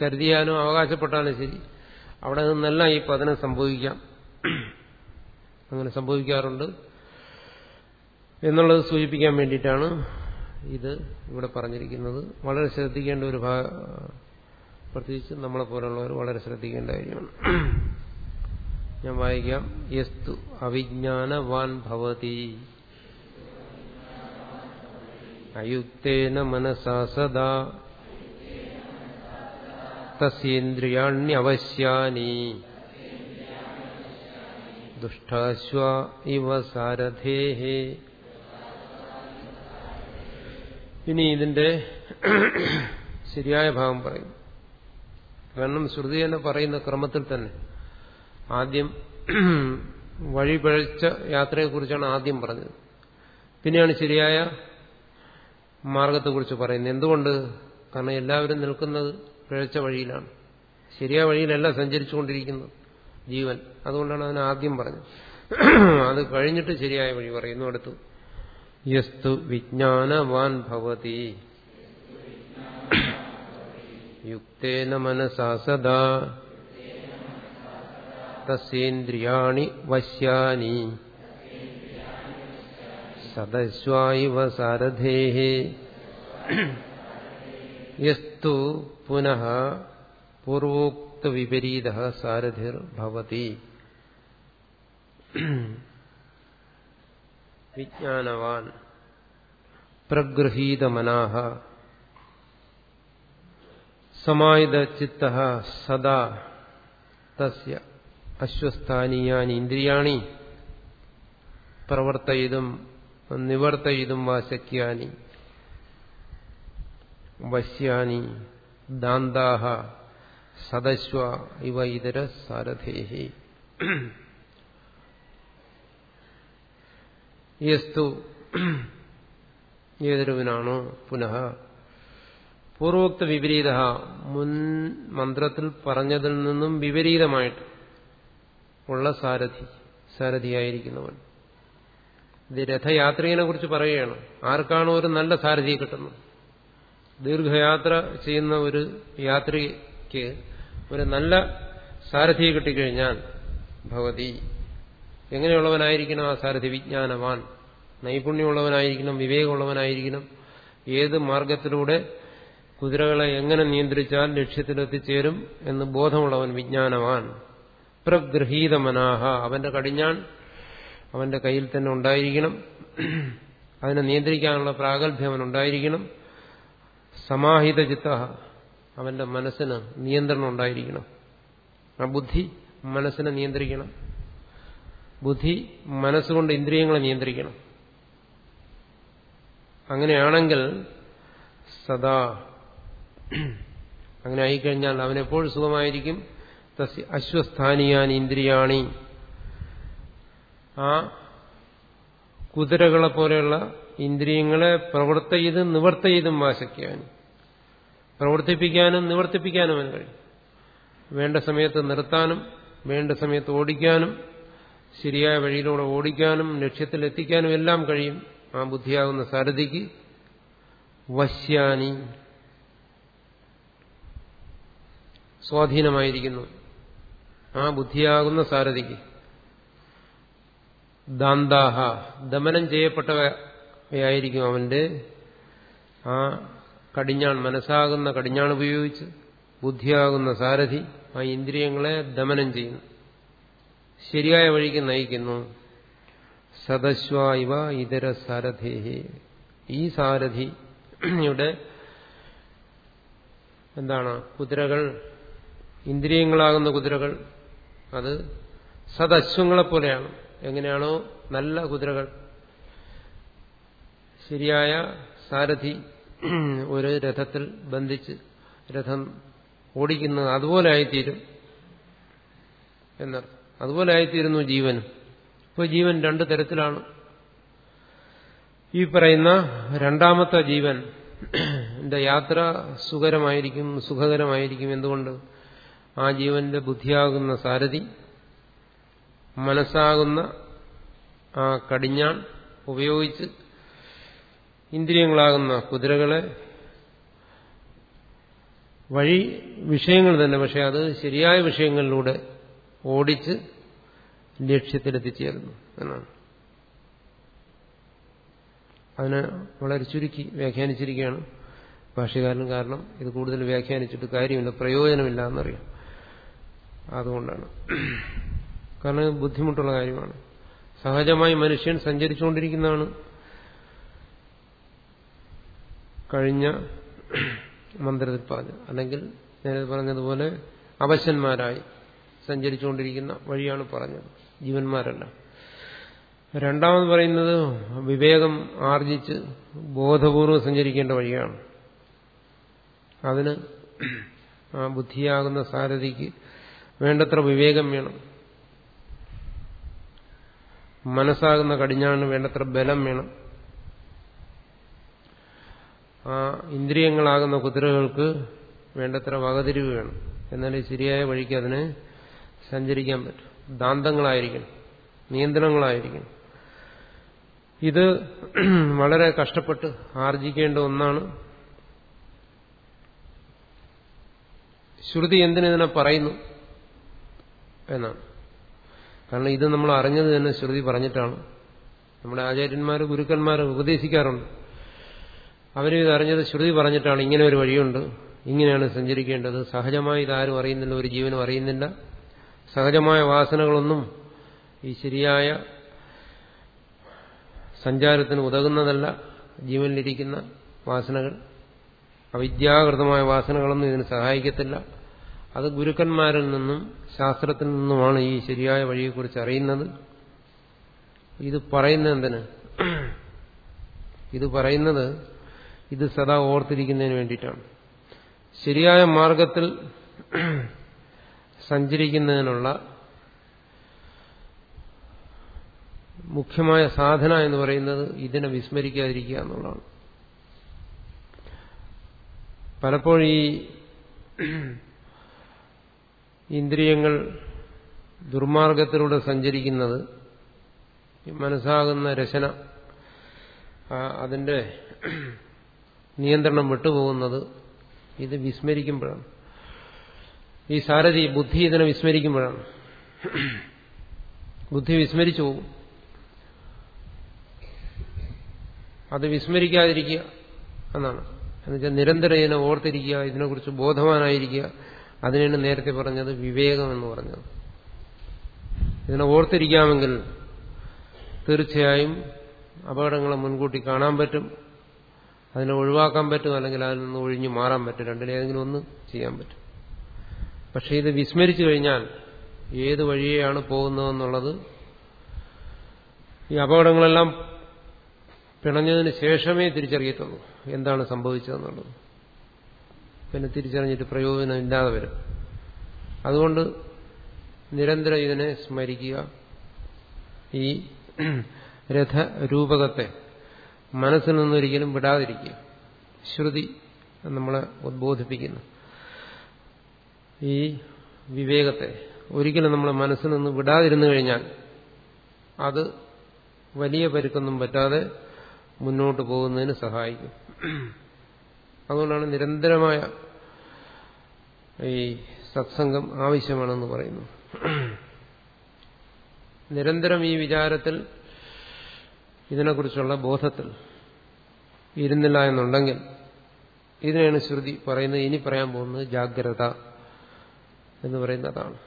കരുതിയാലും അവകാശപ്പെട്ടാലും ശരി. അവിടെ നിന്നല്ല ഈ പതനം സംഭവിക്കാം. അങ്ങനെ സംഭവിക്കാറുണ്ട്. എന്നുള്ളത് സൂചിപ്പിക്കാൻ വേണ്ടിയിട്ടാണ് ഇത് ഇവിടെ പറഞ്ഞിരിക്കുന്നത്. വളരെ ശ്രദ്ധിക്കേണ്ട ഒരു ഭാഗ പ്രത്യേകിച്ച് നമ്മളെ പോലുള്ളവർ വളരെ ശ്രദ്ധിക്കേണ്ട കാര്യമാണ്. ഞാൻ വായിക്കാം. യസ്തു അവിജ്ഞാനവാൻ ഭവതി. അയുക്തേന മനസാ സദാ തസ്യേന്ദ്രിയാണ്യവശ്യാനി ദുഷ്ടാശ്വ ഇവ സാരഥേഹേ ഇനി ഇതിന്റെ ശരിയായ ഭാഗം പറയും. കാരണം ശ്രുതി തന്നെ പറയുന്ന ക്രമത്തിൽ തന്നെ. ആദ്യം വഴിപഴച്ച യാത്രയെക്കുറിച്ചാണ് ആദ്യം പറഞ്ഞത്. പിന്നെയാണ് ശരിയായ മാർഗത്തെക്കുറിച്ച് പറയുന്നത്. എന്തുകൊണ്ട്? കാരണം എല്ലാവരും നിൽക്കുന്നത് പിഴച്ച വഴിയിലാണ്. ശരിയായ വഴിയിലല്ല സഞ്ചരിച്ചുകൊണ്ടിരിക്കുന്നത് ജീവൻ. അതുകൊണ്ടാണ് അതിനെ ആദ്യം പറഞ്ഞത്. അത് കഴിഞ്ഞിട്ട് ശരിയായ വഴി പറയുന്നു. അടുത്തു. യസ്തു വിജ്ഞാനവാൻ ഭവതി. യുക്തേന മനസാ സദാ. തസ്യേന്ദ്രിയാണി വശ്യാനി. സദസ്വായിവ സാരഥേഹേ യസ്തു പുനഃ പൂർവോക്ത വിപരീത സാരഥിർ ഭവതി വിജ്ഞാനവാൻ പ്രഗൃഹീതമനാഹ സമായുധ ചിത്ത സദാ തസ്യ അശ്വസ്ഥാനീയാനി ഇന്ദ്രിയാണി പ്രവർത്തയിതും നിവർത്തയിതും വാ ശക്യാനി വശ്യാനി ദാന്താഹ സദശ്വ ഇവ ഇതര സാരഥേഹി. യസ്തു ഏതൊരുവിനാണോ പുനഃ. പൂർവോക്ത വിപരീത മുൻ മന്ത്രത്തിൽ പറഞ്ഞതിൽ നിന്നും വിപരീതമായിട്ട് ഉള്ള സാരഥി സാരഥിയായിരിക്കുന്നവൻ. ഇത് രഥയാത്രയെ കുറിച്ച് പറയുകയാണ്. ആർക്കാണോ ഒരു നല്ല സാരഥി കിട്ടുന്നത്? ദീർഘയാത്ര ചെയ്യുന്ന ഒരു യാത്രിക്ക് ഒരു നല്ല സാരഥിയെ കിട്ടിക്കഴിഞ്ഞാൽ ഭഗവതി എങ്ങനെയുള്ളവനായിരിക്കണം ആ സാരഥി വിജ്ഞാനവാൻ? നൈപുണ്യമുള്ളവനായിരിക്കണം വിവേകമുള്ളവനായിരിക്കണം? ഏത് മാർഗത്തിലൂടെ കുതിരകളെ എങ്ങനെ നിയന്ത്രിച്ചാൽ ലക്ഷ്യത്തിലെത്തിച്ചേരും എന്ന് ബോധമുള്ളവൻ വിജ്ഞാനവാൻ? പ്രഗൃഹീതമനാഹ അവന്റെ കടിഞ്ഞാൻ അവന്റെ കയ്യിൽ തന്നെ ഉണ്ടായിരിക്കണം. അതിനെ നിയന്ത്രിക്കാനുള്ള പ്രാഗൽഭ്യം അവൻ ഉണ്ടായിരിക്കണം. സമാഹിത ചിത്ത അവന്റെ മനസ്സിന് നിയന്ത്രണം ഉണ്ടായിരിക്കണം. ആ ബുദ്ധി മനസ്സിനെ നിയന്ത്രിക്കണം. ബുദ്ധി മനസ്സുകൊണ്ട് ഇന്ദ്രിയങ്ങളെ നിയന്ത്രിക്കണം. അങ്ങനെയാണെങ്കിൽ സദാ അങ്ങനെ ആയിക്കഴിഞ്ഞാൽ അവനെപ്പോഴും സുഖമായിരിക്കും. തസ്യ അശ്വസ്ഥാനിയാൻ ഇന്ദ്രിയാണി. ആ കുതിരകളെ പോലെയുള്ള ഇന്ദ്രിയങ്ങളെ പ്രവർത്ത ചെയ്തും നിവർത്ത ചെയ്തും വാശിക്കാൻ പ്രവർത്തിപ്പിക്കാനും നിവർത്തിപ്പിക്കാനും അവന് കഴിയും. വേണ്ട സമയത്ത് നിർത്താനും വേണ്ട സമയത്ത് ഓടിക്കാനും ശരിയായ വഴിയിലൂടെ ഓടിക്കാനും ലക്ഷ്യത്തിലെത്തിക്കാനും എല്ലാം കഴിയും. ആ ബുദ്ധിയാകുന്ന സാരഥിക്ക് വശ്യാനി സ്വാധീനമായിരിക്കുന്നു. ആ ബുദ്ധിയാകുന്ന സാരഥിക്ക് ദാന്താഹ. ദമനം ചെയ്യപ്പെട്ടവയായിരിക്കും അവന്റെ ആ കടിഞ്ഞാൺ മനസ്സാകുന്ന കടിഞ്ഞാൺ ഉപയോഗിച്ച് ബുദ്ധിയാകുന്ന സാരഥി ആ ഇന്ദ്രിയങ്ങളെ ദമനം ചെയ്യുന്നു. ശരിയായ വഴിക്ക് നയിക്കുന്നു. സദശ്വ ഇതര സാരഥേഹി. ഈ സാരഥിയുടെ എന്താണ്? കുതിരകൾ ഇന്ദ്രിയങ്ങളാകുന്ന കുതിരകൾ അത് സദശ്വങ്ങളെപ്പോലെയാണ് എങ്ങനെയാണോ നല്ല കുതിരകൾ. ശരിയായ സാരഥി ഒരു രഥത്തിൽ ബന്ധിച്ച് രഥം ഓടിക്കുന്നത് അതുപോലെ ആയിത്തീരും എന്നർത്ഥം. അതുപോലെ ആയിത്തീരുന്നു ജീവനും. ഇപ്പോൾ ജീവൻ രണ്ടു തരത്തിലാണ്. ഈ പറയുന്ന രണ്ടാമത്തെ ജീവൻ എന്റെ യാത്ര സുഖകരമായിരിക്കും സുഖകരമായിരിക്കും എന്തുകൊണ്ട്? ആ ജീവന്റെ ബുദ്ധിയാകുന്ന സാരഥി മനസ്സാകുന്ന ആ കടിഞ്ഞാൺ ഉപയോഗിച്ച് ഇന്ദ്രിയങ്ങളാകുന്ന കുതിരകളെ വഴി വിഷയങ്ങൾ തന്നെ പക്ഷെ അത് ശരിയായ വിഷയങ്ങളിലൂടെ ഓടിച്ച് ലക്ഷ്യത്തിലെത്തിച്ചേരുന്നു എന്നാണ്. അതിനെ വളരെ ചുരുക്കി വ്യാഖ്യാനിച്ചിരിക്കുകയാണ് ഭാഷകാരൻ. കാരണം ഇത് കൂടുതൽ വ്യാഖ്യാനിച്ചിട്ട് കാര്യമില്ല പ്രയോജനമില്ല എന്നറിയാം. അതുകൊണ്ടാണ്. കാരണം ബുദ്ധിമുട്ടുള്ള കാര്യമാണ്. സഹജമായി മനുഷ്യൻ സഞ്ചരിച്ചുകൊണ്ടിരിക്കുന്നതാണ്. കഴിഞ്ഞ മന്ത്രത്തിൽ പറഞ്ഞു. അല്ലെങ്കിൽ നേരത്തെ പറഞ്ഞതുപോലെ അവശന്മാരായി സഞ്ചരിച്ചുകൊണ്ടിരിക്കുന്ന വഴിയാണ് പറഞ്ഞത്. ജീവന്മാരല്ല. രണ്ടാമത് പറയുന്നത് വിവേകം ആർജിച്ച് ബോധപൂർവം സഞ്ചരിക്കേണ്ട വഴിയാണ്. അതിന് ആ ബുദ്ധിയാകുന്ന സാരഥിക്ക് വേണ്ടത്ര വിവേകം വേണം. മനസ്സാകുന്ന കടിഞ്ഞാണ് വേണ്ടത്ര ബലം വേണം. ആ ഇന്ദ്രിയങ്ങളാകുന്ന കുതിരകൾക്ക് വേണ്ടത്ര വകതിരിവ് വേണം. എന്നാലേ ശരിയായ വഴിക്ക് അതിന് സഞ്ചരിക്കാൻ പറ്റും. ദാന്തങ്ങളായിരിക്കണം. നിയന്ത്രണങ്ങളായിരിക്കണം. ഇത് വളരെ കഷ്ടപ്പെട്ട് ആർജിക്കേണ്ട ഒന്നാണ്. ശ്രുതി എന്തിനെ പറയുന്നു എന്നാണ്. കാരണം ഇത് നമ്മൾ അറിഞ്ഞത് തന്നെ ശ്രുതി പറഞ്ഞിട്ടാണ്. നമ്മുടെ ആചാര്യന്മാർ ഗുരുക്കന്മാർ ഉപദേശിക്കാറുണ്ട്. അവരും ഇത് അറിഞ്ഞത് ശ്രുതി പറഞ്ഞിട്ടാണ്. ഇങ്ങനെ ഒരു വഴിയുണ്ട്. ഇങ്ങനെയാണ് സഞ്ചരിക്കേണ്ടത്. സഹജമായി ഇതാരും അറിയുന്നില്ല ഒരു ജീവനും അറിയുന്നില്ല. സഹജമായ വാസനകളൊന്നും ഈ ശരിയായ സഞ്ചാരത്തിന് ഉതകുന്നതല്ല. ജീവനിലിരിക്കുന്ന വാസനകൾ. അവിദ്യാകൃതമായ വാസനകളൊന്നും ഇതിന് സഹായിക്കത്തില്ല. അത് ഗുരുക്കന്മാരിൽ നിന്നും ശാസ്ത്രത്തിൽ നിന്നുമാണ് ഈ ശരിയായ വഴിയെക്കുറിച്ച് അറിയുന്നത്. ഇത് പറയുന്നത് എന്തിന്? ഇത് പറയുന്നത് ഇത് സദാ ഓർത്തിരിക്കുന്നതിന് വേണ്ടിയിട്ടാണ്. ശരിയായ മാർഗത്തിൽ സഞ്ചരിക്കുന്നതിനുള്ള മുഖ്യമായ സാധന എന്ന് പറയുന്നത് ഇതിനെ വിസ്മരിക്കാതിരിക്കുക എന്നുള്ളതാണ്. പലപ്പോഴും ഈ ഇന്ദ്രിയങ്ങൾ ദുർമാർഗത്തിലൂടെ സഞ്ചരിക്കുന്നത് മനസ്സാകുന്ന രചന അതിന്റെ നിയന്ത്രണം വിട്ടുപോകുന്നത് ഇത് വിസ്മരിക്കുമ്പോഴാണ്. ഈ സാരഥി ബുദ്ധി ഇതിനെ വിസ്മരിക്കുമ്പോഴാണ്. ബുദ്ധി വിസ്മരിച്ചു പോകും. അത് വിസ്മരിക്കാതിരിക്കുക എന്നാണ്. എന്നുവെച്ചാൽ നിരന്തരം ഇതിനെ ഓർത്തിരിക്കുക ഇതിനെക്കുറിച്ച് ബോധവാനായിരിക്കുക. അതിനാണ് നേരത്തെ പറഞ്ഞത് വിവേകം എന്ന് പറഞ്ഞത്. ഇതിനെ ഓർത്തിരിക്കാമെങ്കിൽ തീർച്ചയായും അപകടങ്ങളെ മുൻകൂട്ടി കാണാൻ പറ്റും. അതിനെ ഒഴിവാക്കാൻ പറ്റും അല്ലെങ്കിൽ അതിൽ നിന്ന് ഒഴിഞ്ഞു മാറാൻ പറ്റും. രണ്ടിലേതെങ്കിലും ഒന്ന് ചെയ്യാൻ പറ്റും. പക്ഷെ ഇത് വിസ്മരിച്ചു കഴിഞ്ഞാൽ ഏത് വഴിയെയാണ് പോകുന്നതെന്നുള്ളത് ഈ അപകടങ്ങളെല്ലാം പിണഞ്ഞതിന് ശേഷമേ തിരിച്ചറിയത്തുള്ളൂ. എന്താണ് സംഭവിച്ചതെന്നുള്ളത്. പിന്നെ തിരിച്ചറിഞ്ഞിട്ട് പ്രയോജനം ഇല്ലാതെ വരും. അതുകൊണ്ട് നിരന്തരം ഇതിനെ സ്മരിക്കുക. ഈ രഥരൂപകത്തെ മനസ്സിൽ നിന്നൊരിക്കലും വിടാതിരിക്കുക. ശ്രുതി നമ്മളെ ഉദ്ബോധിപ്പിക്കുന്നു. ഈ വിവേകത്തെ ഒരിക്കലും നമ്മൾ മനസ്സിൽ നിന്ന് വിടാതിരുന്നു കഴിഞ്ഞാൽ അത് വലിയ പരുക്കൊന്നും പറ്റാതെ മുന്നോട്ട് പോകുന്നതിന് സഹായിക്കും. അതുകൊണ്ടാണ് നിരന്തരമായ ഈ സത്സംഗം ആവശ്യമാണെന്ന് പറയുന്നു. നിരന്തരം ഈ വിചാരത്തിൽ ഇതിനെക്കുറിച്ചുള്ള ബോധത്തിൽ ഇരുന്നില്ല എന്നുണ്ടെങ്കിൽ ഇതിനെയാണ് ശ്രുതി പറയുന്നത് ഇനി പറയാൻ പോകുന്നത് ജാഗ്രത എന്ന് പറയുന്നതാണ്.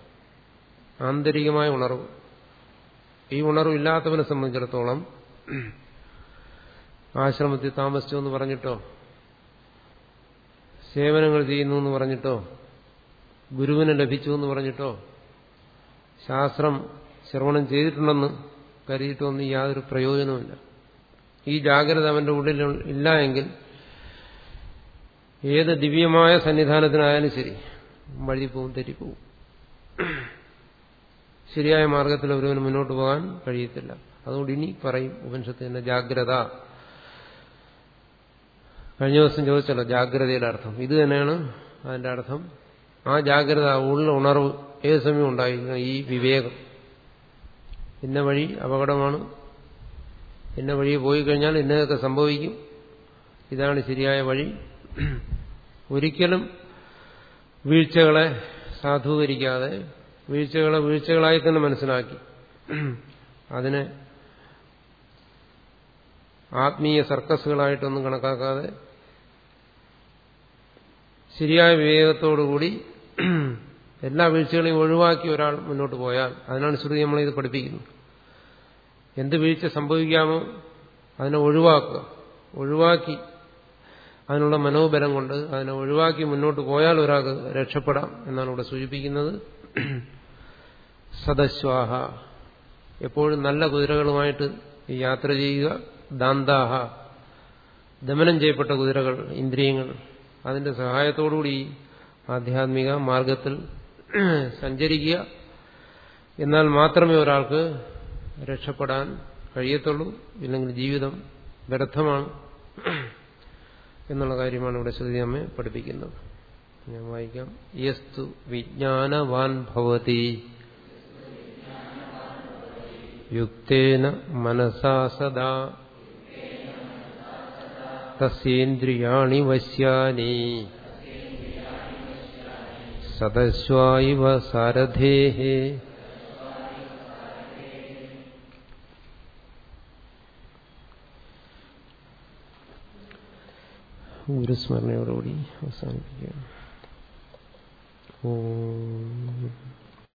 ആന്തരികമായ ഉണർവ്. ഈ ഉണർവ് ഇല്ലാത്തവനെ സംബന്ധിച്ചിടത്തോളം ആശ്രമത്തിൽ താമസിച്ചു എന്ന് പറഞ്ഞിട്ടോ സേവനങ്ങൾ ചെയ്യുന്നു എന്ന് പറഞ്ഞിട്ടോ? ഗുരുവിന് ലഭിച്ചു എന്ന് പറഞ്ഞിട്ടോ? ശാസ്ത്രം ശ്രവണം ചെയ്തിട്ടുണ്ടെന്ന് കരുതിയിട്ടൊന്നും യാതൊരു പ്രയോജനവുമില്ല. ഈ ജാഗ്രത അവന്റെ ഉള്ളിൽ ഇല്ല എങ്കിൽ ഏത് ദിവ്യമായ സന്നിധാനത്തിനായാലും ശരി വഴിപ്പോവും തെറ്റിപ്പോവും. ശരിയായ മാർഗത്തിൽ ഒരുവന് മുന്നോട്ട് പോകാൻ കഴിയത്തില്ല. അതുകൊണ്ട് ഇനി പറയും ഉപനിഷത്തിന്റെ ജാഗ്രത. കഴിഞ്ഞ ദിവസം ചോദിച്ചല്ലോ ജാഗ്രതയുടെ അർത്ഥം. ഇത് തന്നെയാണ് അതിന്റെ അർത്ഥം. ആ ജാഗ്രത ഉള്ള ഉണർവ് ഏത് സമയം ഉണ്ടായിരിക്കണം ഈ വിവേകം. ഇന്ന വഴി അപകടമാണ്. ഇന്ന വഴി പോയി കഴിഞ്ഞാൽ ഇന്നതൊക്കെ സംഭവിക്കും. ഇതാണ് ശരിയായ വഴി. ഒരിക്കലും വീഴ്ചകളെ സാധൂകരിക്കാതെ വീഴ്ചകളെ വീഴ്ചകളായി തന്നെ മനസ്സിലാക്കി. അതിനെ ആത്മീയ സർക്കസുകളായിട്ടൊന്നും കണക്കാക്കാതെ ശരിയായ വിവേകത്തോടുകൂടി എല്ലാ വീഴ്ചകളെയും ഒഴിവാക്കി ഒരാൾ മുന്നോട്ട് പോയാൽ അതിനാണ് ശ്രുതി ഇത് പഠിപ്പിക്കുന്നത്. എന്ത് വീഴ്ച സംഭവിക്കാമോ അതിനെ ഒഴിവാക്കുക. ഒഴിവാക്കി അതിനുള്ള മനോബലം കൊണ്ട് അതിനെ ഒഴിവാക്കി മുന്നോട്ട് പോയാൽ ഒരാൾക്ക് രക്ഷപ്പെടാം എന്നാണ് ഇവിടെ സൂചിപ്പിക്കുന്നത്. സദശ്വാഹ എപ്പോഴും നല്ല കുതിരകളുമായിട്ട് യാത്ര ചെയ്യുക. ദാന്താഹ. ദമനം ചെയ്യപ്പെട്ട കുതിരകൾ ഇന്ദ്രിയങ്ങൾ. അതിന്റെ സഹായത്തോടുകൂടി ആധ്യാത്മിക മാർഗത്തിൽ സഞ്ചരിക്കുക. എന്നാൽ മാത്രമേ ഒരാൾക്ക് രക്ഷപ്പെടാൻ കഴിയത്തുള്ളൂ ഇല്ലെങ്കിൽ ജീവിതം വ്യർത്ഥമാണ് എന്നുള്ള കാര്യമാണ് ഇവിടെ ശ്രുതി നമ്മെ പഠിപ്പിക്കുന്നത്. ഞാൻ വായിക്കാം. യസ്തു വിജ്ഞാനവാൻ ഭവതി. യുക്തേന മനസാ സദാ തസ്യേന്ദ്രിയാണി വശ്യാനി സദസ്വായിവ സാരഥേः ഗുരുസ്മരണയോടുകൂടി അവസാനിപ്പിക്കുക ഓം